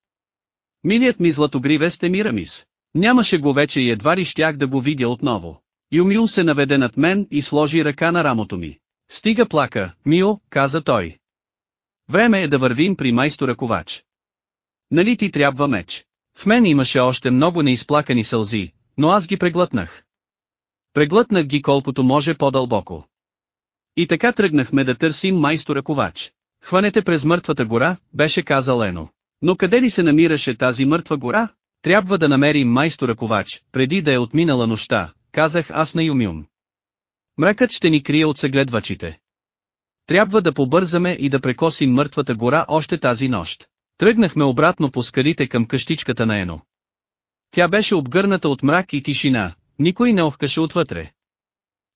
Speaker 1: Милият ми златогривест Емирамис. Нямаше го вече и едва ли щях да го видя отново. Юмил се наведе над мен и сложи ръка на рамото ми. Стига плака, Мио, каза той. Време е да вървим при майстора ковач. Нали ти трябва меч? В мен имаше още много неизплакани сълзи, но аз ги преглътнах. Преглътнах ги колкото може по-дълбоко. И така тръгнахме да търсим майстора ковач. Хванете през мъртвата гора, беше казал Ено. Но къде ли се намираше тази мъртва гора? Трябва да намерим майстора ковач, преди да е отминала нощта, казах аз на Юмюм. Мракът ще ни крие от съгледвачите. Трябва да побързаме и да прекосим мъртвата гора още тази нощ. Тръгнахме обратно по скалите към къщичката на Ено. Тя беше обгърната от мрак и тишина, никой не охкаше отвътре.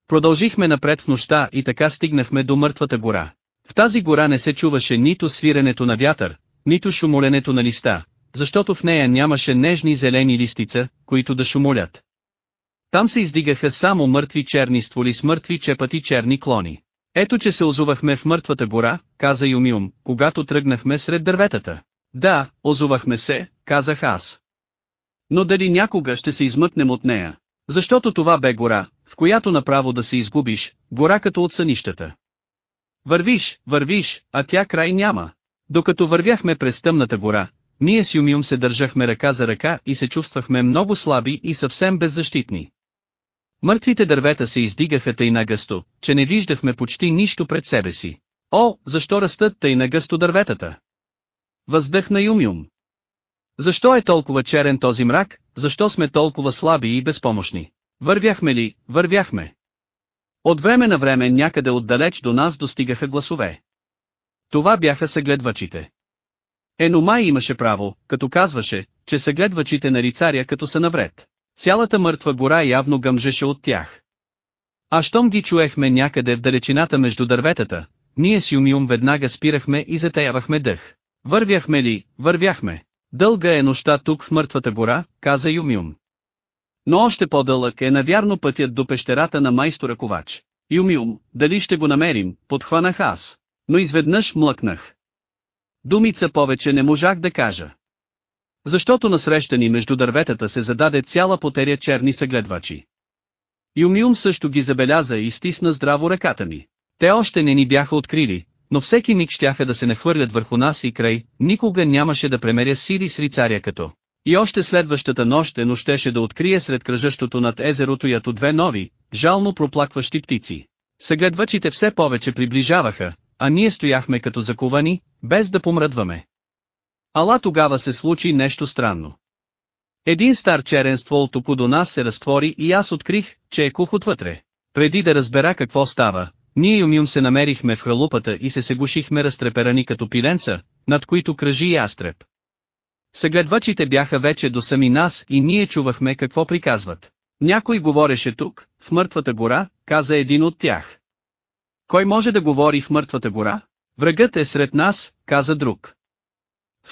Speaker 1: Продължихме напред в нощта и така стигнахме до мъртвата гора. В тази гора не се чуваше нито свиренето на вятър, нито шумоленето на листа, защото в нея нямаше нежни зелени листица, които да шумолят. Там се издигаха само мъртви черни стволи с мъртви чепати черни клони. Ето че се озувахме в мъртвата гора, каза Юмиум, когато тръгнахме сред дърветата. Да, озувахме се, казах аз. Но дали някога ще се измъкнем от нея? Защото това бе гора, в която направо да се изгубиш, гора като от сънищата. Вървиш, вървиш, а тя край няма. Докато вървяхме през тъмната гора, ние с Юмиум се държахме ръка за ръка и се чувствахме много слаби и съвсем беззащитни. Мъртвите дървета се издигаха тъй нагъсто, че не виждахме почти нищо пред себе си. О, защо растат тъй нагъсто дърветата? Въздъхна Юмиум. Защо е толкова черен този мрак, защо сме толкова слаби и безпомощни? Вървяхме ли, вървяхме. От време на време някъде отдалеч до нас достигаха гласове. Това бяха съгледвачите. Еномай имаше право, като казваше, че съгледвачите на рицаря като са навред. Цялата мъртва гора явно гъмжеше от тях. А щом ги чуехме някъде в далечината между дърветата, ние с Юмиум веднага спирахме и затеявахме дъх. Вървяхме ли, вървяхме. Дълга е нощта тук в мъртвата гора, каза Юмиум. Но още по-дълъг е навярно пътят до пещерата на майстора Ковач. Юмиум, дали ще го намерим, подхванах аз. Но изведнъж млъкнах. Думица повече не можах да кажа. Защото насреща ни между дърветата се зададе цяла потеря черни съгледвачи. Юмиум също ги забеляза и стисна здраво ръката ми. Те още не ни бяха открили, но всеки миг щяха да се нахвърлят върху нас и край, никога нямаше да премеря сили с рицаря като. И още следващата нощ Ено щеше да открие сред кръжащото над езерото ято две нови, жално проплакващи птици. Съгледвачите все повече приближаваха, а ние стояхме като заковани, без да помръдваме. Ала тогава се случи нещо странно. Един стар черен ствол току до нас се разтвори и аз открих, че е кух отвътре. Преди да разбера какво става, ние Юмюм се намерихме в хралупата и се сегушихме разтреперани като пиленца, над които кръжи ястреб. Съгледвачите бяха вече до сами нас и ние чувахме какво приказват. Някой говореше тук, в мъртвата гора, каза един от тях. Кой може да говори в мъртвата гора? Врагът е сред нас, каза друг.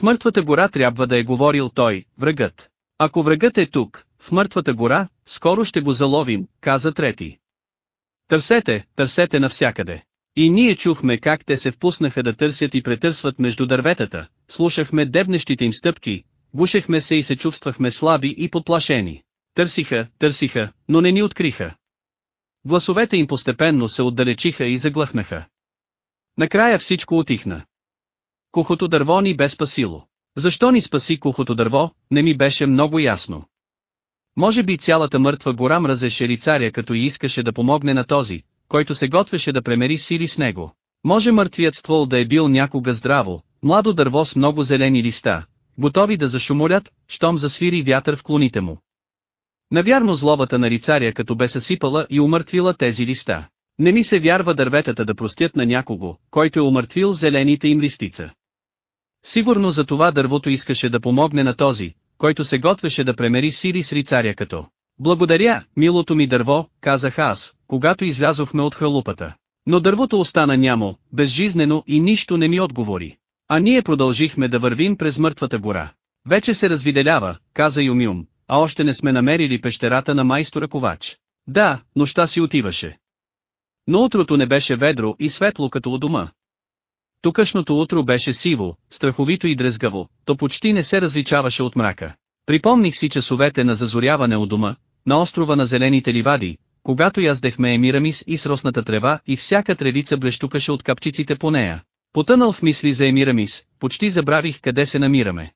Speaker 1: В мъртвата гора трябва да е говорил той, врагът. Ако врагът е тук, в мъртвата гора, скоро ще го заловим, каза трети. Търсете, търсете навсякъде. И ние чухме как те се впуснаха да търсят и претърсват между дърветата, слушахме дебнещите им стъпки, бушехме се и се чувствахме слаби и подплашени. Търсиха, търсиха, но не ни откриха. Гласовете им постепенно се отдалечиха и заглъхнаха. Накрая всичко отихна. Кухото дърво ни бе спасило. Защо ни спаси кухото дърво, не ми беше много ясно. Може би цялата мъртва гора мразеше рицаря като и искаше да помогне на този, който се готвеше да премери сили с него. Може мъртвият ствол да е бил някога здраво, младо дърво с много зелени листа, готови да зашумолят, щом засвири вятър в клоните му. Навярно зловата на рицаря като бе съсипала и умъртвила тези листа. Не ми се вярва дърветата да простят на някого, който е умъртвил зелените им листица. Сигурно за това дървото искаше да помогне на този, който се готвеше да премери сили с рицаря като. Благодаря, милото ми дърво, казах аз, когато излязохме от халупата. Но дървото остана нямо, безжизнено и нищо не ми отговори. А ние продължихме да вървим през мъртвата гора. Вече се развиделява, каза Юмюм, а още не сме намерили пещерата на майстора Ковач. Да, нощта си отиваше. Но утрото не беше ведро и светло като у дома. Тукашното утро беше сиво, страховито и дрезгаво, то почти не се различаваше от мрака. Припомних си часовете на зазоряване у дома, на острова на зелените ливади, когато яздехме Емирамис и сросната трева и всяка тревица блещукаше от капчиците по нея. Потънал в мисли за Емирамис, почти забравих къде се намираме.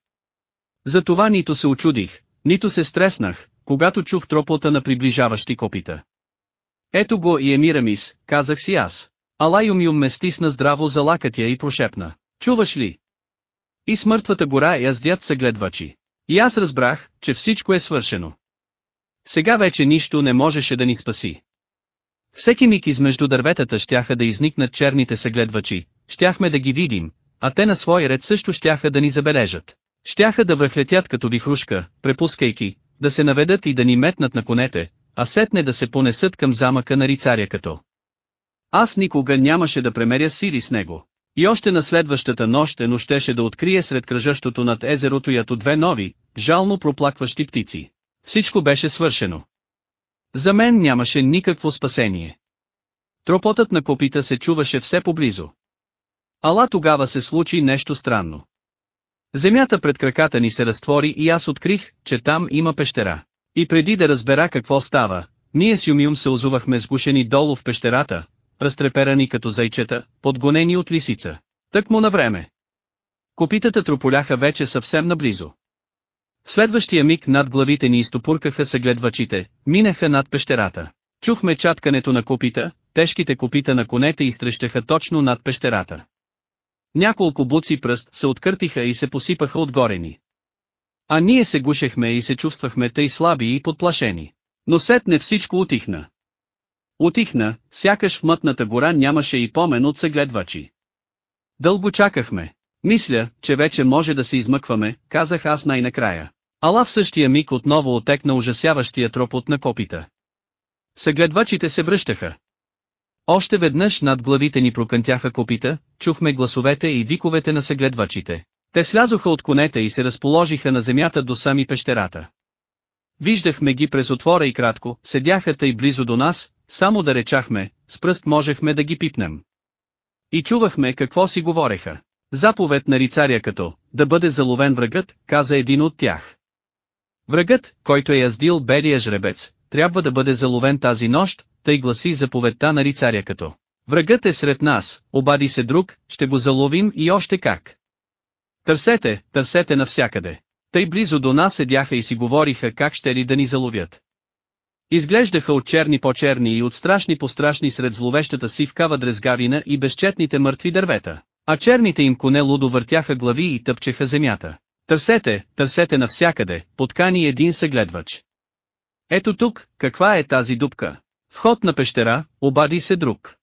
Speaker 1: Затова нито се очудих, нито се стреснах, когато чух троплата на приближаващи копита. Ето го и Емирамис, казах си аз. Алайумиум ме стисна здраво за лакътя и прошепна. Чуваш ли? И с мъртвата гора яздят съгледвачи. И аз разбрах, че всичко е свършено. Сега вече нищо не можеше да ни спаси. Всеки миг измежду дърветата щяха да изникнат черните съгледвачи, щяхме да ги видим, а те на свой ред също щяха да ни забележат. Щяха да връхлетят като вихрушка, препускайки, да се наведат и да ни метнат на конете, а сетне да се понесат към замъка на рицаря като. Аз никога нямаше да премеря сили с него. И още на следващата нощ Ено щеше да открие сред кръжащото над езерото ято две нови, жално проплакващи птици. Всичко беше свършено. За мен нямаше никакво спасение. Тропотът на копита се чуваше все поблизо. Ала тогава се случи нещо странно. Земята пред краката ни се разтвори и аз открих, че там има пещера. И преди да разбера какво става, ние с Юмиум се озувахме сгушени долу в пещерата, разтреперани като зайчета, подгонени от лисица. Тък му на време. Копитата трополяха вече съвсем наблизо. В следващия миг над главите ни изтопуркаха съгледвачите, минаха над пещерата. Чухме чаткането на копита, тежките копита на конете изтрещаха точно над пещерата. Няколко буци пръст се откъртиха и се посипаха отгоре ни. А ние се гушехме и се чувствахме тъй слаби и подплашени. Но сетне всичко утихна. Утихна, сякаш в мътната гора нямаше и помен от съгледвачи. Дълго чакахме. Мисля, че вече може да се измъкваме, казах аз най-накрая. Ала в същия миг отново отекна ужасяващия тропот на копита. Съгледвачите се връщаха. Още веднъж над главите ни прокънтяха копита, чухме гласовете и виковете на съгледвачите. Те слязоха от конете и се разположиха на земята до сами пещерата. Виждахме ги през отвора и кратко, седяха тъй близо до нас, само да речахме, с пръст можехме да ги пипнем. И чувахме какво си говореха. Заповед на рицаря като, да бъде заловен врагът, каза един от тях. Врагът, който е яздил белия жребец, трябва да бъде заловен тази нощ, тъй гласи заповедта на рицаря като. Врагът е сред нас, обади се друг, ще го заловим и още как. Търсете, търсете навсякъде. Тъй близо до нас седяха и си говориха как ще ли да ни заловят. Изглеждаха от черни по-черни и от страшни по-страшни сред зловещата сивкава дрезгавина и безчетните мъртви дървета. А черните им коне лудо въртяха глави и тъпчеха земята. Търсете, търсете навсякъде, подкани един съгледвач. Ето тук, каква е тази дупка? Вход на пещера, обади се друг.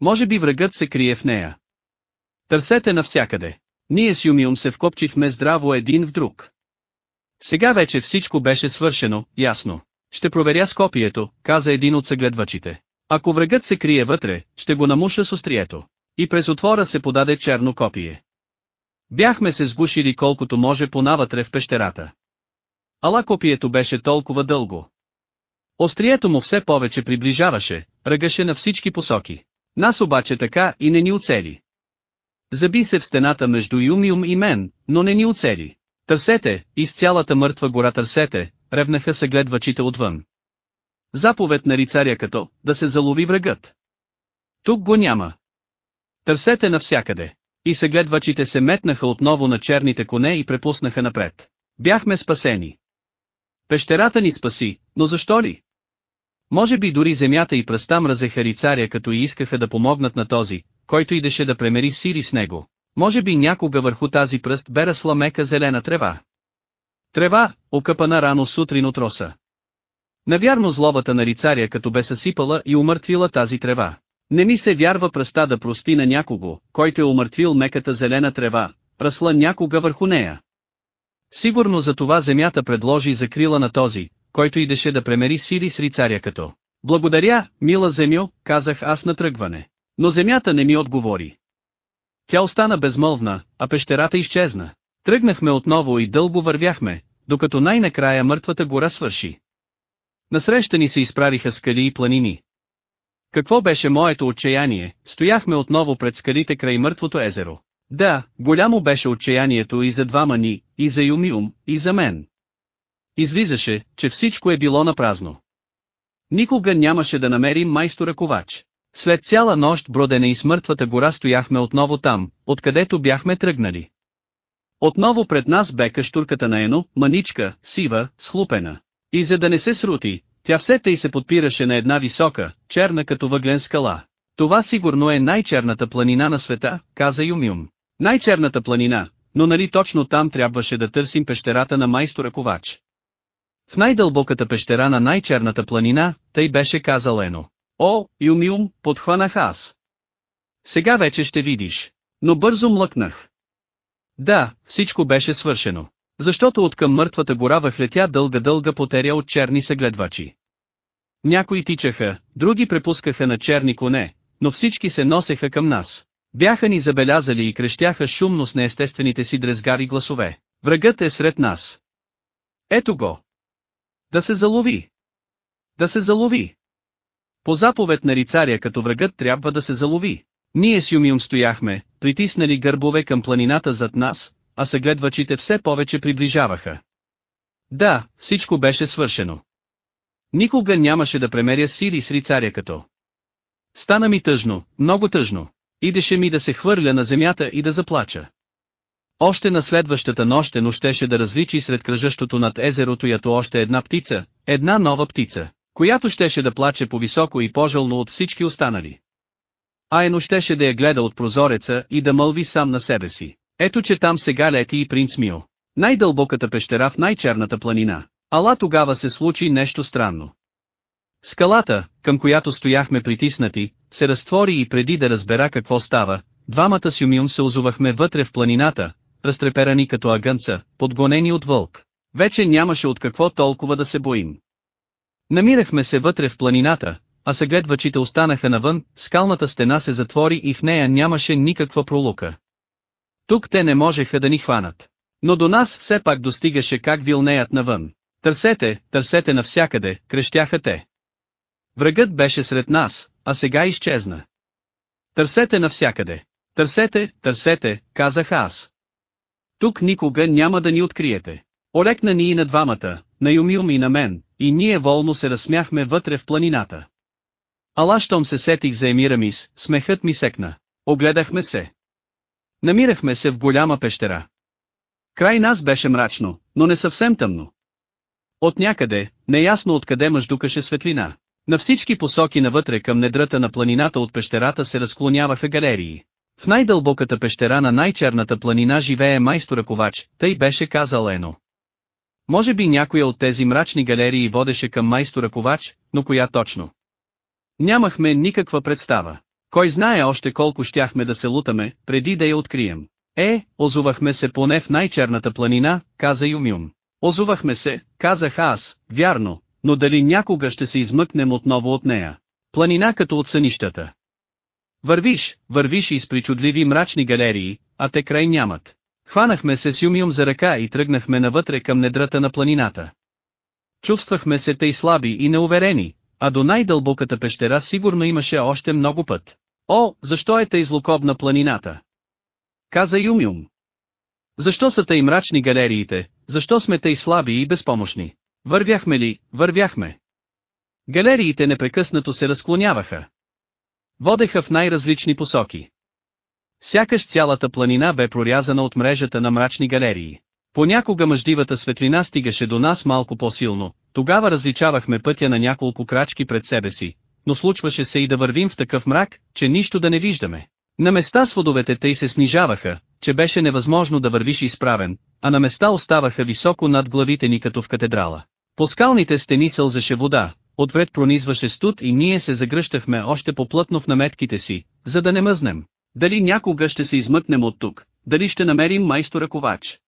Speaker 1: Може би врагът се крие в нея. Търсете навсякъде. Ние с Юмиум се вкопчихме здраво един в друг. Сега вече всичко беше свършено, ясно. Ще проверя с копието, каза един от съгледвачите. Ако врагът се крие вътре, ще го намуша с острието. И през отвора се подаде черно копие. Бяхме се сгушили колкото може понавътре в пещерата. Ала копието беше толкова дълго. Острието му все повече приближаваше, ръгаше на всички посоки. Нас обаче така и не ни оцели. Заби се в стената между Юмиум и мен, но не ни оцели. Търсете, из цялата мъртва гора търсете, ревнаха се гледвачите отвън. Заповед на рицаря като, да се залови врагът. Тук го няма. Търсете навсякъде. И съгледвачите се метнаха отново на черните коне и препуснаха напред. Бяхме спасени. Пещерата ни спаси, но защо ли? Може би дори земята и пръста мразеха рицаря като и искаха да помогнат на този, който идеше да премери сили с него. Може би някога върху тази пръст бе расла мека зелена трева. Трева, окъпана рано сутрин от роса. Навярно злобата на рицаря като бе съсипала и умъртвила тази трева. Не ми се вярва пръста да прости на някого, който е умъртвил меката зелена трева, расла някога върху нея. Сигурно за това земята предложи закрила на този, който идеше да премери сили с рицаря като. Благодаря, мила земю, казах аз на тръгване. Но земята не ми отговори. Тя остана безмълвна, а пещерата изчезна. Тръгнахме отново и дълго вървяхме, докато най-накрая мъртвата гора свърши. Насреща ни се изправиха скали и планини. Какво беше моето отчаяние, стояхме отново пред скалите край мъртвото езеро. Да, голямо беше отчаянието и за двама ни, и за Юмиум, и за мен. Излизаше, че всичко е било напразно. Никога нямаше да намерим майстора ковач. След цяла нощ бродене и смъртвата гора стояхме отново там, откъдето бяхме тръгнали. Отново пред нас бе каштурката на Ено, маничка, сива, схлупена. И за да не се срути, тя все тъй се подпираше на една висока, черна като въглен скала. Това сигурно е най-черната планина на света, каза Юмюм. Най-черната планина, но нали точно там трябваше да търсим пещерата на майстора Ковач. В най-дълбоката пещера на най-черната планина, тъй беше казал Ено. О, Юмюм, подхванах аз. Сега вече ще видиш. Но бързо млъкнах. Да, всичко беше свършено. Защото от към мъртвата гора въхлетя дълга-дълга потеря от черни съгледвачи. Някои тичаха, други препускаха на черни коне, но всички се носеха към нас. Бяха ни забелязали и крещяха шумно с неестествените си дрезгари гласове. Врагът е сред нас. Ето го. Да се залови. Да се залови. По заповед на рицаря като врагът трябва да се залови. Ние с Юмиум стояхме, притиснали гърбове към планината зад нас, а съгледвачите все повече приближаваха. Да, всичко беше свършено. Никога нямаше да премеря сили с рицаря като. Стана ми тъжно, много тъжно. Идеше ми да се хвърля на земята и да заплача. Още на следващата нощ но щеше да различи сред кръжащото над езерото ято още една птица, една нова птица, която щеше да плаче по-високо и по-жълно от всички останали. А ено щеше да я гледа от прозореца и да мълви сам на себе си. Ето че там сега лети и принц Мио. Най-дълбоката пещера в най-черната планина. Ала тогава се случи нещо странно. Скалата, към която стояхме притиснати, се разтвори и преди да разбера какво става, двамата с се озувахме вътре в планината, разтреперани като агънца, подгонени от вълк. Вече нямаше от какво толкова да се боим. Намирахме се вътре в планината, а съгледвачите останаха навън, скалната стена се затвори и в нея нямаше никаква пролука. Тук те не можеха да ни хванат. Но до нас все пак достигаше как вилнеят навън. Търсете, търсете навсякъде, крещяха те. Врагът беше сред нас, а сега изчезна. Търсете навсякъде. Търсете, търсете, казах аз. Тук никога няма да ни откриете. Олекна ни и на двамата, на Юмилм и на мен, и ние волно се разсмяхме вътре в планината. Ала щом се сетих за Емирамис, смехът ми секна. Огледахме се. Намирахме се в голяма пещера. Край нас беше мрачно, но не съвсем тъмно. От някъде, неясно откъде мъждукаше светлина. На всички посоки навътре към недрата на планината от пещерата се разклоняваха галерии. В най-дълбоката пещера на най-черната планина живее майстора ковач, тъй беше казал Ено. Може би някоя от тези мрачни галерии водеше към майстора ковач, но коя точно? Нямахме никаква представа. Кой знае още колко щяхме да се лутаме, преди да я открием. Е, озувахме се поне в най-черната планина, каза Юмюм. Озувахме се, казах аз, вярно, но дали някога ще се измъкнем отново от нея. Планина като от сънищата. Вървиш, вървиш из причудливи мрачни галерии, а те край нямат. Хванахме се с Юмиум за ръка и тръгнахме навътре към недрата на планината. Чувствахме се тъй слаби и неуверени, а до най-дълбоката пещера сигурно имаше още много път. О, защо е тъй злокобна планината? Каза Юмюм. Защо са тъй мрачни галериите, защо сме тъй слаби и безпомощни? Вървяхме ли, вървяхме. Галериите непрекъснато се разклоняваха. Водеха в най-различни посоки. Сякаш цялата планина бе прорязана от мрежата на мрачни галерии. Понякога мъждивата светлина стигаше до нас малко по-силно, тогава различавахме пътя на няколко крачки пред себе си, но случваше се и да вървим в такъв мрак, че нищо да не виждаме. На места сводовете тъй се снижаваха, че беше невъзможно да вървиш изправен, а на места оставаха високо над главите ни като в катедрала. По скалните стени сълзаше вода, отвред пронизваше студ и ние се загръщахме още по-плътно в наметките си, за да не мъзнем. Дали някога ще се измъкнем от тук, дали ще намерим майстора ковач.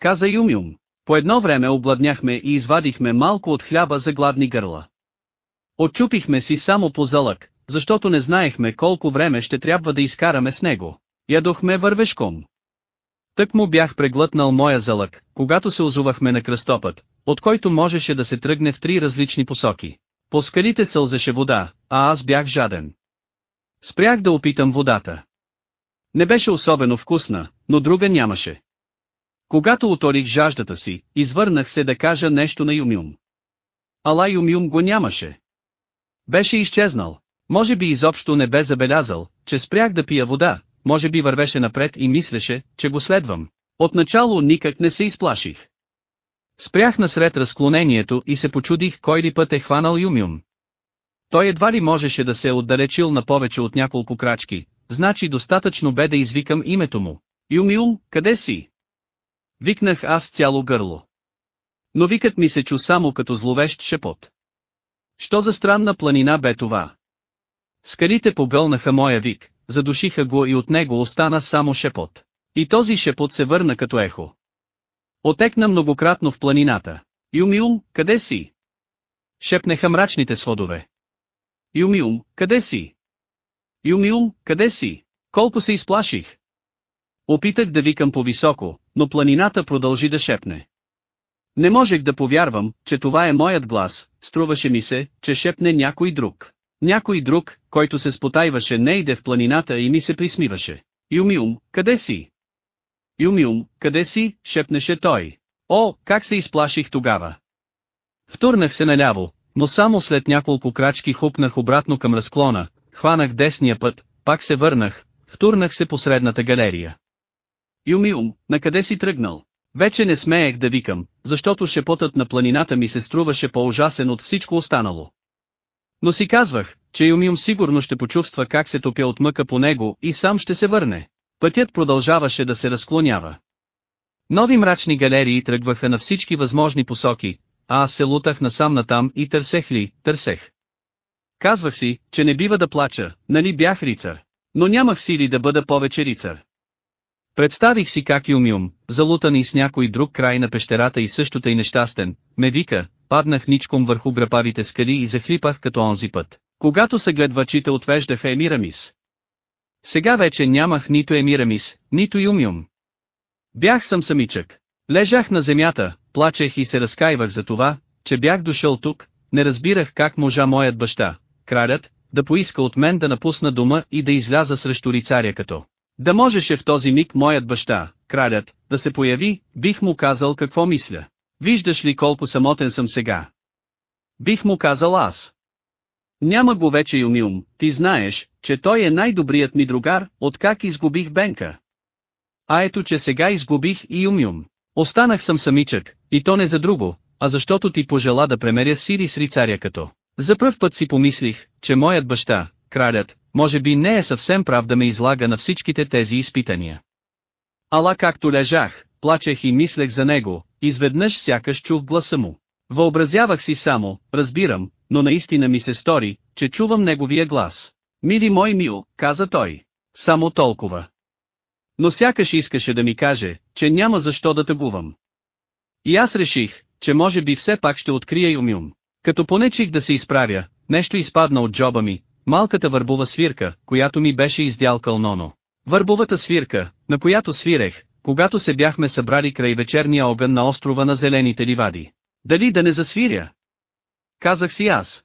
Speaker 1: Каза Юмюм. По едно време обладняхме и извадихме малко от хляба за гладни гърла. Отчупихме си само по залък, защото не знаехме колко време ще трябва да изкараме с него. Ядохме вървешком. Тък му бях преглътнал моя залък, когато се озувахме на кръстопът, от който можеше да се тръгне в три различни посоки. По скалите сълзеше вода, а аз бях жаден. Спрях да опитам водата. Не беше особено вкусна, но друга нямаше. Когато оторих жаждата си, извърнах се да кажа нещо на Юмюм. Ала Юмюм го нямаше. Беше изчезнал. Може би изобщо не бе забелязал, че спрях да пия вода, може би вървеше напред и мислеше, че го следвам. Отначало никак не се изплаших. Спрях насред разклонението и се почудих кой ли път е хванал Юмюм. Той едва ли можеше да се е отдалечил на повече от няколко крачки, значи достатъчно бе да извикам името му. Юмюм, къде си? Викнах аз цяло гърло. Но викът ми се чу само като зловещ шепот. Що за странна планина бе това? Скалите погълнаха моя вик, задушиха го и от него остана само шепот. И този шепот се върна като ехо. Отекна многократно в планината. Юмиум, къде си? Шепнеха мрачните сводове. Юмиум, къде си? Юмиум, къде си? Колко се изплаших? Опитах да викам по-високо, но планината продължи да шепне. Не можех да повярвам, че това е моят глас, струваше ми се, че шепне някой друг. Някой друг, който се спотайваше не иде в планината и ми се присмиваше. Юмиум, къде си? Юмиум, къде си, шепнеше той. О, как се изплаших тогава! Втурнах се наляво, но само след няколко крачки хупнах обратно към разклона, хванах десния път, пак се върнах, втурнах се по средната галерия. Юмиум, на къде си тръгнал? Вече не смеех да викам, защото шепотът на планината ми се струваше по-ужасен от всичко останало. Но си казвах, че Юмиум сигурно ще почувства как се топя от мъка по него и сам ще се върне. Пътят продължаваше да се разклонява. Нови мрачни галерии тръгваха на всички възможни посоки, а аз се лутах насам натам и търсех ли, търсех. Казвах си, че не бива да плача, нали бях рицар. Но нямах сили да бъда повече рицар. Представих си как Юмюм, залутан и с някой друг край на пещерата и същото и нещастен, ме вика, паднах ничком върху грапавите скали и захлипах като онзи път, когато съгледвачите отвеждаха Емирамис. Сега вече нямах нито Емирамис, нито Юмюм. Бях съм самичък. Лежах на земята, плачех и се разкаивах за това, че бях дошъл тук, не разбирах как можа моят баща, кралят, да поиска от мен да напусна дома и да изляза срещу рицаря като. Да можеше в този миг моят баща, кралят, да се появи, бих му казал какво мисля. Виждаш ли колко самотен съм сега? Бих му казал аз. Няма го вече Юмиум, ти знаеш, че той е най-добрият ми другар, откак изгубих Бенка. А ето че сега изгубих и Юмиум. Останах съм самичък, и то не за друго, а защото ти пожела да премеря сили с рицаря като. За пръв път си помислих, че моят баща, кралят, може би не е съвсем прав да ме излага на всичките тези изпитания. Ала както лежах, плачех и мислех за него, изведнъж сякаш чух гласа му. Въобразявах си само, разбирам, но наистина ми се стори, че чувам неговия глас. Мили мой мил, каза той. Само толкова. Но сякаш искаше да ми каже, че няма защо да тъгувам. И аз реших, че може би все пак ще открия Юмюм. Като понечих да се изправя, нещо изпадна от джоба ми, малката върбова свирка, която ми беше издялкал Ноно. Върбовата свирка, на която свирех, когато се бяхме събрали край вечерния огън на острова на зелените ливади. Дали да не засвиря? Казах си аз.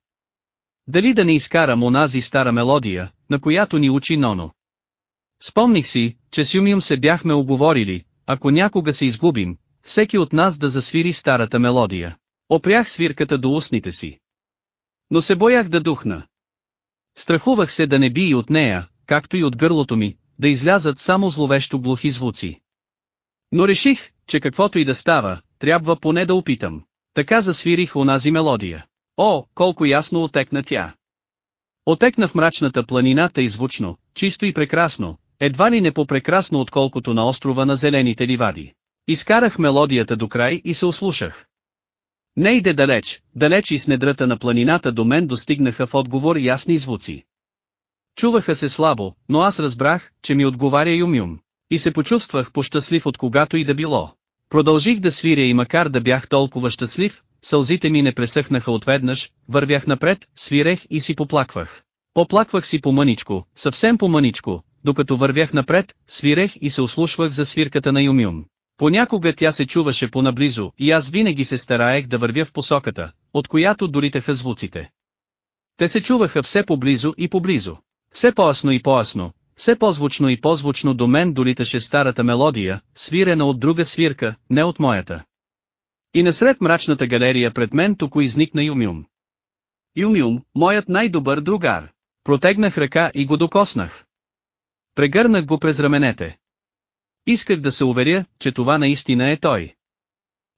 Speaker 1: Дали да не изкарам онази стара мелодия, на която ни учи Ноно. Спомних си, че с Юмиум се бяхме оговорили, ако някога се изгубим, всеки от нас да засвири старата мелодия. Опрях свирката до устните си. Но се боях да духна. Страхувах се да не би и от нея, както и от гърлото ми, да излязат само зловещо глухи звуци. Но реших, че каквото и да става, трябва поне да опитам. Така засвирих онази мелодия. О, колко ясно отекна тя! Отекна в мрачната планината и звучно, чисто и прекрасно, едва ли не по-прекрасно отколкото на острова на зелените ливади. Изкарах мелодията до край и се ослушах. Не иде далеч, далеч и с недрата на планината до мен достигнаха в отговор ясни звуци. Чуваха се слабо, но аз разбрах, че ми отговаря Юмюм. И се почувствах пощастлив от когато и да било. Продължих да свиря и макар да бях толкова щастлив, сълзите ми не пресъхнаха отведнъж, вървях напред, свирех и си поплаквах. Поплаквах си по-мъничко, съвсем по-мъничко, докато вървях напред, свирех и се ослушвах за свирката на Юмюм. Понякога тя се чуваше понаблизо и аз винаги се стараех да вървя в посоката, от която долитаха звуците. Те се чуваха все поблизо и поблизо. Все по-ясно и по-ясно, все по-звучно и по-звучно до мен долиташе старата мелодия, свирена от друга свирка, не от моята. И насред мрачната галерия пред мен току изникна Юмюм. Юмюм, моят най-добър другар. Протегнах ръка и го докоснах. Прегърнах го през раменете. Исках да се уверя, че това наистина е той.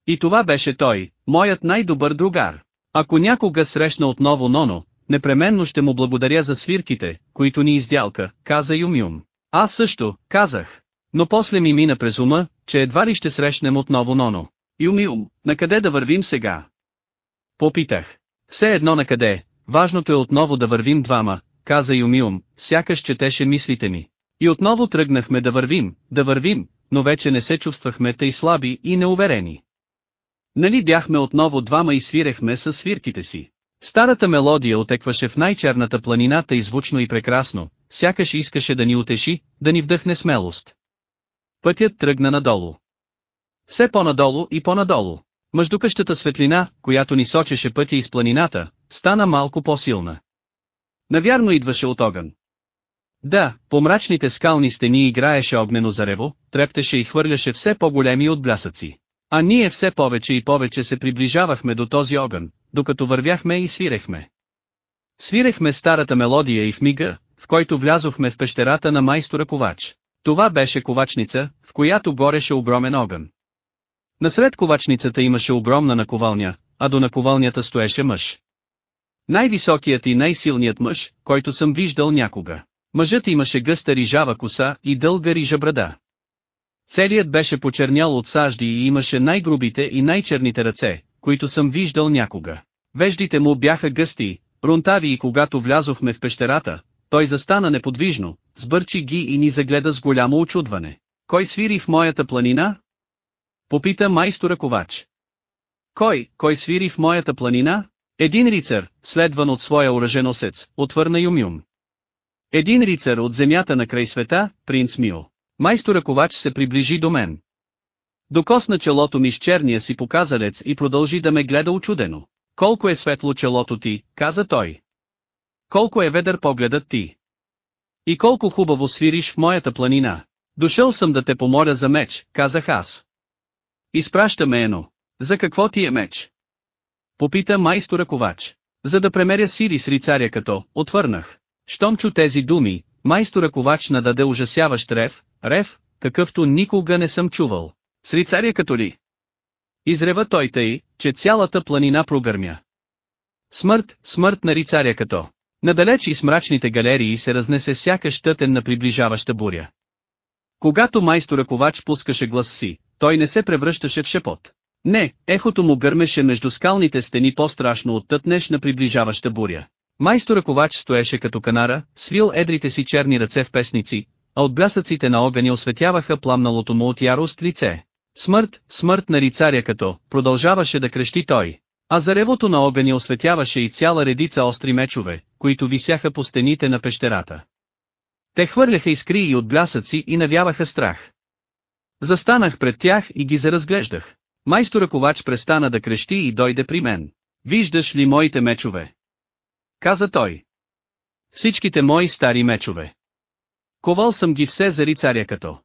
Speaker 1: И това беше той, моят най-добър другар. Ако някога срещна отново Ноно, непременно ще му благодаря за свирките, които ни издялка, каза Юм-Юм. Аз също, казах. Но после ми мина през ума, че едва ли ще срещнем отново Ноно. Юм-Юм, накъде да вървим сега? Попитах. Все едно на къде, важното е отново да вървим двама, каза Юмиум, сякаш четеше мислите ми. И отново тръгнахме да вървим, да вървим, но вече не се чувствахме тъй слаби и неуверени. Нали бяхме отново двама и свирехме с свирките си. Старата мелодия отекваше в най-черната планината и звучно и прекрасно, сякаш искаше да ни утеши, да ни вдъхне смелост. Пътят тръгна надолу. Все по-надолу и по-надолу. Мъждукащата светлина, която ни сочеше пътя из планината, стана малко по-силна. Навярно идваше от огън. Да, по мрачните скални стени играеше огнено зарево, трептеше и хвърляше все по-големи от блясъци. А ние все повече и повече се приближавахме до този огън, докато вървяхме и свирехме. Свирехме старата мелодия и в мига, в който влязохме в пещерата на майстора ковач. Това беше ковачница, в която гореше огромен огън. Насред ковачницата имаше огромна наковалня, а до наковалнята стоеше мъж. Най-високият и най-силният мъж, който съм виждал някога. Мъжът имаше гъста рижава коса и дълга рижа брада. Целият беше почернял от сажди и имаше най-грубите и най-черните ръце, които съм виждал някога. Веждите му бяха гъсти, рунтави и когато влязохме в пещерата, той застана неподвижно, сбърчи ги и ни загледа с голямо очудване. Кой свири в моята планина? Попита майстора ковач. Кой, кой свири в моята планина? Един рицар, следван от своя оръженосец, отвърна Юмюм. Един рицар от земята на край света, принц Мио. Майстора ковач се приближи до мен. Докосна челото ми с черния си показалец и продължи да ме гледа очудено. Колко е светло челото ти, каза той. Колко е ведър погледът ти. И колко хубаво свириш в моята планина. Дошъл съм да те помоля за меч, казах аз. Изпраща ме ено. За какво ти е меч? Попита майстора ковач. За да премеря сили с рицаря като, отвърнах. Щом чу тези думи, майстора ковач нададе ужасяващ рев, рев, какъвто никога не съм чувал. С рицаря като ли? Изрева той тъй, че цялата планина прогърмя. Смърт, смърт на рицаря като. Надалеч из мрачните галерии се разнесе сякаш тътен на приближаваща буря. Когато майстора ковач пускаше глас си, той не се превръщаше в шепот. Не, ехото му гърмеше между скалните стени по-страшно от тътнеш на приближаваща буря. Майстора ковач стоеше като канара, свил едрите си черни ръце в песници, а от блясъците на огъня осветяваха пламналото му от ярост лице. Смърт, смърт на рицаря като, продължаваше да крещи той. А заревото на огъня осветяваше и цяла редица остри мечове, които висяха по стените на пещерата. Те хвърляха искри и от блясъци и навяваха страх. Застанах пред тях и ги заразглеждах. Майстора ковач престана да крещи и дойде при мен. Виждаш ли моите мечове? Каза той. Всичките мои стари мечове. Ковал съм ги все за рицаря като.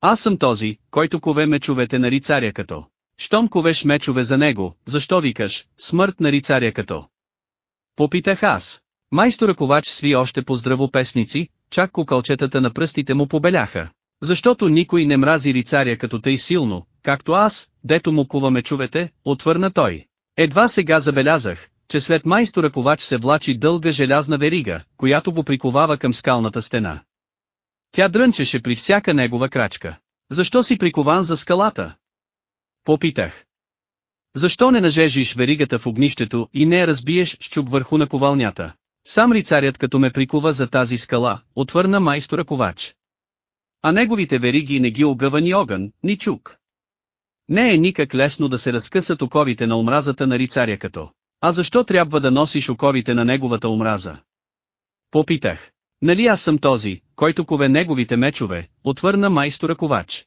Speaker 1: Аз съм този, който кове мечовете на рицаря като. Щом ковеш мечове за него, защо викаш, смърт на рицаря като? Попитах аз. Майстора ковач сви още по здраво песници, чак кукълчетата на пръстите му побеляха. Защото никой не мрази рицаря като тъй силно, както аз, дето му кува мечовете, отвърна той. Едва сега забелязах, че след майстора ковач се влачи дълга желязна верига, която го приковава към скалната стена. Тя дрънчеше при всяка негова крачка. Защо си прикован за скалата? Попитах. Защо не нажежиш веригата в огнището и не разбиеш чук върху на ковалнята? Сам рицарят като ме прикува за тази скала, отвърна майстора ковач. А неговите вериги не ги огъва ни огън, ни чук. Не е никак лесно да се разкъсат оковите на омразата на рицаря като. А защо трябва да носиш оковите на неговата омраза? Попитах. Нали аз съм този, който кове неговите мечове, отвърна майстора ковач.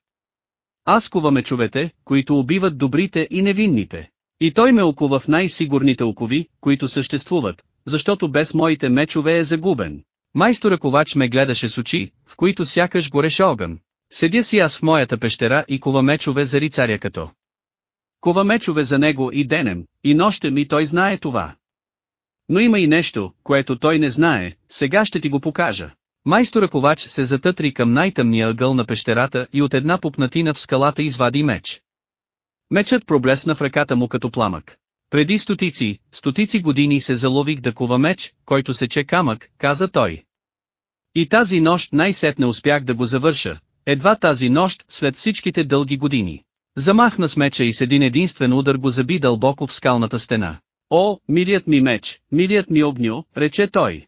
Speaker 1: Аз кова мечовете, които убиват добрите и невинните. И той ме окува в най-сигурните окови, които съществуват, защото без моите мечове е загубен. Майстора ковач ме гледаше с очи, в които сякаш гореше огън. Седя си аз в моята пещера и кова мечове за рицаря като. Кова мечове за него и денем, и нощем и той знае това. Но има и нещо, което той не знае, сега ще ти го покажа. Майстора ковач се затътри към най-тъмния ъгъл на пещерата и от една пупнатина в скалата извади меч. Мечът проблесна в ръката му като пламък. Преди стотици, стотици години се залових да кува меч, който сече камък, каза той. И тази нощ най-сетне успях да го завърша, едва тази нощ след всичките дълги години. Замахна с меча и с един единствен удар го заби дълбоко в скалната стена. О, милият ми меч, милият ми огню, рече той.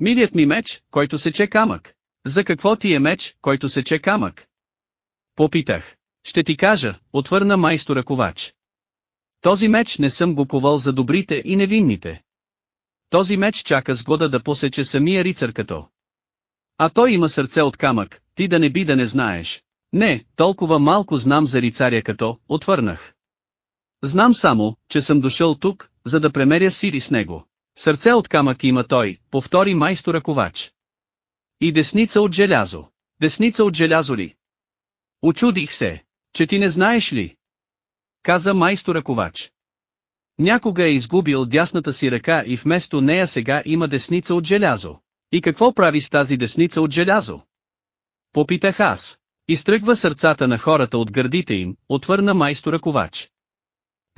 Speaker 1: Милият ми меч, който сече камък. За какво ти е меч, който сече камък? Попитах. Ще ти кажа, отвърна майстора ковач. Този меч не съм го ковал за добрите и невинните. Този меч чака сгода да посече самия рицар като. А той има сърце от камък, ти да не би да не знаеш. Не, толкова малко знам за рицаря като, отвърнах. Знам само, че съм дошъл тук, за да премеря сили с него. Сърце от камък има той, повтори майстора ковач. И десница от желязо. Десница от желязо ли? Очудих се, че ти не знаеш ли? Каза майстора ковач. Някога е изгубил дясната си ръка и вместо нея сега има десница от желязо. И какво прави с тази десница от желязо? Попитах аз. Изтръгва сърцата на хората от гърдите им, отвърна майстора ковач.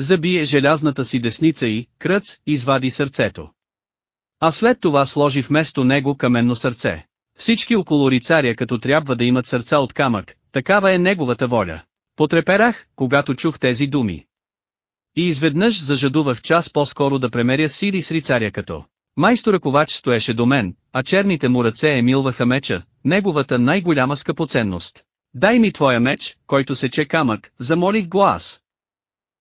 Speaker 1: Забие желязната си десница и, кръц, извади сърцето. А след това сложи вместо него каменно сърце. Всички около рицаря като трябва да имат сърца от камък, такава е неговата воля. Потреперах, когато чух тези думи. И изведнъж зажадувах час по-скоро да премеря сили с рицаря като. Майстора ковач стоеше до мен, а черните му ръце емилваха меча, неговата най-голяма скъпоценност. Дай ми твоя меч, който сече камък, замолих глас.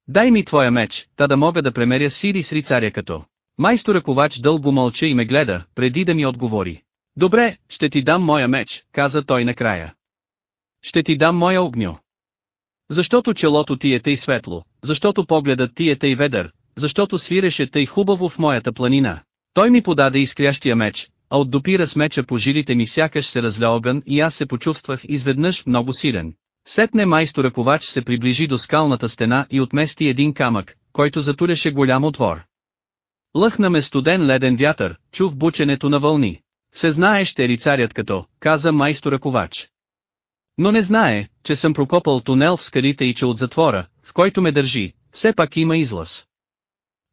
Speaker 1: Дай ми твоя меч, та да мога да премеря сили с рицаря като. Майстора ковач дълго мълча и ме гледа, преди да ми отговори. Добре, ще ти дам моя меч, каза той накрая. Ще ти дам моя огньо. Защото челото ти е тъй светло, защото погледът ти е тъй ведър, защото свиреше тъй хубаво в моята планина. Той ми подаде изкрящия меч, а от допира с меча по жилите ми сякаш се разля огън и аз се почувствах изведнъж много силен. Сетне майстора ковач се приближи до скалната стена и отмести един камък, който затуляше голям отвор. Лъхна ме студен леден вятър, чух бученето на вълни. Се знае ще рицарят като, каза майстора ковач. Но не знае, че съм прокопал тунел в скалите и че от затвора, в който ме държи, все пак има излаз.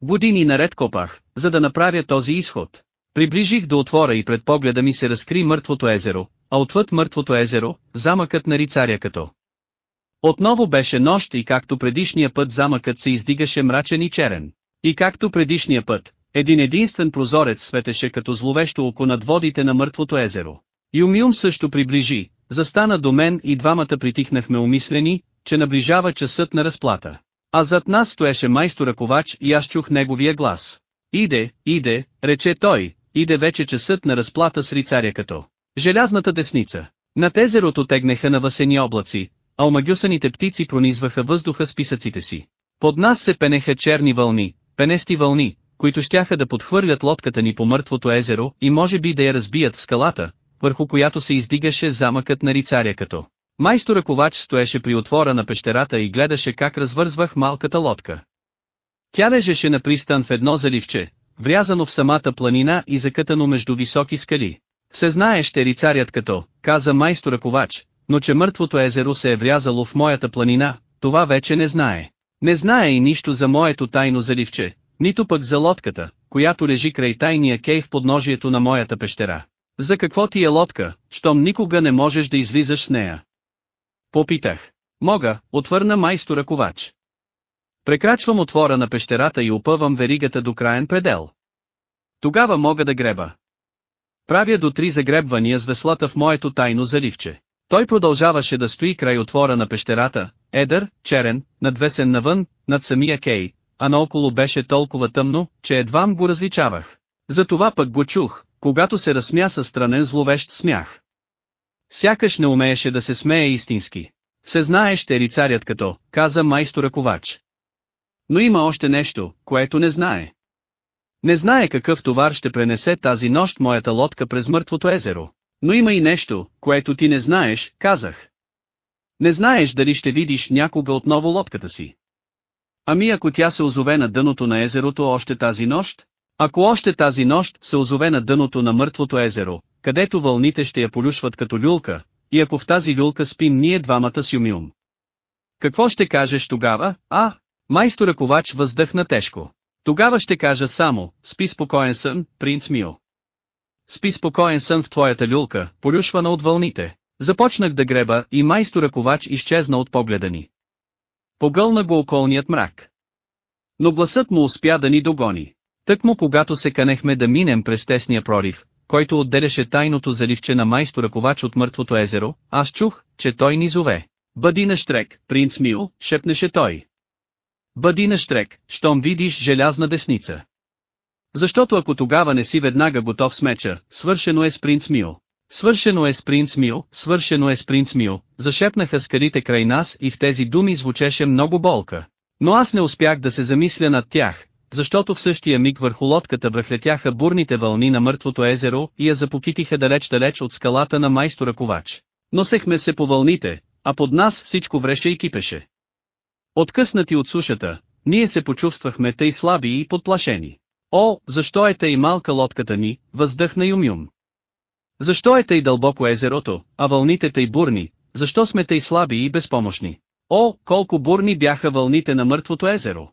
Speaker 1: Години наред копах, за да направя този изход. Приближих до отвора и пред погледа ми се разкри мъртвото езеро, а отвъд мъртвото езеро, замъкът на рицаря като. Отново беше нощ и както предишния път замъкът се издигаше мрачен и черен. И както предишния път, един единствен прозорец светеше като зловещо око над водите на мъртвото езеро. Юмюм също приближи, застана до мен и двамата притихнахме умислени, че наближава часът на разплата. А зад нас стоеше майстора ковач и аз чух неговия глас. Иде, иде, рече той, иде вече часът на разплата с рицаря като. Желязната десница. Над езерото тегнеха на въсени облаци, а омагюсаните птици пронизваха въздуха с писъците си. Под нас се пенеха черни вълни, пенести вълни, които щяха да подхвърлят лодката ни по мъртвото езеро и може би да я разбият в скалата, върху която се издигаше замъкът на рицаря като. Майстора ковач стоеше при отвора на пещерата и гледаше как развързвах малката лодка. Тя лежеше на пристан в едно заливче, врязано в самата планина и закътано между високи скали. Се знае ще рицарят като, каза майстора ковач, но че мъртвото езеро се е врязало в моята планина, това вече не знае. Не знае и нищо за моето тайно заливче, нито пък за лодката, която лежи край тайния кей в подножието на моята пещера. За какво ти е лодка, щом никога не можеш да излизаш с нея? Попитах. Мога, отвърна майстора ковач. Прекрачвам отвора на пещерата и опъвам веригата до краен предел. Тогава мога да греба. Правя до три загребвания с веслата в моето тайно заливче. Той продължаваше да стои край отвора на пещерата, едър, черен, надвесен навън, над самия кей, а наоколо беше толкова тъмно, че едвам го различавах. Затова пък го чух, когато се разсмя със странен зловещ смях. Сякаш не умееше да се смее истински. Се знае ще рицарят като, каза майстора ковач. Но има още нещо, което не знае. Не знае какъв товар ще пренесе тази нощ моята лодка през мъртвото езеро. Но има и нещо, което ти не знаеш, казах. Не знаеш дали ще видиш някога отново лодката си. Ами ако тя се озове на дъното на езерото още тази нощ? Ако още тази нощ се озове на дъното на мъртвото езеро, където вълните ще я полюшват като люлка, и ако в тази люлка спим ние двамата с Юмиум. Какво ще кажеш тогава, а? Майстора ковач въздъхна тежко. Тогава ще кажа само, спи спокоен сън, принц Мио. Спи спокоен сън в твоята люлка, полюшвана от вълните. Започнах да греба и майстора ковач изчезна от погледа ни. Погълна го околният мрак. Но гласът му успя да ни догони. Тъкмо когато се канехме да минем през тесния прорив, който отделяше тайното заливче на майстора ковач от мъртвото езеро, аз чух, че той ни зове. Бъди на штрек, принц Мил, шепнеше той. Бъди на штрек, щом видиш желязна десница. Защото ако тогава не си веднага готов с меча, свършено е с принц Мил. Свършено е с принц Мил, свършено е с принц Мил, зашепнаха скалите край нас и в тези думи звучеше много болка. Но аз не успях да се замисля над тях, защото в същия миг върху лодката връхлетяха бурните вълни на мъртвото езеро и я запокитиха далеч-далеч от скалата на майстора ковач. Носехме се по вълните, а под нас всичко вреше и кипеше. Откъснати от сушата, ние се почувствахме тъй слаби и подплашени. О, защо е тъй малка лодката ни, въздъхна Юмюм. Защо е тъй дълбоко езерото, а вълните тъй бурни, защо сме тъй слаби и безпомощни? О, колко бурни бяха вълните на мъртвото езеро!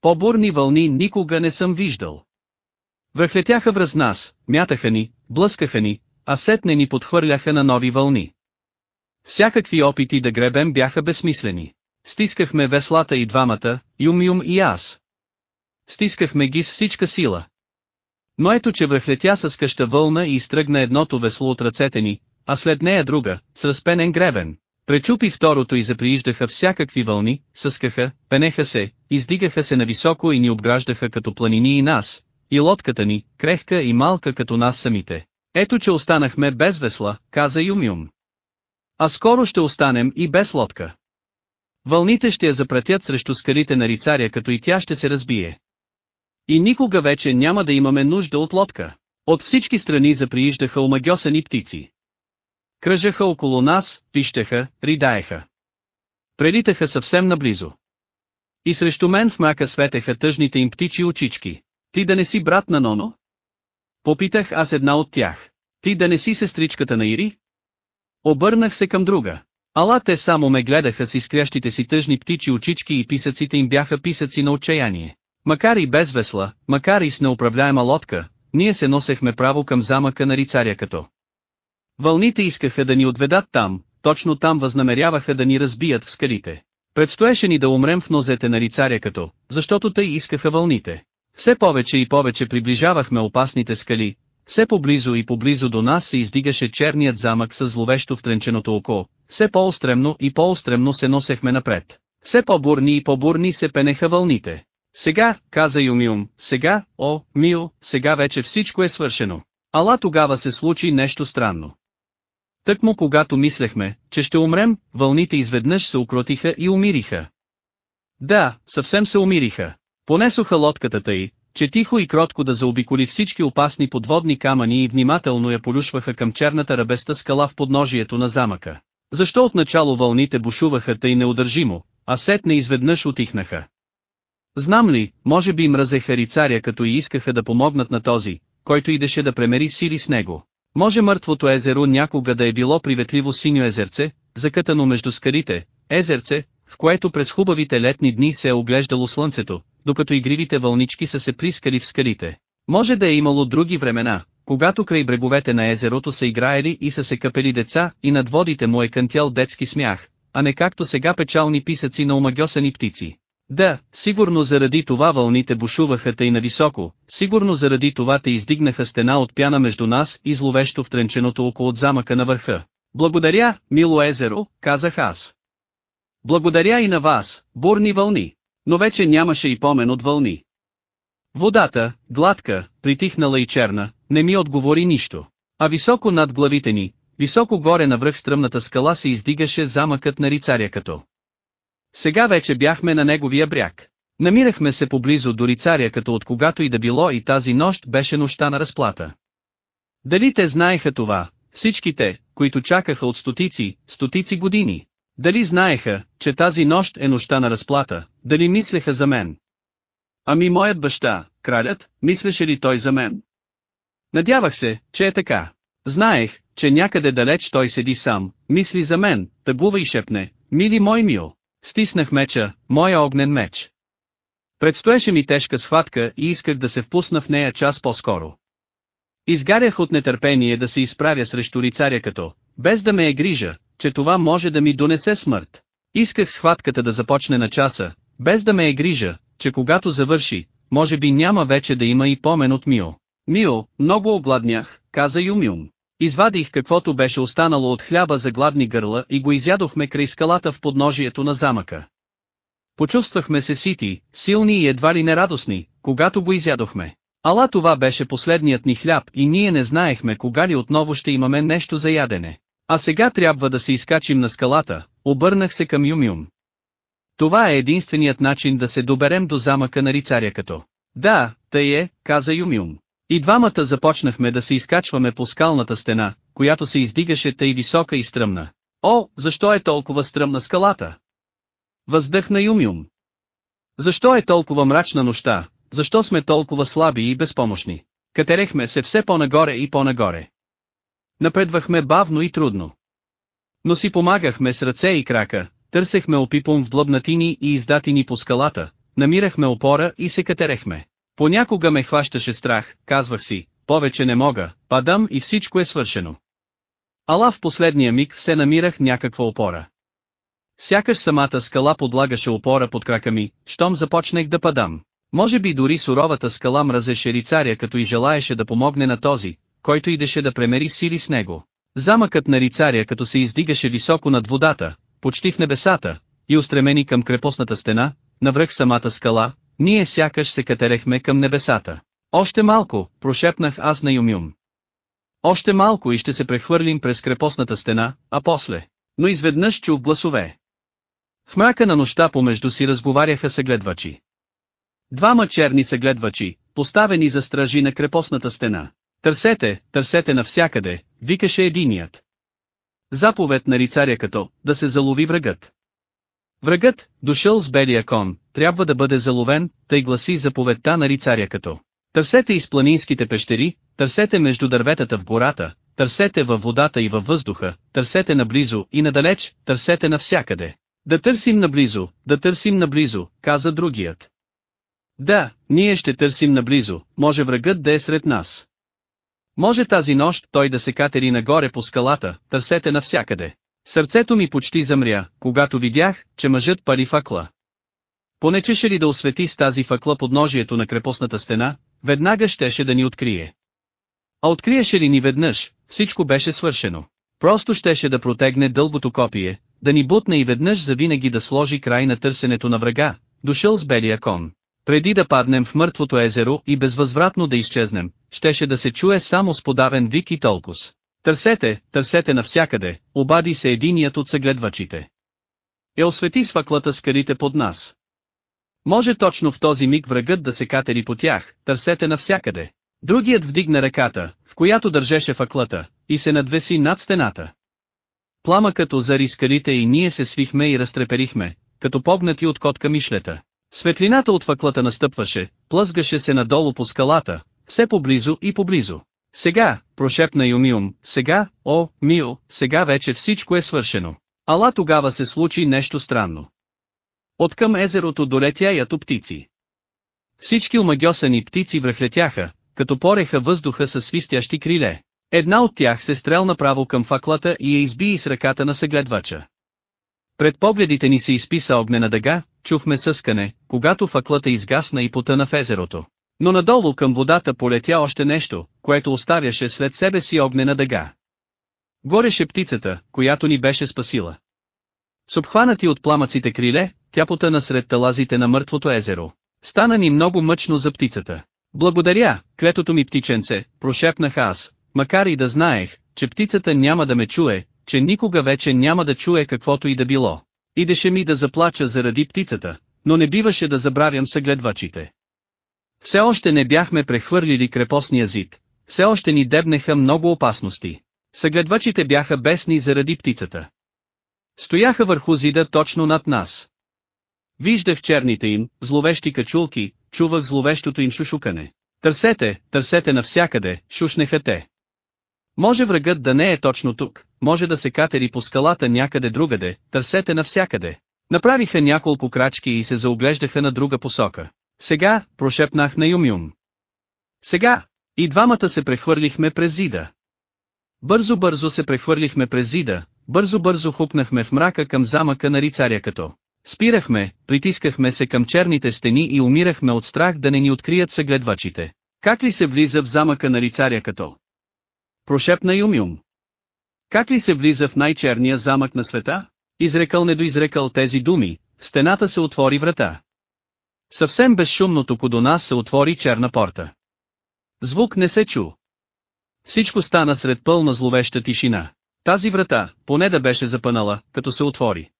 Speaker 1: По-бурни вълни никога не съм виждал. Върхлетяха връз нас, мятаха ни, блъскаха ни, а сетне ни подхвърляха на нови вълни. Всякакви опити да гребем бяха безсмислени. Стискахме веслата и двамата, Юм-Юм и аз. Стискахме ги с всичка сила. Но ето че връхлетя с къща вълна и изтръгна едното весло от ръцете ни, а след нея друга, с разпенен гребен. Пречупи второто и заприиждаха всякакви вълни, съскаха, пенеха се, издигаха се нависоко и ни обграждаха като планини и нас, и лодката ни, крехка и малка като нас самите. Ето че останахме без весла, каза Юмюм. А скоро ще останем и без лодка. Вълните ще я запратят срещу скалите на рицаря като и тя ще се разбие. И никога вече няма да имаме нужда от лодка. От всички страни заприиждаха омагьосани птици. Кръжаха около нас, пищеха, ридаеха. Прелитаха съвсем наблизо. И срещу мен в мрака светеха тъжните им птичи очички. Ти да не си брат на Ноно? Попитах аз една от тях. Ти да не си сестричката на Ири? Обърнах се към друга. Ала те само ме гледаха с изкрящите си тъжни птичи очички и писъците им бяха писъци на отчаяние. Макар и без весла, макар и с неуправляема лодка, ние се носехме право към замъка на рицаря като. Вълните искаха да ни отведат там, точно там възнамеряваха да ни разбият в скалите. Предстоеше ни да умрем в нозете на рицаря като, защото тъй искаха вълните. Все повече и повече приближавахме опасните скали, все поблизо и поблизо до нас се издигаше черният замък с зловещо втренченото око, все по-остремно и по-остремно се носехме напред. Все по-бурни и по-бурни се пенеха вълните. Сега, каза Юмиум, сега, о, Мио, сега вече всичко е свършено. Ала тогава се случи нещо странно. Тъкмо когато мислехме, че ще умрем, вълните изведнъж се укротиха и умириха. Да, съвсем се умириха. Понесоха лодката тъй, че тихо и кротко да заобиколи всички опасни подводни камъни и внимателно я полюшваха към черната ръбеста скала в подножието на замъка. Защо отначало вълните бушуваха тъй неудържимо, а сетне изведнъж отихнаха? Знам ли, може би мразеха рицаря като и искаха да помогнат на този, който идеше да премери сили с него. Може мъртвото езеро някога да е било приветливо синьо езерце, закътано между скалите, езерце, в което през хубавите летни дни се е оглеждало слънцето, докато игривите вълнички са се прискали в скалите. Може да е имало други времена, когато край бреговете на езерото са играели и са се къпели деца и над водите му е кънтял детски смях, а не както сега печални писъци на омагьосани птици. Да, сигурно заради това вълните бушуваха тъй нависоко, сигурно заради това те издигнаха стена от пяна между нас и зловещо втренченото около от замъка на върха. Благодаря, мило езеро, казах аз. Благодаря и на вас, бурни вълни. Но вече нямаше и помен от вълни. Водата, гладка, притихнала и черна, не ми отговори нищо. А високо над главите ни, високо горе навръх стръмната скала се издигаше замъкът на рицаря като. Сега вече бяхме на неговия бряг. Намирахме се поблизо до рицаря като от когато и да било и тази нощ беше нощта на разплата. Дали те знаеха това, всички те, които чакаха от стотици, стотици години? Дали знаеха, че тази нощ е нощта на разплата, дали мислеха за мен? Ами моят баща, кралят, мислеше ли той за мен? Надявах се, че е така. Знаех, че някъде далеч той седи сам, мисли за мен, тъгува и шепне, мили мой мил. Стиснах меча, моя огнен меч. Предстоеше ми тежка схватка и исках да се впусна в нея час по-скоро. Изгарях от нетърпение да се изправя срещу рицаря като, без да ме е грижа, че това може да ми донесе смърт. Исках схватката да започне на часа, без да ме е грижа, че когато завърши, може би няма вече да има и помен от Мио. Мио, много огладнях, каза Юмюм. Извадих каквото беше останало от хляба за гладни гърла и го изядохме край скалата в подножието на замъка. Почувствахме се сити, силни и едва ли нерадостни, когато го изядохме. Ала това беше последният ни хляб и ние не знаехме кога ли отново ще имаме нещо за ядене. А сега трябва да се изкачим на скалата, обърнах се към Юмюм. Това е единственият начин да се доберем до замъка на рицаря като. Да, тъй е, каза Юмюм. И двамата започнахме да се изкачваме по скалната стена, която се издигаше тъй висока и стръмна. О, защо е толкова стръмна скалата? Въздъхна Юмюм. Защо е толкова мрачна нощта, защо сме толкова слаби и безпомощни? Катерехме се все по-нагоре и по-нагоре. Напредвахме бавно и трудно. Но си помагахме с ръце и крака, търсехме опипом в длъбнатини и издатини по скалата, намирахме опора и се катерехме. Понякога ме хващаше страх, казвах си, повече не мога, падам и всичко е свършено. Ала в последния миг все намирах някаква опора. Сякаш самата скала подлагаше опора под крака ми, щом започнах да падам. Може би дори суровата скала мразеше рицаря като и желаеше да помогне на този, който идеше да премери сили с него. Замъкът на рицаря като се издигаше високо над водата, почти в небесата, и устремени към крепостната стена, навръх самата скала, ние сякаш се катерехме към небесата. Още малко, прошепнах аз на Юмюм. Още малко и ще се прехвърлим през крепостната стена, а после. Но изведнъж чух гласове. В мрака на нощта помежду си разговаряха съгледвачи. Двама черни съгледвачи, поставени за стражи на крепостната стена. Търсете, търсете навсякъде, викаше единият. Заповед на рицаря като, да се залови врагът. Врагът, дошъл с белия кон, трябва да бъде заловен, тъй гласи заповедта на рицаря като. Търсете из планинските пещери, търсете между дърветата в гората, търсете във водата и във въздуха, търсете наблизо и надалеч, търсете навсякъде. Да търсим наблизо, да търсим наблизо, каза другият. Да, ние ще търсим наблизо, може врагът да е сред нас. Може тази нощ той да се катери нагоре по скалата, търсете навсякъде. Сърцето ми почти замря, когато видях, че мъжът пари факла. Понечеше ли да освети с тази факла подножието на крепостната стена, веднага щеше да ни открие. А откриеше ли ни веднъж, всичко беше свършено. Просто щеше да протегне дългото копие, да ни бутне и веднъж завинаги да сложи край на търсенето на врага, дошъл с белия кон. Преди да паднем в мъртвото езеро и безвъзвратно да изчезнем, щеше да се чуе само с подавен вик и толкос. Търсете, търсете навсякъде, обади се единият от съгледвачите. Е освети с факлата скалите под нас. Може точно в този миг врагът да се катери по тях, търсете навсякъде. Другият вдигна ръката, в която държеше факлата, и се надвеси над стената. Пламъкът озари скалите и ние се свихме и разтреперихме, като погнати от котка мишлета. Светлината от факлата настъпваше, плъзгаше се надолу по скалата, все поблизо и поблизо. Сега, прошепна Юмиум, сега, о, Мио, сега вече всичко е свършено. Ала тогава се случи нещо странно. Откъм езерото долетяят птици. Всички омагьосани птици връхлетяха, като пореха въздуха със свистящи криле. Една от тях се стрел направо към факлата и я изби с ръката на съгледвача. Пред погледите ни се изписа огнена дъга, чухме съскане, когато факлата изгасна и потъна в езерото. Но надолу към водата полетя още нещо, което оставяше след себе си огнена дъга. Гореше птицата, която ни беше спасила. С обхванати от пламъците криле, тя потъна сред талазите на мъртвото езеро. Стана ни много мъчно за птицата. Благодаря, кретото ми птиченце, прошепнах аз, макар и да знаех, че птицата няма да ме чуе, че никога вече няма да чуе каквото и да било. Идеше ми да заплача заради птицата, но не биваше да забравям съгледвачите. Все още не бяхме прехвърлили крепостния зид, все още ни дебнеха много опасности. Съгледвачите бяха бесни заради птицата. Стояха върху зида точно над нас. Виждах черните им, зловещи качулки, чувах зловещото им шушукане. Търсете, търсете навсякъде, шушнеха те. Може врагът да не е точно тук, може да се катери по скалата някъде другаде, търсете навсякъде. Направиха няколко крачки и се заоглеждаха на друга посока. Сега, прошепнах на Юмюм. Сега, и двамата се прехвърлихме през зида. Бързо-бързо се прехвърлихме през зида, бързо-бързо хупнахме в мрака към замъка на рицаря като. Спирахме, притискахме се към черните стени и умирахме от страх да не ни открият съгледвачите. Как ли се влиза в замъка на рицаря като? Прошепна Юмюм. Как ли се влиза в най-черния замък на света? Изрекал недоизрекал тези думи, в стената се отвори врата. Съвсем безшумно тук нас се отвори черна порта. Звук не се чу. Всичко стана сред пълна зловеща тишина. Тази врата, поне да беше запънала, като се отвори.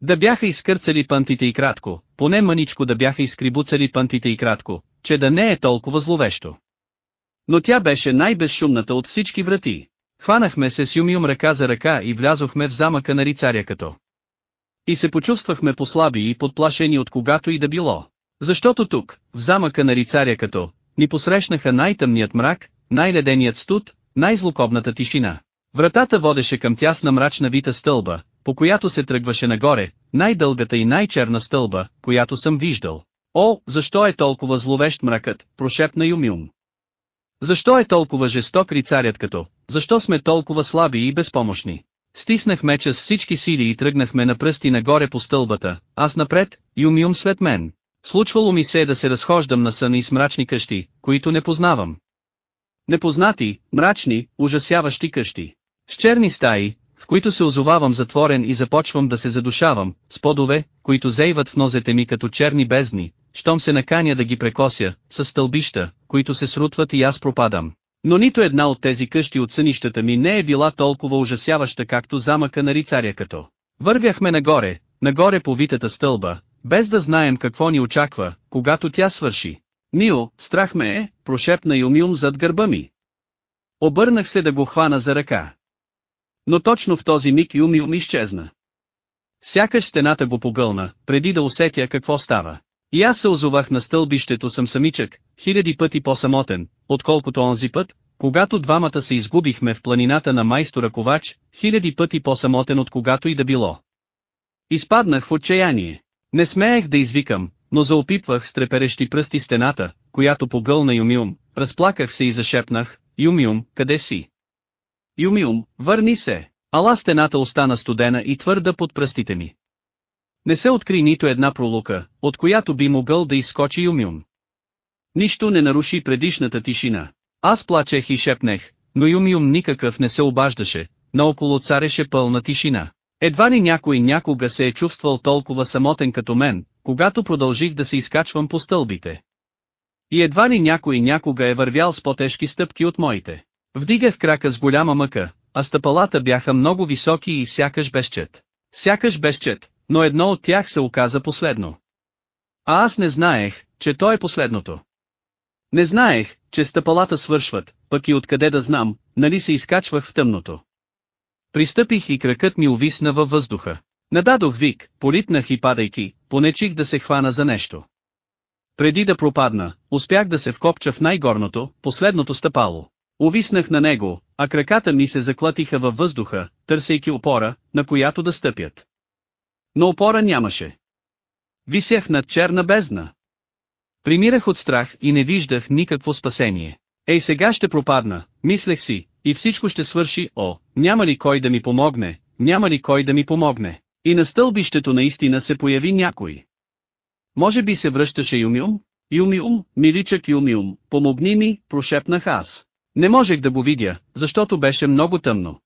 Speaker 1: Да бяха изкърцали пантите и кратко, поне мъничко да бяха изкрибуцали пантите и кратко, че да не е толкова зловещо. Но тя беше най-безшумната от всички врати. Хванахме се с Юмиум ръка за ръка и влязохме в замъка на рицаря като. И се почувствахме послаби и подплашени от когато и да било. Защото тук, в замъка на рицаря като, ни посрещнаха най-тъмният мрак, най-леденият студ, най-злокобната тишина. Вратата водеше към тясна мрачна вита стълба, по която се тръгваше нагоре, най-дългата и най-черна стълба, която съм виждал. О, защо е толкова зловещ мракът, прошепна Юмюм. Защо е толкова жесток рицарят като, защо сме толкова слаби и безпомощни? Стиснах меча с всички сили и тръгнахме на пръсти нагоре по стълбата, аз напред, Юм-Юм след мен. Случвало ми се да се разхождам на сън и с мрачни къщи, които не познавам. Непознати, мрачни, ужасяващи къщи. С черни стаи, в които се озовавам затворен и започвам да се задушавам, с подове, които зейват в нозете ми като черни бездни, щом се наканя да ги прекося, с стълбища, които се срутват и аз пропадам. Но нито една от тези къщи от сънищата ми не е била толкова ужасяваща както замъка на рицаря като. Вървяхме нагоре, нагоре по витата стълба, без да знаем какво ни очаква, когато тя свърши. Мио, страх ме е, прошепна Юмилм зад гърба ми. Обърнах се да го хвана за ръка. Но точно в този миг Юмилм изчезна. Сякаш стената го погълна, преди да усетя какво става. И аз се озовах на стълбището съм самичък, хиляди пъти по-самотен, отколкото онзи път, когато двамата се изгубихме в планината на майстора Ковач, хиляди пъти по-самотен от когато и да било. Изпаднах в отчаяние. Не смеех да извикам, но заопипвах с треперещи пръсти стената, която погълна Юмиум, разплаках се и зашепнах, Юмиум, къде си? Юмиум, върни се! Ала стената остана студена и твърда под пръстите ми. Не се откри нито една пролука, от която би могъл да изскочи Юмюм. Нищо не наруши предишната тишина. Аз плачех и шепнех, но Юмюм никакъв не се обаждаше, наоколо цареше пълна тишина. Едва ли някой някога се е чувствал толкова самотен като мен, когато продължих да се изкачвам по стълбите. И едва ли някой някога е вървял с по-тежки стъпки от моите. Вдигах крака с голяма мъка, а стъпалата бяха много високи и сякаш безчет. Сякаш безчет, но едно от тях се оказа последно. А аз не знаех, че то е последното. Не знаех, че стъпалата свършват, пък и откъде да знам, нали се изкачвах в тъмното. Пристъпих и кракът ми увисна във въздуха. Нададох вик, политнах и падайки, понечих да се хвана за нещо. Преди да пропадна, успях да се вкопча в най-горното, последното стъпало. Увиснах на него, а краката ми се заклатиха във въздуха, търсейки опора, на която да стъпят. Но опора нямаше. Висях над черна бездна. Примирах от страх и не виждах никакво спасение. Ей сега ще пропадна, мислех си, и всичко ще свърши, о, няма ли кой да ми помогне, няма ли кой да ми помогне. И на стълбището наистина се появи някой. Може би се връщаше Юмиум? Юмиум, миличък Юмиум, помогни ми, прошепнах аз. Не можех да го видя, защото беше много тъмно.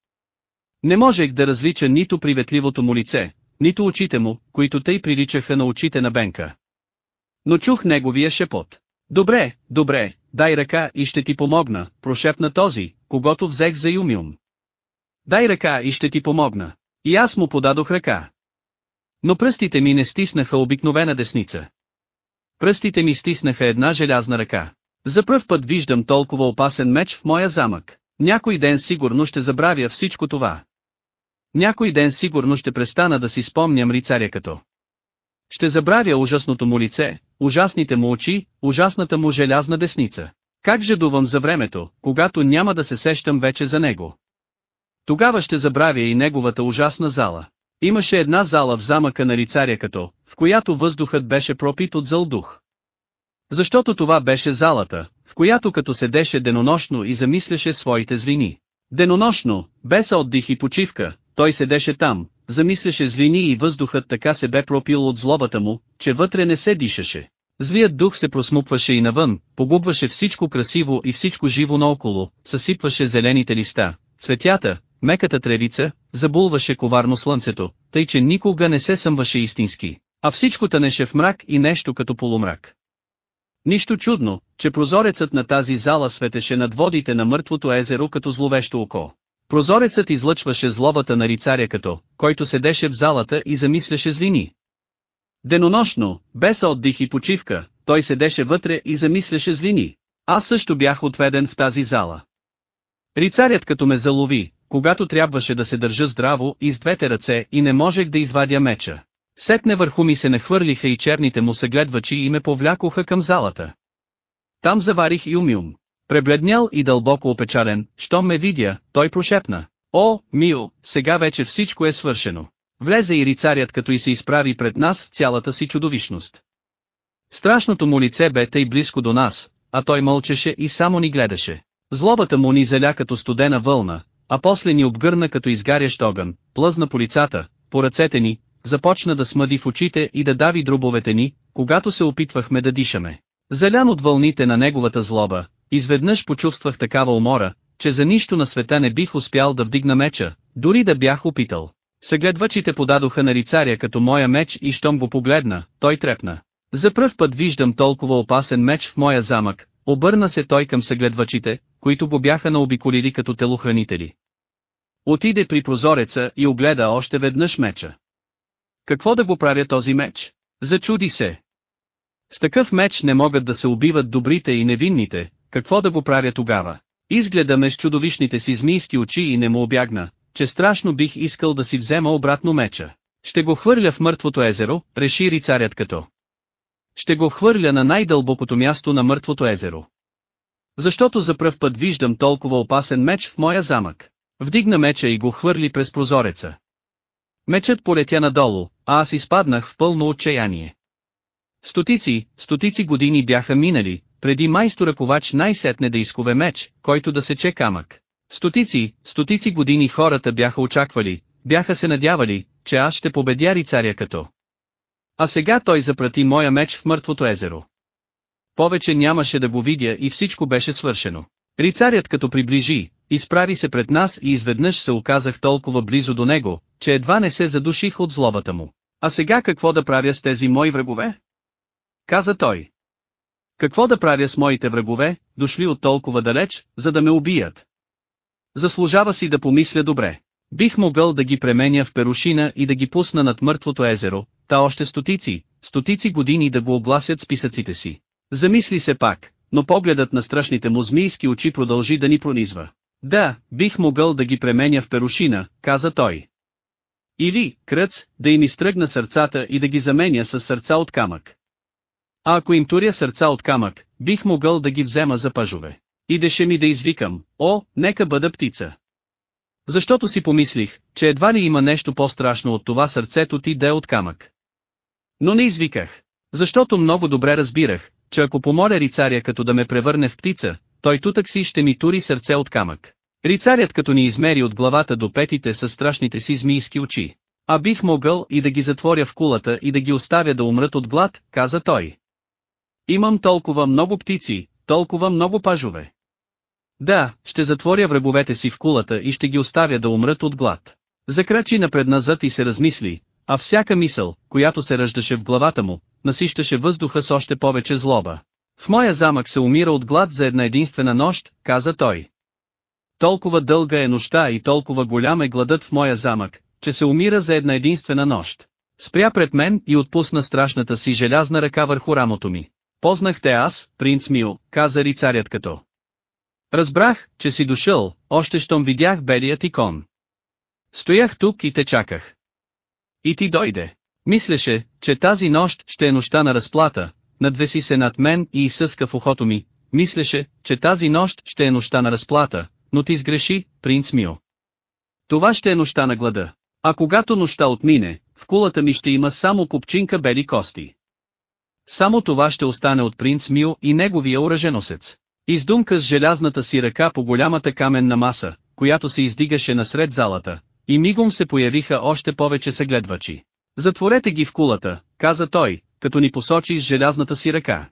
Speaker 1: Не можех да различа нито приветливото му лице, нито очите му, които тъй приличаха на очите на Бенка. Но чух неговия шепот. Добре, добре, дай ръка и ще ти помогна, прошепна този, когато взех за Юмиум. Дай ръка и ще ти помогна. И аз му подадох ръка. Но пръстите ми не стиснаха обикновена десница. Пръстите ми стиснаха една желязна ръка. За пръв път виждам толкова опасен меч в моя замък. Някой ден сигурно ще забравя всичко това. Някой ден сигурно ще престана да си спомням рицаря като. Ще забравя ужасното му лице, ужасните му очи, ужасната му желязна десница. Как жадувам за времето, когато няма да се сещам вече за него. Тогава ще забравя и неговата ужасна зала. Имаше една зала в замъка на рицаря като, в която въздухът беше пропит от зъл дух. Защото това беше залата, в която като седеше денонощно и замисляше своите злини. Денонощно, без отдих и почивка, той седеше там, замисляше злини и въздухът така се бе пропил от злобата му, че вътре не се дишаше. Злият дух се просмукваше и навън, погубваше всичко красиво и всичко живо наоколо, съсипваше зелените листа, цветята, меката тревица, забулваше коварно слънцето, тъй че никога не се съмваше истински, а всичко тънеше в мрак и нещо като полумрак. Нищо чудно, че прозорецът на тази зала светеше над водите на мъртвото езеро като зловещо око. Прозорецът излъчваше злобата на рицаря като, който седеше в залата и замисляше злини. Денонощно, без отдих и почивка, той седеше вътре и замисляше злини. Аз също бях отведен в тази зала. Рицарят като ме залови, когато трябваше да се държа здраво и с двете ръце и не можех да извадя меча. Сетне върху ми се нахвърлиха и черните му съгледвачи и ме повлякоха към залата. Там заварих Юмиум. Пребледнял и дълбоко опечален, щом ме видя, той прошепна. О, Мио, сега вече всичко е свършено. Влезе и рицарят като и се изправи пред нас в цялата си чудовищност. Страшното му лице бе тъй близко до нас, а той мълчеше и само ни гледаше. Злобата му ни заля като студена вълна, а после ни обгърна като изгарящ огън, плъзна по лицата, по ръцете ни, започна да смъди в очите и да дави дробовете ни, когато се опитвахме да дишаме. Залян от вълните на неговата злоба, изведнъж почувствах такава умора, че за нищо на света не бих успял да вдигна меча, дори да бях опитал. Съгледвачите подадоха на рицаря като моя меч и щом го погледна, той трепна. За пръв път виждам толкова опасен меч в моя замък, обърна се той към съгледвачите, които го бяха наобиколили като телохранители. Отиде при прозореца и огледа още веднъж меча. Какво да го правя този меч? Зачуди се. С такъв меч не могат да се убиват добрите и невинните, какво да го правя тогава? Изгледа ме с чудовищните си змийски очи и не му обягна, че страшно бих искал да си взема обратно меча. Ще го хвърля в мъртвото езеро, реши рицарят като. Ще го хвърля на най-дълбокото място на мъртвото езеро. Защото за пръв път виждам толкова опасен меч в моя замък. Вдигна меча и го хвърли през прозореца. Мечът полетя надолу, а аз изпаднах в пълно отчаяние. Стотици, стотици години бяха минали, преди майстора ковач най-сетне да изкове меч, който да сече камък. Стотици, стотици години хората бяха очаквали, бяха се надявали, че аз ще победя рицаря като. А сега той запрати моя меч в мъртвото езеро. Повече нямаше да го видя и всичко беше свършено. Рицарят като приближи, изправи се пред нас и изведнъж се оказах толкова близо до него, че едва не се задуших от злобата му. А сега какво да правя с тези мои врагове? Каза той. Какво да правя с моите врагове, дошли от толкова далеч, за да ме убият? Заслужава си да помисля добре. Бих могъл да ги пременя в перушина и да ги пусна над мъртвото езеро, та още стотици, стотици години да го обласят списъците си. Замисли се пак, но погледът на страшните му змийски очи продължи да ни пронизва. Да, бих могъл да ги пременя в перушина, каза той. Или, кръц, да им изтръгна сърцата и да ги заменя с сърца от камък. А ако им туря сърца от камък, бих могъл да ги взема за пъжове. Идеше ми да извикам, о, нека бъда птица. Защото си помислих, че едва ли има нещо по-страшно от това сърцето ти да е от камък. Но не извиках. Защото много добре разбирах, че ако помоля рицаря като да ме превърне в птица, той тутък си ще ми тури сърце от камък. Рицарят като ни измери от главата до петите със страшните си змийски очи. А бих могъл и да ги затворя в кулата и да ги оставя да умрат от глад, каза той. Имам толкова много птици, толкова много пажове. Да, ще затворя враговете си в кулата и ще ги оставя да умрат от глад. Закрачи напред-назад и се размисли, а всяка мисъл, която се ръждаше в главата му, насищаше въздуха с още повече злоба. В моя замък се умира от глад за една единствена нощ, каза той. Толкова дълга е нощта и толкова голям е гладът в моя замък, че се умира за една единствена нощ. Спря пред мен и отпусна страшната си желязна ръка върху рамото ми. Познах те аз, принц Мил, каза рицарят като. Разбрах, че си дошъл, още щом видях белият икон. Стоях тук и те чаках. И ти дойде. Мислеше, че тази нощ ще е нощта на разплата, надвеси се над мен и изсъска в ухото ми, мислеше, че тази нощ ще е нощта на разплата, но ти сгреши, принц Мио. Това ще е нощта на глада. А когато нощта отмине, в кулата ми ще има само купчинка бели кости. Само това ще остане от принц Мио и неговия ураженосец. Издумка с желязната си ръка по голямата каменна маса, която се издигаше насред залата, и мигом се появиха още повече съгледвачи. Затворете ги в кулата, каза той, като ни посочи с желязната си ръка.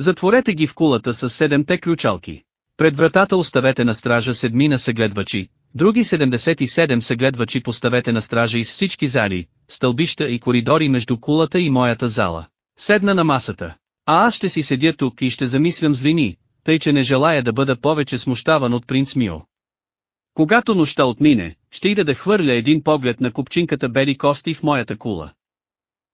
Speaker 1: Затворете ги в кулата с седемте ключалки. Пред вратата оставете на стража седмина съгледвачи, други 77 съгледвачи поставете на стража из всички зали, стълбища и коридори между кулата и моята зала. Седна на масата. А аз ще си седя тук и ще замислям злини, тъй че не желая да бъда повече смущаван от принц Мио. Когато нощта отмине, ще ида да хвърля един поглед на купчинката бели кости в моята кула.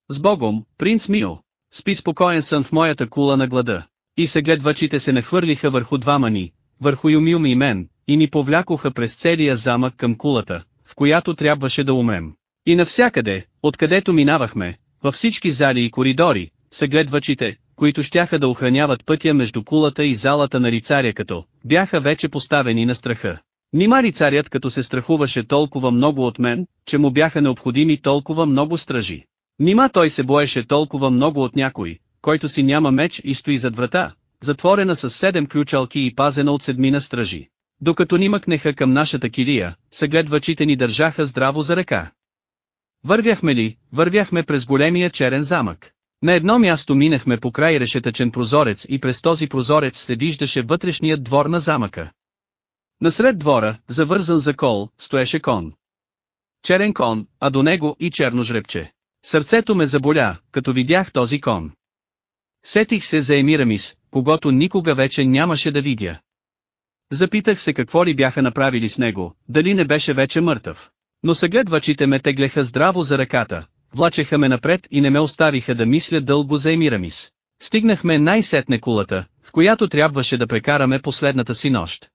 Speaker 1: С Богом, принц Мио, спи спокоен сън в моята кула на глада. И съгледвачите се нахвърлиха върху двама ни, върху Юмюм и мен, и ни повлякоха през целия замък към кулата, в която трябваше да умрем. И навсякъде, откъдето минавахме, във всички зали и коридори, съгледвачите, които щяха да охраняват пътя между кулата и залата на рицаря като, бяха вече поставени на страха. Нима рицарят като се страхуваше толкова много от мен, че му бяха необходими толкова много стражи. Нима той се боеше толкова много от някой, който си няма меч и стои зад врата, затворена с седем ключалки и пазена от седмина стражи. Докато ни мъкнеха към нашата килия, съгледвачите ни държаха здраво за ръка. Вървяхме ли, вървяхме през големия черен замък. На едно място минахме по край решетъчен прозорец и през този прозорец се виждаше вътрешният двор на замъка. Насред двора, завързан за кол, стоеше кон. Черен кон, а до него и черно жребче. Сърцето ме заболя, като видях този кон. Сетих се за Емирамис, когато никога вече нямаше да видя. Запитах се какво ли бяха направили с него, дали не беше вече мъртъв. Но съгледвачите ме теглеха здраво за ръката, влачеха ме напред и не ме оставиха да мисля дълго за Емирамис. Стигнахме най-сетне кулата, в която трябваше да прекараме последната си нощ.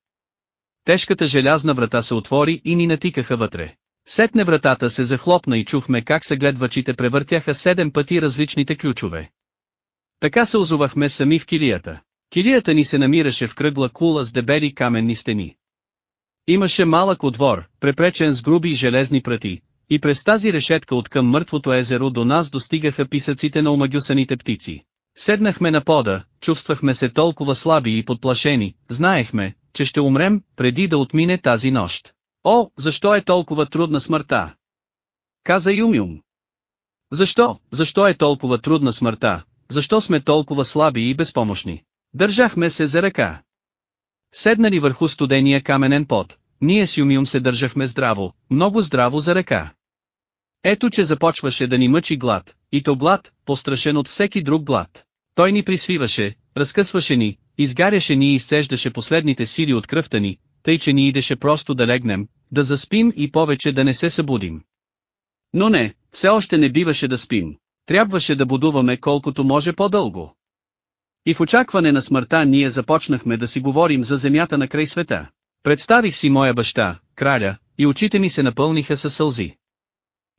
Speaker 1: Тежката желязна врата се отвори и ни натикаха вътре. Сетне вратата се захлопна и чухме как съгледвачите превъртяха седем пъти различните ключове. Така се озовахме сами в килията. Килията ни се намираше в кръгла кула с дебели каменни стени. Имаше малък отвор, препречен с груби железни прати, и през тази решетка от към мъртвото езеро до нас достигаха писъците на омагюсаните птици. Седнахме на пода, чувствахме се толкова слаби и подплашени, знаехме, че ще умрем, преди да отмине тази нощ. О, защо е толкова трудна смъртта? Каза Юмюм. Защо, защо е толкова трудна смъртта, защо сме толкова слаби и безпомощни? Държахме се за ръка. Седнали върху студения каменен пот, ние с Юмиум се държахме здраво, много здраво за ръка. Ето че започваше да ни мъчи глад, и то глад, пострашен от всеки друг глад. Той ни присвиваше, разкъсваше ни, изгаряше ни и изцеждаше последните сили от кръвта ни, тъй че ни идеше просто да легнем, да заспим и повече да не се събудим. Но не, все още не биваше да спим. Трябваше да будуваме колкото може по-дълго. И в очакване на смъртта ние започнахме да си говорим за земята на край света. Представих си моя баща, краля, и очите ми се напълниха със сълзи.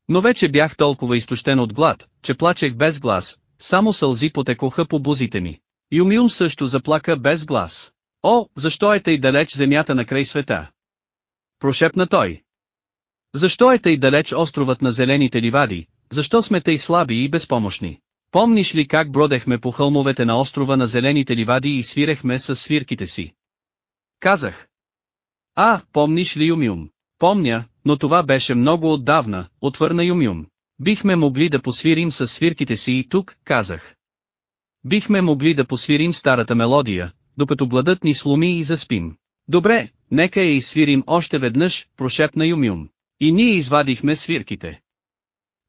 Speaker 1: Но вече бях толкова изтощен от глад, че плачех без глас, само сълзи потекоха по бузите ми. Юмюм също заплака без глас. О, защо е тъй далеч земята на край света? Прошепна той. Защо е тъй далеч островът на зелените ливади, защо сме тъй слаби и безпомощни? Помниш ли как бродехме по хълмовете на острова на зелените ливади и свирехме с свирките си? Казах. А, помниш ли Юмюм? Помня, но това беше много отдавна, отвърна Юмюм. Бихме могли да посвирим с свирките си и тук, казах. Бихме могли да посвирим старата мелодия, докато гладът ни сломи и заспим. Добре, нека я изсвирим още веднъж, прошепна Юмюм. И ние извадихме свирките.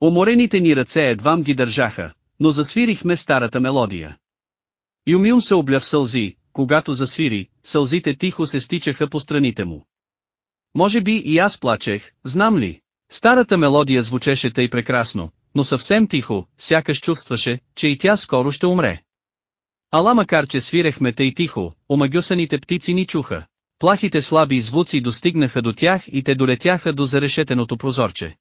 Speaker 1: Уморените ни ръце едвам ги държаха, но засвирихме старата мелодия. Юмюм се обля в сълзи, когато засвири, сълзите тихо се стичаха по страните му. Може би и аз плачех, знам ли. Старата мелодия звучеше тъй прекрасно, но съвсем тихо, сякаш чувстваше, че и тя скоро ще умре. Ала макар че свирехме тъй тихо, омагюсаните птици ни чуха. Плахите слаби звуци достигнаха до тях и те долетяха до зарешетеното прозорче.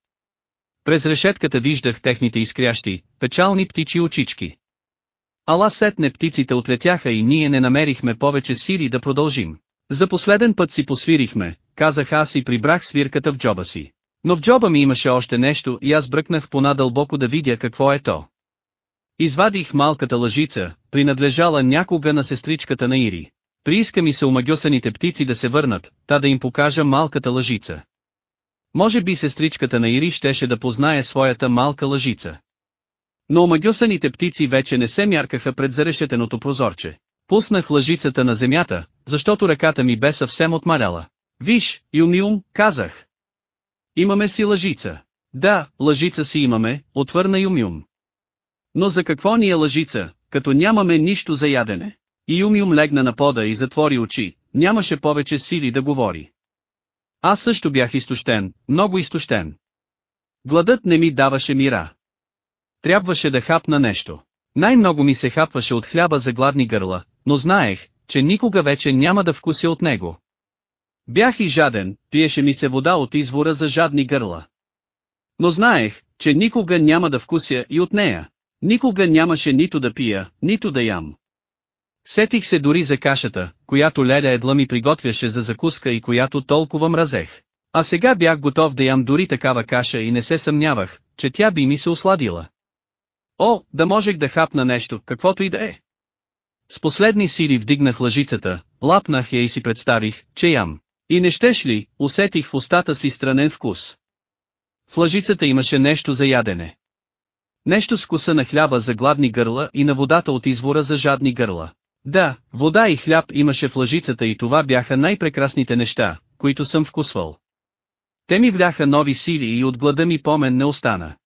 Speaker 1: През решетката виждах техните изкрящи, печални птичи очички. Ала сетне птиците отлетяха и ние не намерихме повече сили да продължим. За последен път си посвирихме, казах аз и прибрах свирката в джоба си. Но в джоба ми имаше още нещо и аз бръкнах понадълбоко да видя какво е то. Извадих малката лъжица, принадлежала някога на сестричката на Ири. Прииска ми се омагьосаните птици да се върнат, та да им покажа малката лъжица. Може би сестричката на Ири щеше да познае своята малка лъжица. Но омагьосаните птици вече не се мяркаха пред зарешетеното прозорче. Пуснах лъжицата на земята, защото ръката ми бе съвсем отмаляла. Виж, Юмиум, казах. Имаме си лъжица. Да, лъжица си имаме, отвърна Юмиум. Но за какво ни е лъжица, като нямаме нищо за ядене? И Юмиум легна на пода и затвори очи, нямаше повече сили да говори. Аз също бях изтощен, много изтощен. Гладът не ми даваше мира. Трябваше да хапна нещо. Най-много ми се хапваше от хляба за гладни гърла, но знаех, че никога вече няма да вкуся от него. Бях и жаден, пиеше ми се вода от извора за жадни гърла. Но знаех, че никога няма да вкуся и от нея. Никога нямаше нито да пия, нито да ям. Сетих се дори за кашата, която Леля едла ми приготвяше за закуска и която толкова мразех. А сега бях готов да ям дори такава каша и не се съмнявах, че тя би ми се осладила. О, да можех да хапна нещо, каквото и да е. С последни сили вдигнах лъжицата, лапнах я и си представих, че ям. И не щеш ли, усетих в устата си странен вкус. В лъжицата имаше нещо за ядене. Нещо с вкуса на хляба за гладни гърла и на водата от извора за жадни гърла. Да, вода и хляб имаше в лъжицата и това бяха най-прекрасните неща, които съм вкусвал. Те ми вляха нови сили и от глада ми помен не остана.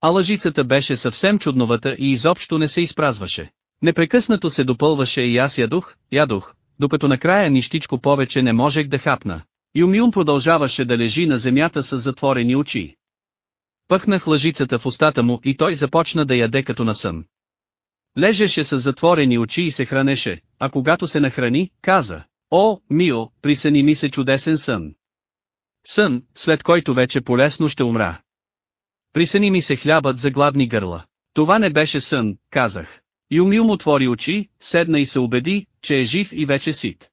Speaker 1: А лъжицата беше съвсем чудновата и изобщо не се изпразваше. Непрекъснато се допълваше и аз ядох, ядох, докато накрая нищичко повече не можех да хапна. Юмюм продължаваше да лежи на земята с затворени очи. Пъхнах лъжицата в устата му и той започна да яде като на сън. Лежеше с затворени очи и се хранеше, а когато се нахрани, каза, О, Мио, присъни ми се чудесен сън. Сън, след който вече полесно ще умра. Присъни ми се хлябът за гладни гърла. Това не беше сън, казах. Юмюм отвори очи, седна и се убеди, че е жив и вече сит.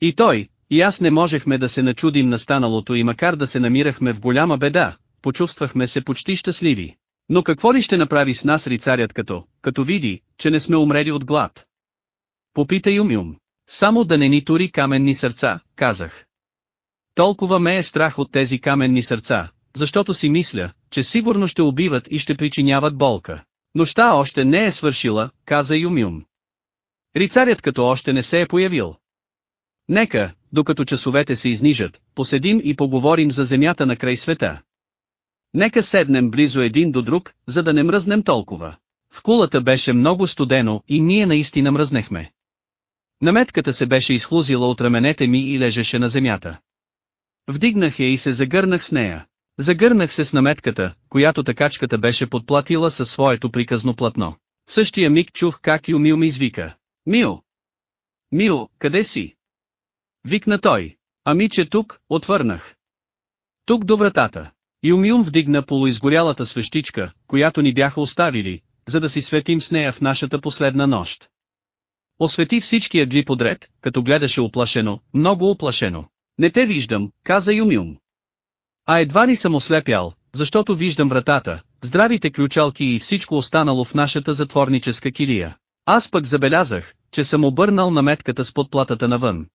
Speaker 1: И той, и аз не можехме да се начудим на станалото и макар да се намирахме в голяма беда, почувствахме се почти щастливи. Но какво ли ще направи с нас рицарят като, като види, че не сме умрели от глад? Попита Юмюм. Само да не ни тури каменни сърца, казах. Толкова ме е страх от тези каменни сърца, защото си мисля, че сигурно ще убиват и ще причиняват болка. Нощта още не е свършила, каза Юмюм. Рицарят като още не се е появил. Нека, докато часовете се изнижат, поседим и поговорим за земята на край света. Нека седнем близо един до друг, за да не мръзнем толкова. В кулата беше много студено и ние наистина мръзнехме. Наметката се беше изхлузила от раменете ми и лежеше на земята. Вдигнах я и се загърнах с нея. Загърнах се с наметката, която такачката беше подплатила със своето приказно платно. В същия миг чух как Юмил ми извика. Мио! Мио, къде си? Викна той. Ами че тук, отвърнах. Тук до вратата. Юмюм вдигна полуизгорялата свещичка, която ни бяха оставили, за да си светим с нея в нашата последна нощ. Освети всички ъгли подред, като гледаше оплашено, много оплашено. Не те виждам, каза Юмюм. А едва ни съм ослепял, защото виждам вратата, здравите ключалки и всичко останало в нашата затворническа килия. Аз пък забелязах, че съм обърнал наметката с подплатата навън.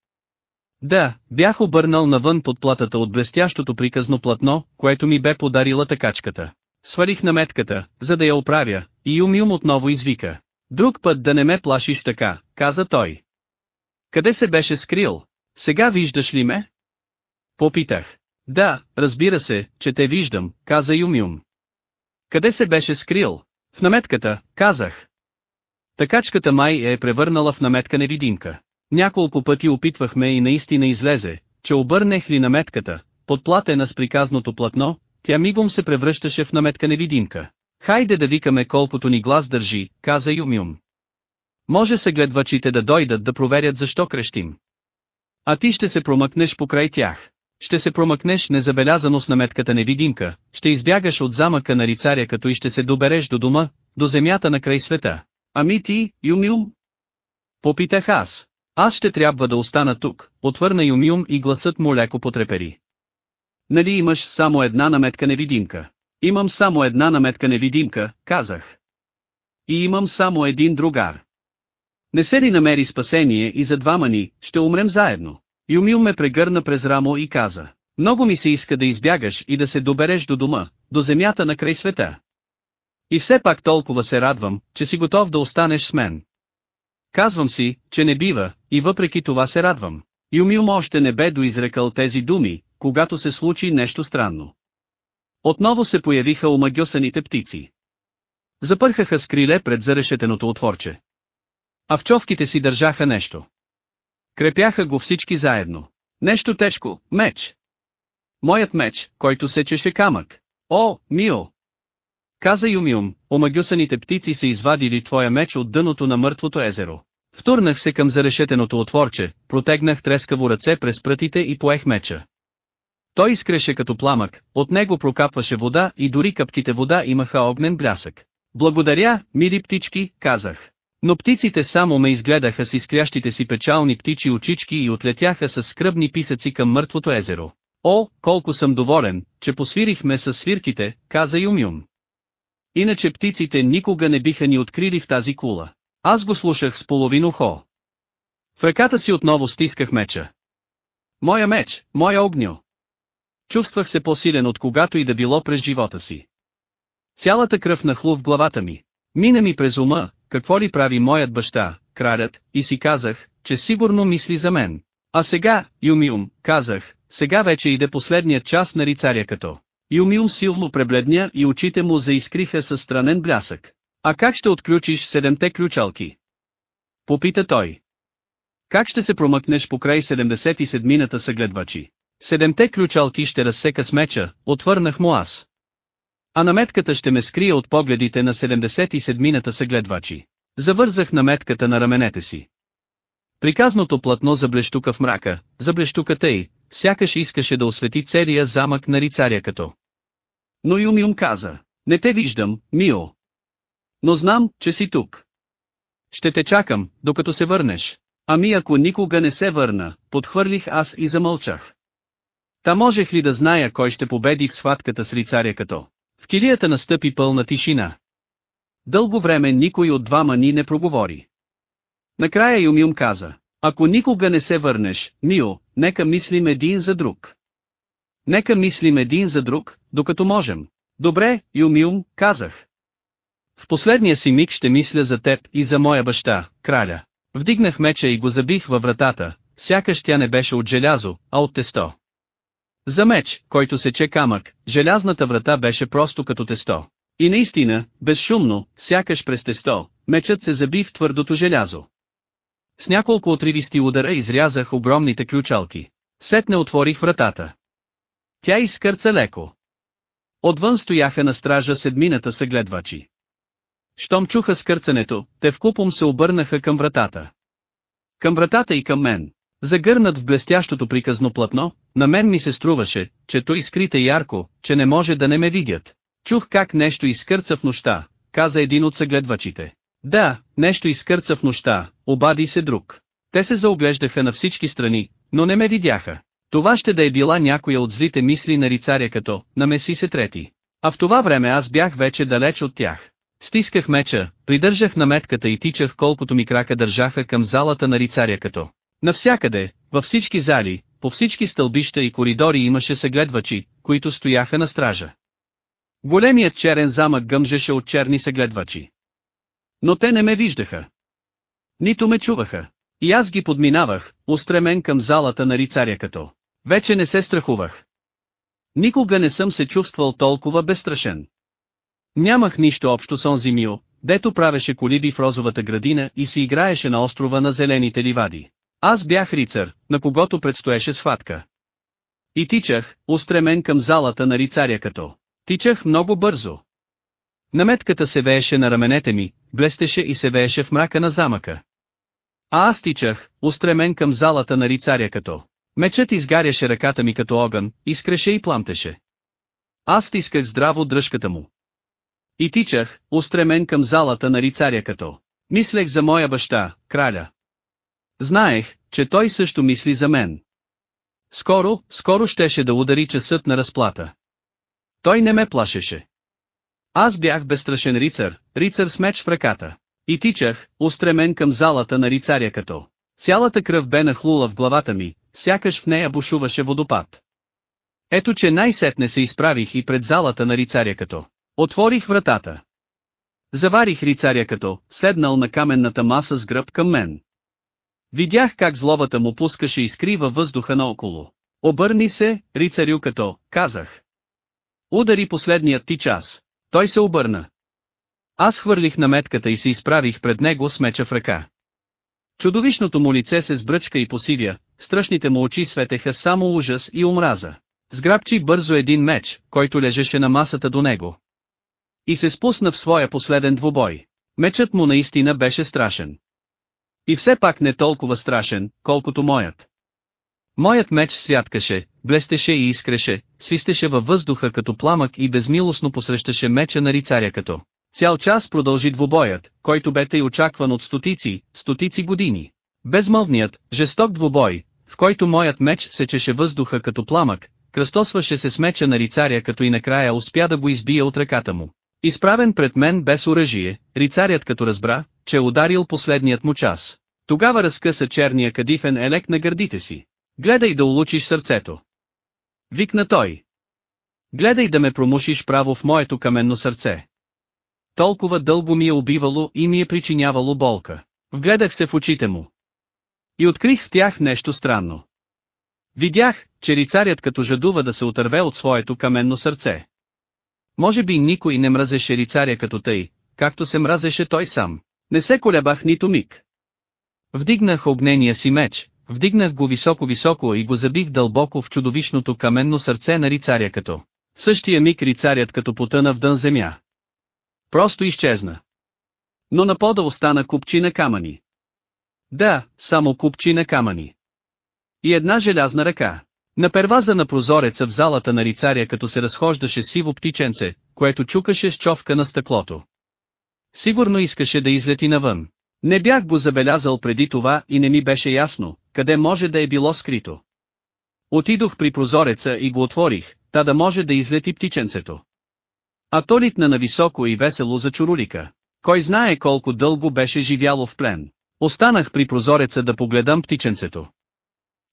Speaker 1: Да, бях обърнал навън под платата от блестящото приказно платно, което ми бе подарила такачката. Свалих наметката, за да я оправя, и Юмюм отново извика. Друг път да не ме плашиш така, каза той. Къде се беше скрил? Сега виждаш ли ме? Попитах. Да, разбира се, че те виждам, каза Юмюм. Къде се беше скрил? В наметката, казах. Такачката май е превърнала в наметка невидимка. Няколко пъти опитвахме и наистина излезе, че обърнех ли наметката, подплатена с приказното платно, тя мигом се превръщаше в наметка невидимка. Хайде да викаме колкото ни глас държи, каза Юмюм. Може се гледвачите да дойдат да проверят защо крещим. А ти ще се промъкнеш покрай тях. Ще се промъкнеш незабелязано с наметката невидимка, ще избягаш от замъка на рицаря като и ще се добереш до дома, до земята на край света. Ами ти, Юмюм? Попитах аз. Аз ще трябва да остана тук, отвърна Юмюм и гласът му леко потрепери. Нали имаш само една наметка невидимка? Имам само една наметка невидимка, казах. И имам само един другар. Не се ли намери спасение и за двама ни, ще умрем заедно. Юмил ме прегърна през рамо и каза, много ми се иска да избягаш и да се добереш до дома, до земята на край света. И все пак толкова се радвам, че си готов да останеш с мен. Казвам си, че не бива, и въпреки това се радвам. Юмил още не бе доизрекал тези думи, когато се случи нещо странно. Отново се появиха омагьосаните птици. Запърхаха с криле пред зарешетеното отворче. А в човките си държаха нещо. Крепяха го всички заедно. Нещо тежко, меч. Моят меч, който сечеше камък. О, Мио! Каза Юмиум, омагюсаните птици са извадили твоя меч от дъното на мъртвото езеро. Втурнах се към зарешетеното отворче, протегнах трескаво ръце през прътите и поех меча. Той изкреше като пламък, от него прокапваше вода и дори капките вода имаха огнен блясък. Благодаря, мили птички, казах. Но птиците само ме изгледаха с изкрящите си печални птичи очички и отлетяха с скръбни писъци към мъртвото езеро. О, колко съм доволен, че посвирихме с свирките, каза Юмюм. Иначе птиците никога не биха ни открили в тази кула. Аз го слушах с половин ухо. В ръката си отново стисках меча. Моя меч, моя огньо. Чувствах се по-силен от когато и да било през живота си. Цялата кръв нахлу в главата ми. Мина ми през ума, какво ли прави моят баща, кралят, и си казах, че сигурно мисли за мен. А сега, Юмиум, казах, сега вече иде последният час на рицаря като. Юмиум силно пребледня и очите му заискриха със странен блясък. А как ще отключиш седемте ключалки? Попита той. Как ще се промъкнеш покрай 77-ната съгледвачи? Седемте ключалки ще разсека с меча, отвърнах му аз. А наметката ще ме скрие от погледите на 77-ната съгледвачи. Завързах наметката на раменете си. Приказното платно заблещука в мрака, заблещука тъй, сякаш искаше да освети целия замък на рицаря като. Но Юмиум каза, не те виждам, Мио. Но знам, че си тук. Ще те чакам, докато се върнеш. Ами ако никога не се върна, подхвърлих аз и замълчах. Та можех ли да зная кой ще победи в схватката с рицаря като? В килията настъпи пълна тишина. Дълго време никой от двама ни не проговори. Накрая Юмиум каза, ако никога не се върнеш, Мио, нека мислим един за друг. Нека мислим един за друг, докато можем. Добре, Юмиум, казах. В последния си миг ще мисля за теб и за моя баща, краля. Вдигнах меча и го забих във вратата, сякаш тя не беше от желязо, а от тесто. За меч, който сече камък, желязната врата беше просто като тесто. И наистина, безшумно, сякаш през тесто, мечът се заби в твърдото желязо. С няколко отривисти удара изрязах огромните ключалки. Сетне отворих вратата. Тя изкърца леко. Отвън стояха на стража седмината съгледвачи. Щом чуха скърцането, те вкупом се обърнаха към вратата. Към вратата и към мен. Загърнат в блестящото приказно платно, на мен ми се струваше, че той скрите ярко, че не може да не ме видят. Чух как нещо изкърца в нощта, каза един от съгледвачите. Да, нещо изкърца в нощта, обади се друг. Те се заоглеждаха на всички страни, но не ме видяха. Това ще да е била някоя от злите мисли на рицаря като, намеси се трети. А в това време аз бях вече далеч от тях. Стисках меча, придържах наметката и тичах колкото ми крака държаха към залата на рицаря като. Навсякъде, във всички зали, по всички стълбища и коридори имаше съгледвачи, които стояха на стража. Големият черен замък гъмжеше от черни съгледвачи. Но те не ме виждаха. Нито ме чуваха. И аз ги подминавах, устремен към залата на рицаря като. Вече не се страхувах. Никога не съм се чувствал толкова безстрашен. Нямах нищо общо с онзи Мио, дето правеше колиби в розовата градина и си играеше на острова на зелените ливади. Аз бях рицар, на когото предстоеше схватка. И тичах, устремен към залата на рицаря като. Тичах много бързо. Наметката се вееше на раменете ми, блестеше и се вееше в мрака на замъка. А аз тичах, устремен към залата на рицаря като. Мечът изгаряше ръката ми като огън, изкреше и пламтеше. Аз стисках здраво дръжката му. И тичах, устремен към залата на рицаря като. Мислех за моя баща, краля. Знаех, че той също мисли за мен. Скоро, скоро щеше да удари часът на разплата. Той не ме плашеше. Аз бях безстрашен рицар, рицар с меч в ръката. И тичах, устремен към залата на рицаря като. Цялата кръв бе нахлула в главата ми, сякаш в нея бушуваше водопад. Ето че най-сетне се изправих и пред залата на рицаря като. Отворих вратата. Заварих рицаря като, седнал на каменната маса с гръб към мен. Видях как злобата му пускаше искри във въздуха наоколо. Обърни се, рицарю като, казах. Удари последният ти час. Той се обърна. Аз хвърлих наметката и се изправих пред него с меча в ръка. Чудовищното му лице се сбръчка и посивя, страшните му очи светеха само ужас и омраза. Сграбчи бързо един меч, който лежеше на масата до него. И се спусна в своя последен двубой. Мечът му наистина беше страшен. И все пак не толкова страшен, колкото моят. Моят меч святкаше, блестеше и искреше, свистеше във въздуха като пламък и безмилостно посрещаше меча на рицаря като. Цял час продължи двубоят, който бе тъй очакван от стотици, стотици години. Безмълвният, жесток двубой, в който моят меч сечеше въздуха като пламък, кръстосваше се с меча на рицаря като и накрая успя да го избие от ръката му. Изправен пред мен без оръжие, рицарят като разбра, че е ударил последният му час. Тогава разкъса черния кадифен елек на гърдите си. Гледай да улучиш сърцето. Викна той. Гледай да ме промушиш право в моето каменно сърце. Толкова дълго ми е убивало и ми е причинявало болка. Вгледах се в очите му. И открих в тях нещо странно. Видях, че рицарят като жадува да се отърве от своето каменно сърце. Може би никой не мразеше рицаря като тъй, както се мразеше той сам. Не се колебах нито миг. Вдигнах огнения си меч, вдигнах го високо-високо и го забих дълбоко в чудовищното каменно сърце на рицаря като. В същия миг рицарят като потъна в дън земя. Просто изчезна. Но на пода остана купчина камъни. Да, само купчина камъни. И една желязна ръка. На перваза на прозореца в залата на рицаря като се разхождаше сиво птиченце, което чукаше с човка на стъклото. Сигурно искаше да излети навън. Не бях го забелязал преди това и не ми беше ясно, къде може да е било скрито. Отидох при прозореца и го отворих, та да може да излети птиченцето. А то литна нависоко и весело за чурулика. Кой знае колко дълго беше живяло в плен. Останах при прозореца да погледам птиченцето.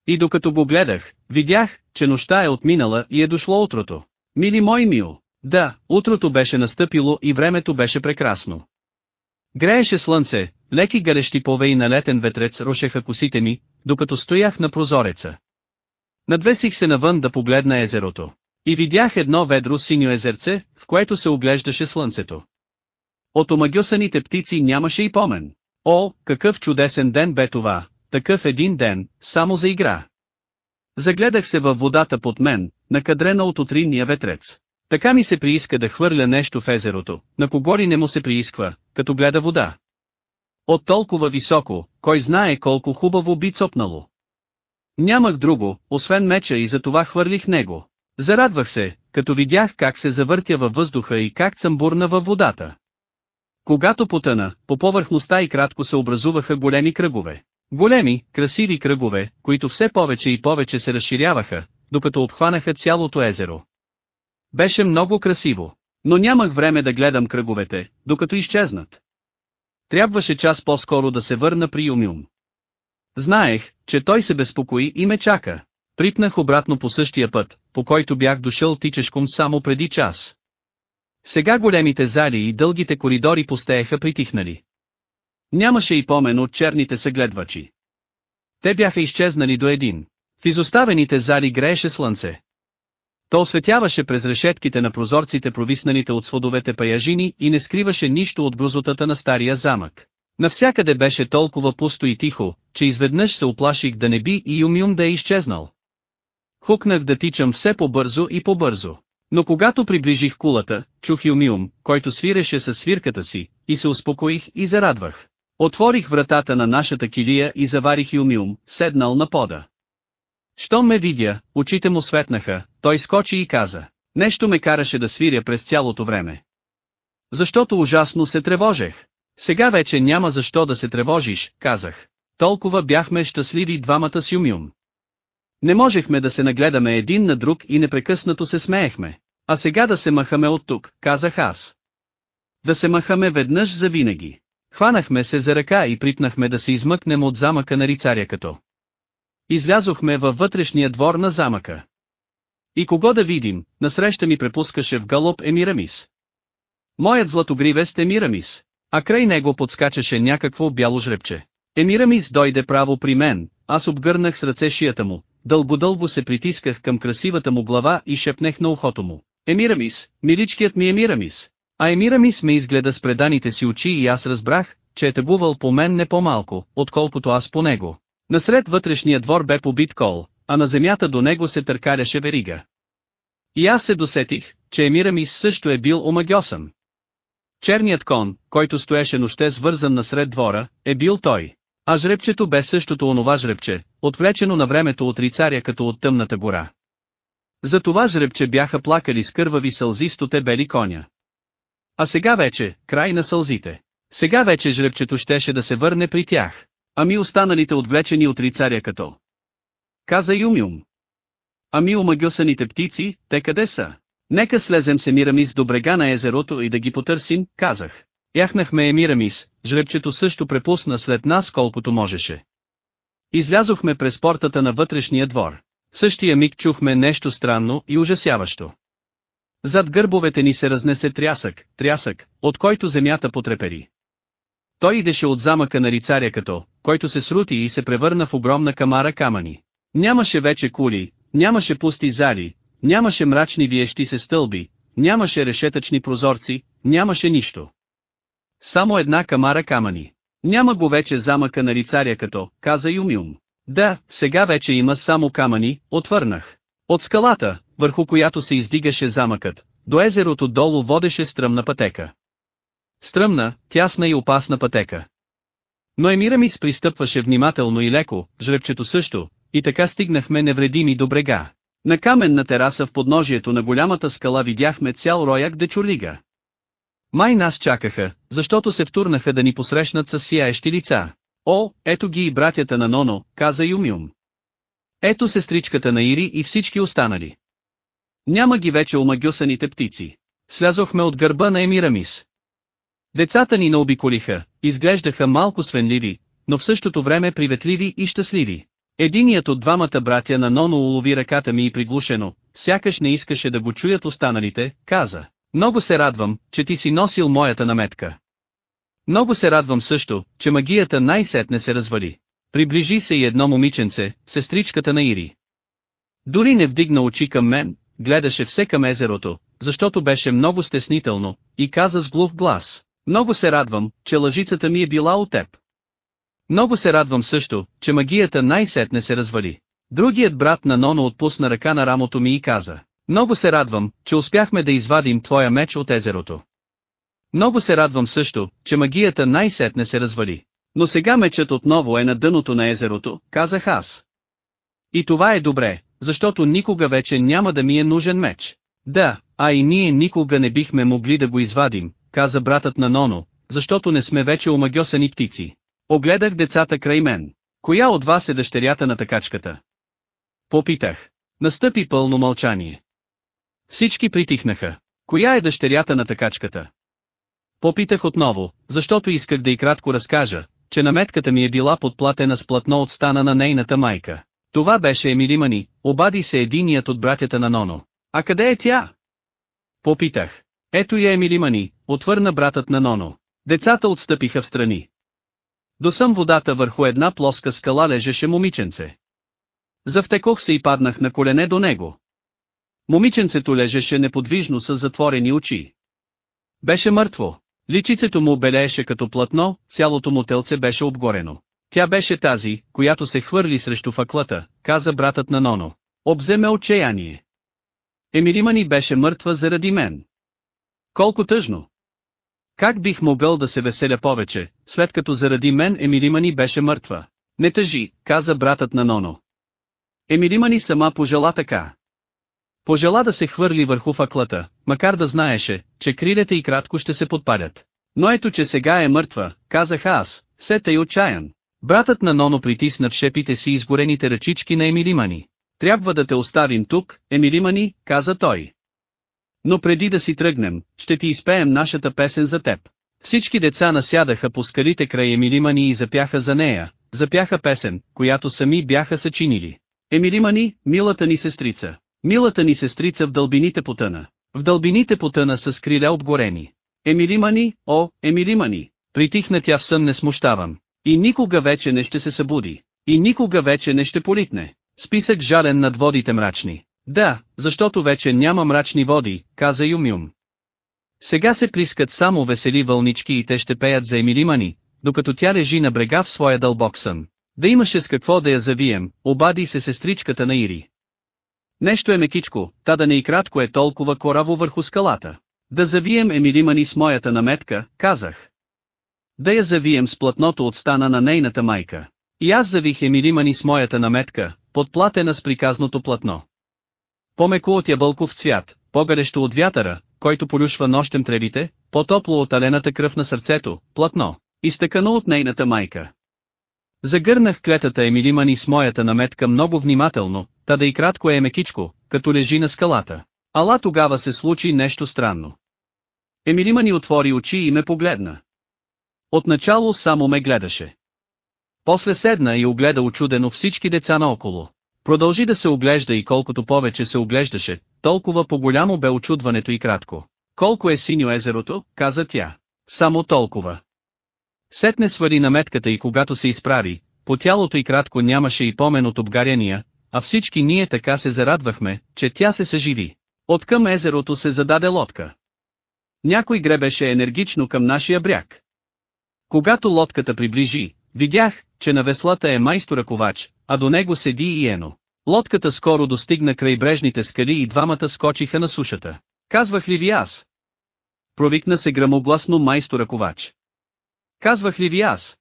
Speaker 1: И докато го гледах, видях, че нощта е отминала и е дошло утрото. Мили мой мил, да, утрото беше настъпило и времето беше прекрасно. Грееше слънце, леки гарещи повеи на летен ветрец рушеха косите ми, докато стоях на прозореца. Надвесих се навън да погледна езерото. И видях едно ведро синьо езерце, в което се оглеждаше слънцето. От омагюсаните птици нямаше и помен. О, какъв чудесен ден бе това, такъв един ден, само за игра. Загледах се във водата под мен, накадрена от утринния ветрец. Така ми се прииска да хвърля нещо в езерото, на кого ли не му се приисква, като гледа вода. От толкова високо, кой знае колко хубаво би цопнало. Нямах друго, освен меча и затова хвърлих него. Зарадвах се, като видях как се завъртя във въздуха и как съм бурна във водата. Когато потъна, по повърхността и кратко се образуваха големи кръгове. Големи, красиви кръгове, които все повече и повече се разширяваха, докато обхванаха цялото езеро. Беше много красиво, но нямах време да гледам кръговете, докато изчезнат. Трябваше час по-скоро да се върна при Юмюм. Знаех, че той се безпокои и ме чака. Припнах обратно по същия път, по който бях дошъл тичешком само преди час. Сега големите зали и дългите коридори постееха притихнали. Нямаше и помен от черните съгледвачи. Те бяха изчезнали до един. В изоставените зали грееше слънце. То осветяваше през решетките на прозорците провиснаните от сводовете паяжини и не скриваше нищо от грозотата на стария замък. Навсякъде беше толкова пусто и тихо, че изведнъж се оплаших да не би и Юмюм да е изчезнал. Хукнах да тичам все по-бързо и по-бързо. Но когато приближих кулата, чух Юмиум, който свиреше със свирката си, и се успокоих и зарадвах. Отворих вратата на нашата килия и заварих Юмиум, седнал на пода. Щом ме видя, очите му светнаха, той скочи и каза. Нещо ме караше да свиря през цялото време. Защото ужасно се тревожех. Сега вече няма защо да се тревожиш, казах. Толкова бяхме щастливи двамата с Юмюм. Не можехме да се нагледаме един на друг и непрекъснато се смеехме. А сега да се махаме от тук, казах аз. Да се махаме веднъж за винаги. Хванахме се за ръка и припнахме да се измъкнем от замъка на рицаря като. Излязохме във вътрешния двор на замъка. И кого да видим, насреща ми препускаше в галоп Емирамис. Моят златогривест Емирамис, а край него подскачаше някакво бяло жребче. Емирамис дойде право при мен, аз обгърнах с ръце шията му, дълго-дълго се притисках към красивата му глава и шепнех на ухото му. Емирамис, миличкият ми Емирамис. А Емирамис ме изгледа с преданите си очи и аз разбрах, че е тъгувал по мен не по-малко, отколкото аз по него. Насред вътрешния двор бе побит кол, а на земята до него се търкаляше верига. И аз се досетих, че Емирамис също е бил омагьосан. Черният кон, който стоеше ноще свързан насред двора, е бил той. А жребчето бе същото онова жребче, отвлечено на времето от рицаря като от тъмната гора. За това жребче бяха плакали с кървави сълзи стоте бели коня. А сега вече, край на сълзите. Сега вече жребчето щеше да се върне при тях. Ами останалите отвлечени от рицаря като. Каза Юмюм. Ами омагюсаните птици, те къде са? Нека слезем с Емирамис до брега на езерото и да ги потърсим, казах. Яхнахме Емирамис, жребчето също препусна след нас колкото можеше. Излязохме през портата на вътрешния двор. В същия миг чухме нещо странно и ужасяващо. Зад гърбовете ни се разнесе трясък, трясък, от който земята потрепери. Той идеше от замъка на рицаря като, който се срути и се превърна в огромна камара камъни. Нямаше вече кули, нямаше пусти зали, нямаше мрачни виещи се стълби, нямаше решетъчни прозорци, нямаше нищо. Само една камара камъни. Няма го вече замъка на рицаря като, каза Юмюм. Да, сега вече има само камъни, отвърнах. От скалата, върху която се издигаше замъкът, до езерото долу водеше стръмна пътека. Стръмна, тясна и опасна пътека. Но Емирамис пристъпваше внимателно и леко, жребчето също, и така стигнахме невредими до брега. На каменна тераса в подножието на голямата скала видяхме цял рояк дечолига. Май нас чакаха, защото се втурнаха да ни посрещнат с сияещи лица. О, ето ги и братята на Ноно, каза Юмюм. Ето сестричката на Ири и всички останали. Няма ги вече омагюсаните птици. Слязохме от гърба на Емирамис. Децата ни наобиколиха, изглеждаха малко свенливи, но в същото време приветливи и щастливи. Единият от двамата братя на Ноно улови ръката ми и приглушено, сякаш не искаше да го чуят останалите, каза. Много се радвам, че ти си носил моята наметка. Много се радвам също, че магията най-сетне се развали. Приближи се и едно момиченце, сестричката на Ири. Дори не вдигна очи към мен, гледаше все към езерото, защото беше много стеснително, и каза с глух глас. Много се радвам, че лъжицата ми е била от теб. Много се радвам също, че магията най-сетне се развали. Другият брат на Ноно отпусна ръка на рамото ми и каза. Много се радвам, че успяхме да извадим твоя меч от езерото. Много се радвам също, че магията най-сетне се развали. Но сега мечът отново е на дъното на езерото, казах аз. И това е добре, защото никога вече няма да ми е нужен меч. Да, а и ние никога не бихме могли да го извадим, каза братът на Ноно, защото не сме вече омагьосани птици. Огледах децата край мен. Коя от вас е дъщерята на такачката? Попитах. Настъпи пълно мълчание. Всички притихнаха. Коя е дъщерята на такачката? Попитах отново, защото исках да и кратко разкажа, че наметката ми е била подплатена с платно от стана на нейната майка. Това беше Емилимани, обади се единият от братята на Ноно. А къде е тя? Попитах. Ето я Емилимани, отвърна братът на Ноно. Децата отстъпиха в страни. До съм водата върху една плоска скала лежеше момиченце. Завтекох се и паднах на колене до него. Момиченцето лежеше неподвижно с затворени очи. Беше мъртво. Личицето му белееше като платно, цялото му телце беше обгорено. Тя беше тази, която се хвърли срещу факлата, каза братът на Ноно. Обземе отчаяние. Емилима ни беше мъртва заради мен. Колко тъжно! Как бих могъл да се веселя повече, след като заради мен Емилима ни беше мъртва? Не тъжи, каза братът на Ноно. Емилима ни сама пожела така. Пожела да се хвърли върху факлата, макар да знаеше, че крилете и кратко ще се подпалят. Но ето че сега е мъртва, казах аз, сета и отчаян. Братът на Ноно притисна в шепите си изгорените ръчички на Емилимани. Трябва да те оставим тук, Емилимани, каза той. Но преди да си тръгнем, ще ти изпеем нашата песен за теб. Всички деца насядаха по скалите край Емилимани и запяха за нея, запяха песен, която сами бяха съчинили. Емилимани, милата ни сестрица, милата ни сестрица в дълбините потъна, в дълбините потъна с криля обгорени. Емилимани, о, Емилимани, притихна тя в сън не смущавам, и никога вече не ще се събуди, и никога вече не ще политне. Списък жален над водите мрачни. Да, защото вече няма мрачни води, каза Юмюм. Сега се плискат само весели вълнички и те ще пеят за Емилимани, докато тя лежи на брега в своя дълбок сън. Да имаше с какво да я завием, обади се сестричката на Ири. Нещо е мекичко, та да не и кратко е толкова кораво върху скалата. Да завием Емилимани с моята наметка, казах. Да я завием с платното от стана на нейната майка. И аз завих Емилимани с моята наметка, подплатена с приказното платно. По-меко от ябълков цвят, по-гарещо от вятъра, който полюшва нощем тревите, по-топло от алената кръв на сърцето, платно, изтъкано от нейната майка. Загърнах клетата Емилимани с моята наметка много внимателно, та да и кратко е мекичко, като лежи на скалата. Ала тогава се случи нещо странно. Емилимани отвори очи и ме погледна. Отначало само ме гледаше. После седна и огледа очудено всички деца наоколо. Продължи да се оглежда и колкото повече се оглеждаше, толкова по-голямо бе очудването и кратко. Колко е синьо езерото, каза тя. Само толкова. Сетне свали наметката и когато се изправи, по тялото и кратко нямаше и помен от обгаряния, а всички ние така се зарадвахме, че тя се съживи. От към езерото се зададе лодка. Някой гребеше енергично към нашия бряг. Когато лодката приближи, видях, че на веслата е майстора ковач, а до него седи и Ено. Лодката скоро достигна крайбрежните скали и двамата скочиха на сушата. Казвах ли ви аз? Провикна се грамогласно майстора ковач. Казвах ли ви аз?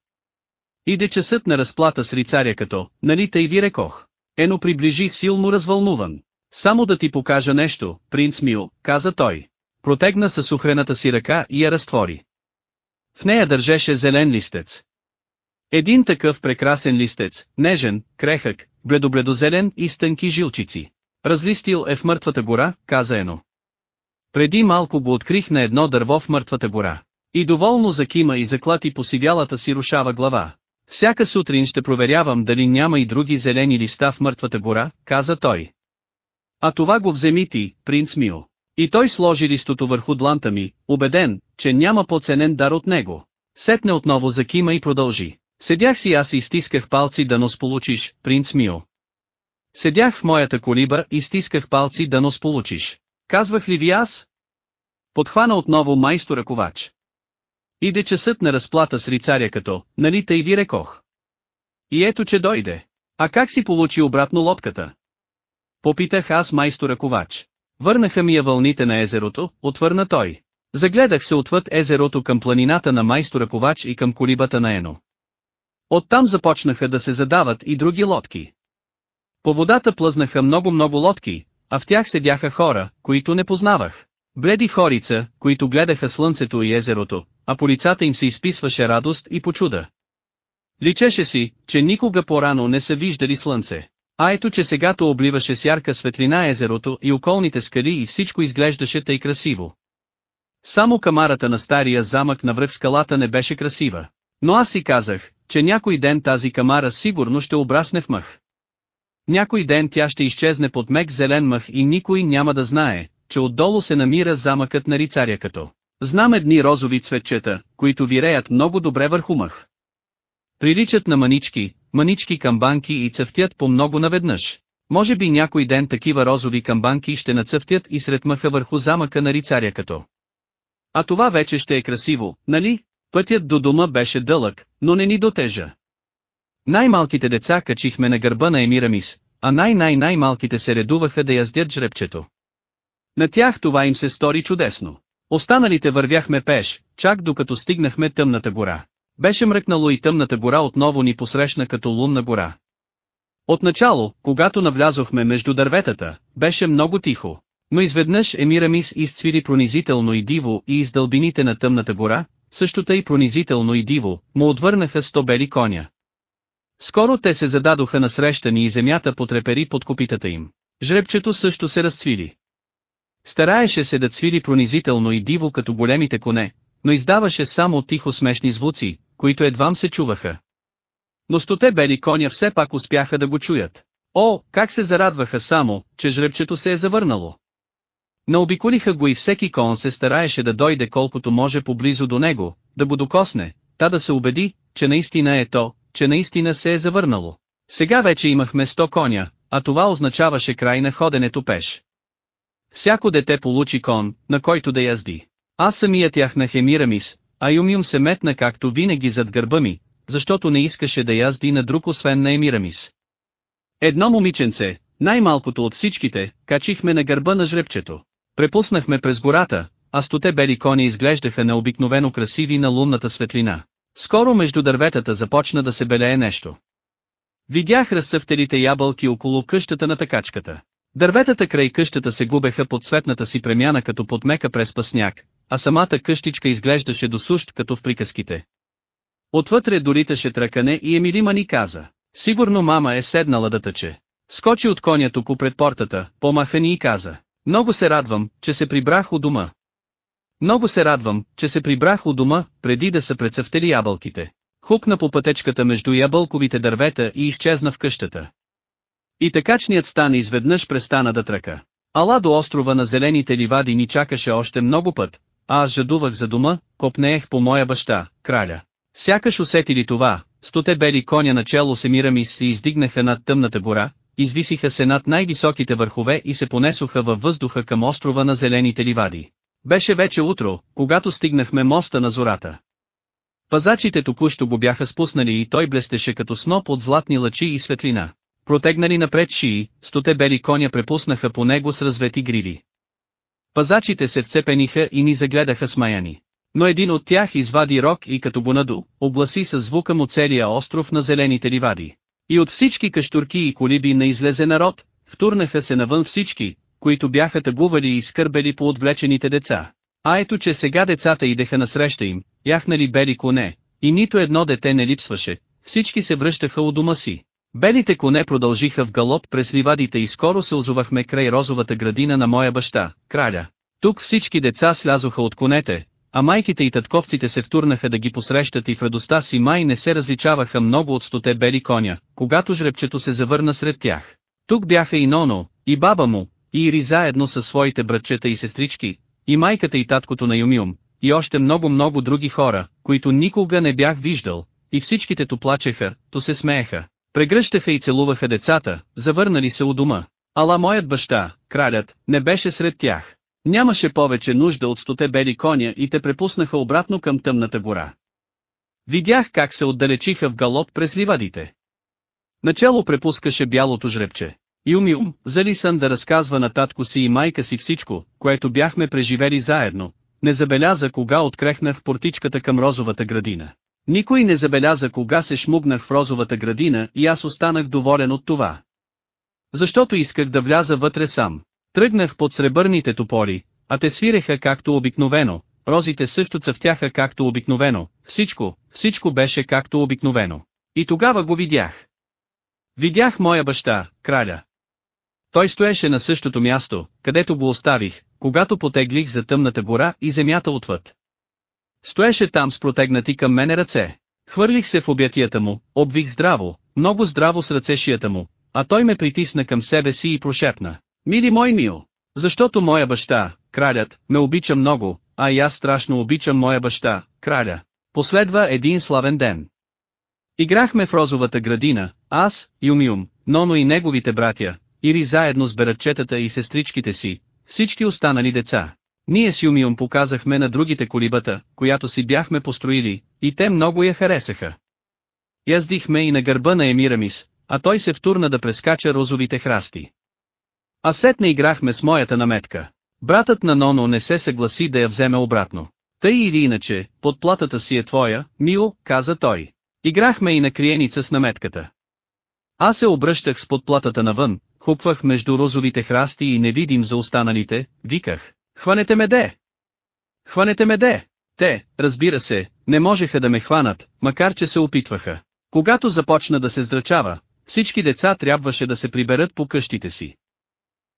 Speaker 1: Иде часът на разплата с рицаря като, нали тъй ви рекох. Ено приближи силно развълнуван. Само да ти покажа нещо, принц Мил, каза той. Протегна със ухрената си ръка и я разтвори. В нея държеше зелен листец. Един такъв прекрасен листец, нежен, крехък, бледобледозелен и с тънки жилчици. Разлистил е в мъртвата гора, каза Ено. Преди малко го открих на едно дърво в мъртвата гора. И доволно закима и заклати посивялата си рушава глава. Всяка сутрин ще проверявам дали няма и други зелени листа в мъртвата гора, каза той. А това го вземи ти, принц Мил. И той сложи листото върху дланта ми, убеден, че няма по-ценен дар от него. Сетне отново закима и продължи. Седях си аз и стисках палци да нос получиш, принц Мио. Седях в моята колиба и стисках палци да нос получиш. Казвах ли ви аз? Подхвана отново майстора ковач. Иде часът на разплата с рицаря като, нали тъй ви рекох. И ето че дойде. А как си получи обратно лодката? Попитах аз майстора ковач. Върнаха ми я вълните на езерото, отвърна той. Загледах се отвъд езерото към планината на майстора ковач и към колибата на Ено. Оттам започнаха да се задават и други лодки. По водата плъзнаха много-много лодки, а в тях седяха хора, които не познавах. Бледи хорица, които гледаха слънцето и езерото, а по лицата им се изписваше радост и почуда. Личеше си, че никога по-рано не са виждали слънце. А ето че сегато обливаше с ярка светлина езерото и околните скали и всичко изглеждаше тъй красиво. Само камарата на стария замък на връх скалата не беше красива. Но аз си казах, че някой ден тази камара сигурно ще обрасне в мъх. Някой ден тя ще изчезне под мек зелен мъх и никой няма да знае, че отдолу се намира замъкът на рицаря като. Знам едни розови цветчета, които виреят много добре върху мъх. Приличат на манички, манички камбанки и цъфтят по много наведнъж. Може би някой ден такива розови камбанки ще нацъфтят и сред мъха върху замъка на рицаря като. А това вече ще е красиво, нали? Пътят до дома беше дълъг, но не ни дотежа. Най-малките деца качихме на гърба на Емирамис, а най-най-най-малките се редуваха да яздят жребчето. На тях това им се стори чудесно. Останалите вървяхме пеш, чак докато стигнахме тъмната гора. Беше мръкнало и тъмната гора отново ни посрещна като лунна гора. Отначало, когато навлязохме между дърветата, беше много тихо. Но изведнъж Емирамис изцвири пронизително и диво и из дълбините на тъмната гора, също тъй пронизително и диво, му отвърнаха сто бели коня. Скоро те се зададоха насрещани и земята потрепери под копитата им. Жребчето също се разцвили. Стараеше се да цвири пронизително и диво като големите коне, но издаваше само тихо смешни звуци, които едвам се чуваха. Но стоте бели коня все пак успяха да го чуят. О, как се зарадваха само, че жребчето се е завърнало. Наобиколиха го и всеки кон се стараеше да дойде колкото може поблизо до него, да го докосне, та да се убеди, че наистина е то, че наистина се е завърнало. Сега вече имахме 100 коня, а това означаваше край на ходенето пеш. Всяко дете получи кон, на който да язди. Аз самият яхнах Емирамис, а Юмюм се метна както винаги зад гърба ми, защото не искаше да язди на друг освен на Емирамис. Едно момиченце, най-малкото от всичките, качихме на гърба на жребчето. Препуснахме през гората, а стоте бели кони изглеждаха необикновено красиви на лунната светлина. Скоро между дърветата започна да се белее нещо. Видях разцъфтелите ябълки около къщата на такачката. Дърветата край къщата се губеха под цветната си премяна като под мека през пасняк, а самата къщичка изглеждаше досущ като в приказките. Отвътре долиташе тръкане и Емилима ни каза. Сигурно мама е седнала да тъче. Скочи от коня тук пред портата, помаха ни и каза. Много се радвам, че се прибрах у дома. Много се радвам, че се прибрах у дома, преди да са прецъфтели ябълките. Хукна по пътечката между ябълковите дървета и изчезна в къщата. И такачният стан изведнъж престана да тръка. Ала до острова на зелените ливади ни чакаше още много път, а аз жадувах за дома, копнеех по моя баща, краля. Сякаш усетили това, стоте бели коня начало се мирами се издигнаха над тъмната гора, извисиха се над най-високите върхове и се понесоха във въздуха към острова на зелените ливади. Беше вече утро, когато стигнахме моста на зората. Пазачите току-що го бяха спуснали и той блестеше като сноп от златни лъчи и светлина. Протегнали напред шии, стоте бели коня препуснаха по него с развети гриви. Пазачите се вцепениха и ни загледаха смаяни. Но един от тях извади рок и като го наду, обласи с звука му целия остров на зелените ливади. И от всички каштурки и колиби на излезе народ, втурнаха се навън всички, които бяха тъгували и скърбели по отвлечените деца. А ето че сега децата идеха насреща им, яхнали бели коне, и нито едно дете не липсваше, всички се връщаха у дома си. Белите коне продължиха в галоп през ливадите и скоро се озовахме край розовата градина на моя баща, краля. Тук всички деца слязоха от конете, а майките и татковците се втурнаха да ги посрещат и в радостта си май не се различаваха много от стоте бели коня, когато жребчето се завърна сред тях. Тук бяха и Ноно, и баба му, и Ири заедно със своите братчета и сестрички, и майката и таткото на Юмиум, и още много-много други хора, които никога не бях виждал, и всичките то плачеха, то се смееха, прегръщаха и целуваха децата, завърнали се у дома. Ала моят баща, кралят, не беше сред тях. Нямаше повече нужда от стоте бели коня и те препуснаха обратно към тъмната гора. Видях как се отдалечиха в галоп през ливадите. Начало препускаше бялото жребче. Юмиум, залисан да разказва на татко си и майка си всичко, което бяхме преживели заедно, не забеляза кога открехнах портичката към розовата градина. Никой не забеляза кога се шмугнах в розовата градина и аз останах доволен от това. Защото исках да вляза вътре сам. Тръгнах под сребърните топори, а те свиреха както обикновено, розите също цъфтяха както обикновено, всичко, всичко беше както обикновено. И тогава го видях. Видях моя баща, краля. Той стоеше на същото място, където го оставих, когато потеглих за тъмната гора и земята отвъд. Стоеше там с протегнати към мене ръце. Хвърлих се в обятията му, обвих здраво, много здраво с ръцешията му, а той ме притисна към себе си и прошепна. Мили мой мил, защото моя баща, кралят, ме обича много, а и аз страшно обичам моя баща, краля. Последва един славен ден. Играхме в розовата градина, аз, Юмиум, Ноно и неговите братя, или заедно с бератчетата и сестричките си, всички останали деца. Ние с Юмиум показахме на другите колибата, която си бяхме построили, и те много я харесаха. Яздихме и на гърба на Емирамис, а той се втурна да прескача розовите храсти. А сетне играхме с моята наметка. Братът на Ноно не се съгласи да я вземе обратно. Тъй или иначе, подплатата си е твоя, Мио, каза той. Играхме и на криеница с наметката. Аз се обръщах с подплатата навън, хупвах между розовите храсти и не видим за останалите, виках. Хванете ме де! Хванете ме де! Те, разбира се, не можеха да ме хванат, макар че се опитваха. Когато започна да се здрачава, всички деца трябваше да се приберат по къщите си.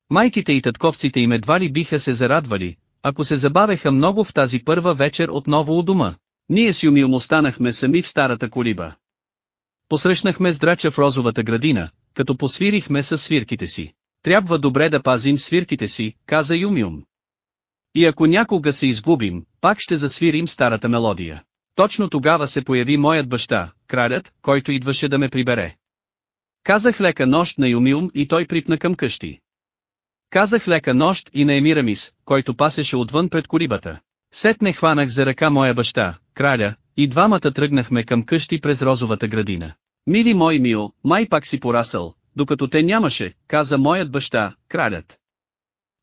Speaker 1: Майките и татковците им едва ли биха се зарадвали, ако се забавеха много в тази първа вечер отново у дома. Ние с Юмил останахме сами в старата колиба. Посрещнахме здрача в розовата градина, като посвирихме с свирките си. Трябва добре да пазим свирките си, каза Юмиум. И ако някога се изгубим, пак ще засвирим старата мелодия. Точно тогава се появи моят баща, кралят, който идваше да ме прибере. Казах лека нощ на Юмиум и той припна към къщи. Казах лека нощ и на Емирамис, който пасеше отвън пред колибата. Сетне хванах за ръка моя баща, краля, и двамата тръгнахме към къщи през розовата градина. Мили мой мил, май пак си порасъл, докато те нямаше, каза моят баща, кралят.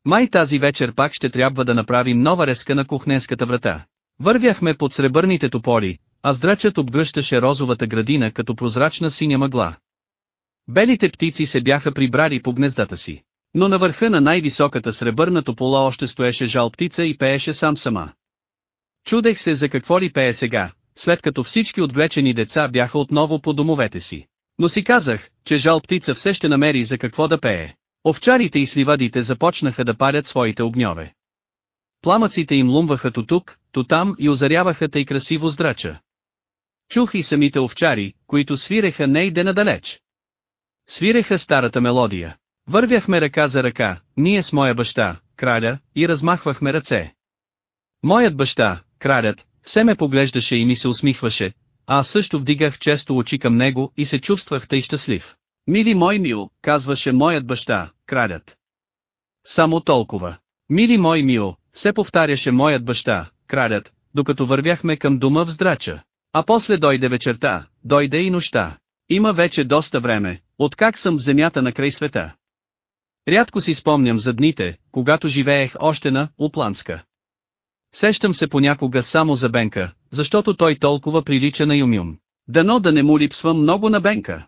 Speaker 1: Май тази вечер пак ще трябва да направим нова резка на кухненската врата. Вървяхме под сребърните тополи, а здрачът обгръщаше розовата градина като прозрачна синя мъгла. Белите птици се бяха прибрали по гнездата си. Но на върха на най-високата сребърна топола още стоеше жал птица и пееше сам сама. Чудех се за какво ли пее сега, след като всички отвлечени деца бяха отново по домовете си. Но си казах, че жал птица все ще намери за какво да пее. Овчарите и сливадите започнаха да парят своите огньове. Пламъците им лумваха то тук, то там и озаряваха тъй красиво здрача. Чух и самите овчари, които свиреха нейде надалеч. Свиреха старата мелодия. Вървяхме ръка за ръка, ние с моя баща, краля, и размахвахме ръце. Моят баща, кралят, все ме поглеждаше и ми се усмихваше, а аз също вдигах често очи към него и се чувствах тъй щастлив. Мили мой мил, казваше моят баща, кралят. Само толкова. Мили мой мил, се повтаряше моят баща, кралят, докато вървяхме към дома в здрача. А после дойде вечерта, дойде и нощта. Има вече доста време, откак съм в земята на край света. Рядко си спомням за дните, когато живеех още на Упланска. Сещам се понякога само за Бенка, защото той толкова прилича на Юмюм. Дано да не му липсва много на Бенка.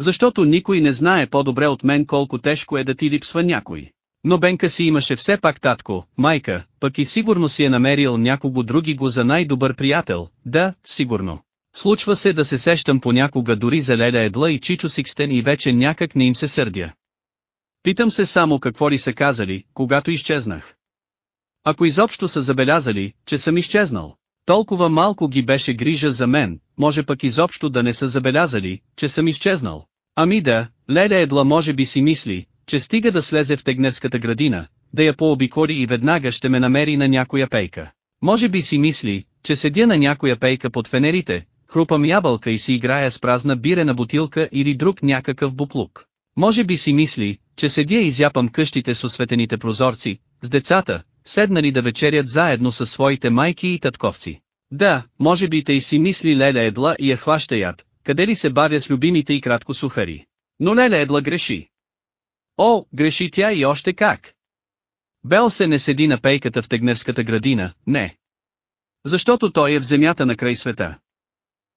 Speaker 1: Защото никой не знае по-добре от мен колко тежко е да ти липсва някой. Но Бенка си имаше все пак татко, майка, пък и сигурно си е намерил някого други го за най-добър приятел, да, сигурно. Случва се да се сещам понякога дори за Леля Едла и Чичо Сикстен и вече някак не им се сърдя. Питам се само какво ли са казали, когато изчезнах. Ако изобщо са забелязали, че съм изчезнал, толкова малко ги беше грижа за мен, може пък изобщо да не са забелязали, че съм изчезнал. Ами да, Леля Едла може би си мисли, че стига да слезе в тегнерската градина, да я пообиколи и веднага ще ме намери на някоя пейка. Може би си мисли, че седя на някоя пейка под фенерите, хрупам ябълка и си играя с празна бирена бутилка или друг някакъв буплук. Може би си мисли, че седя и зяпам къщите с осветените прозорци, с децата, седнали да вечерят заедно със своите майки и татковци. Да, може би те и си мисли Леля Едла и я хваща яд, къде ли се бавя с любимите и кратко сухари. Но Леля Едла греши. О, греши тя и още как. Бел се не седи на пейката в тегнерската градина, не. Защото той е в земята на край света.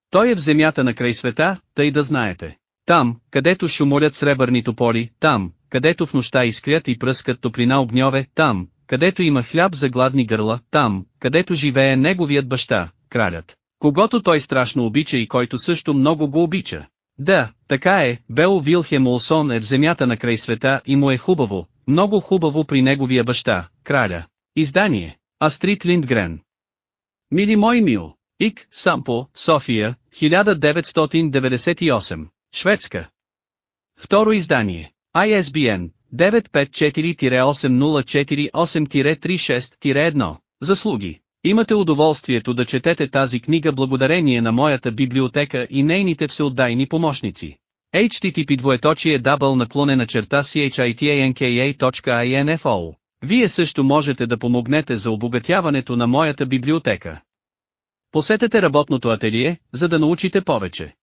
Speaker 1: Той е в земята на край света, тъй да знаете. Там, където шумолят сребърни тополи, там, където в нощта изкрят и пръскат топлина огньове, там, където има хляб за гладни гърла, там, където живее неговият баща, кралят, когато той страшно обича и който също много го обича. Да, така е, Бел Вилхем Олсон е в земята на край света и му е хубаво, много хубаво при неговия баща, краля. Издание, Астрид Линдгрен. Мили мой мил, Ик, Сампо, София, 1998, Шведска. Второ издание, ISBN, 954-804-8-36-1. Заслуги. Имате удоволствието да четете тази книга благодарение на моята библиотека и нейните всеотдайни помощници. http двоеточие дабл наклонена черта chitanka.info Вие също можете да помогнете за обогатяването на моята библиотека. Посетете работното ателие, за да научите повече.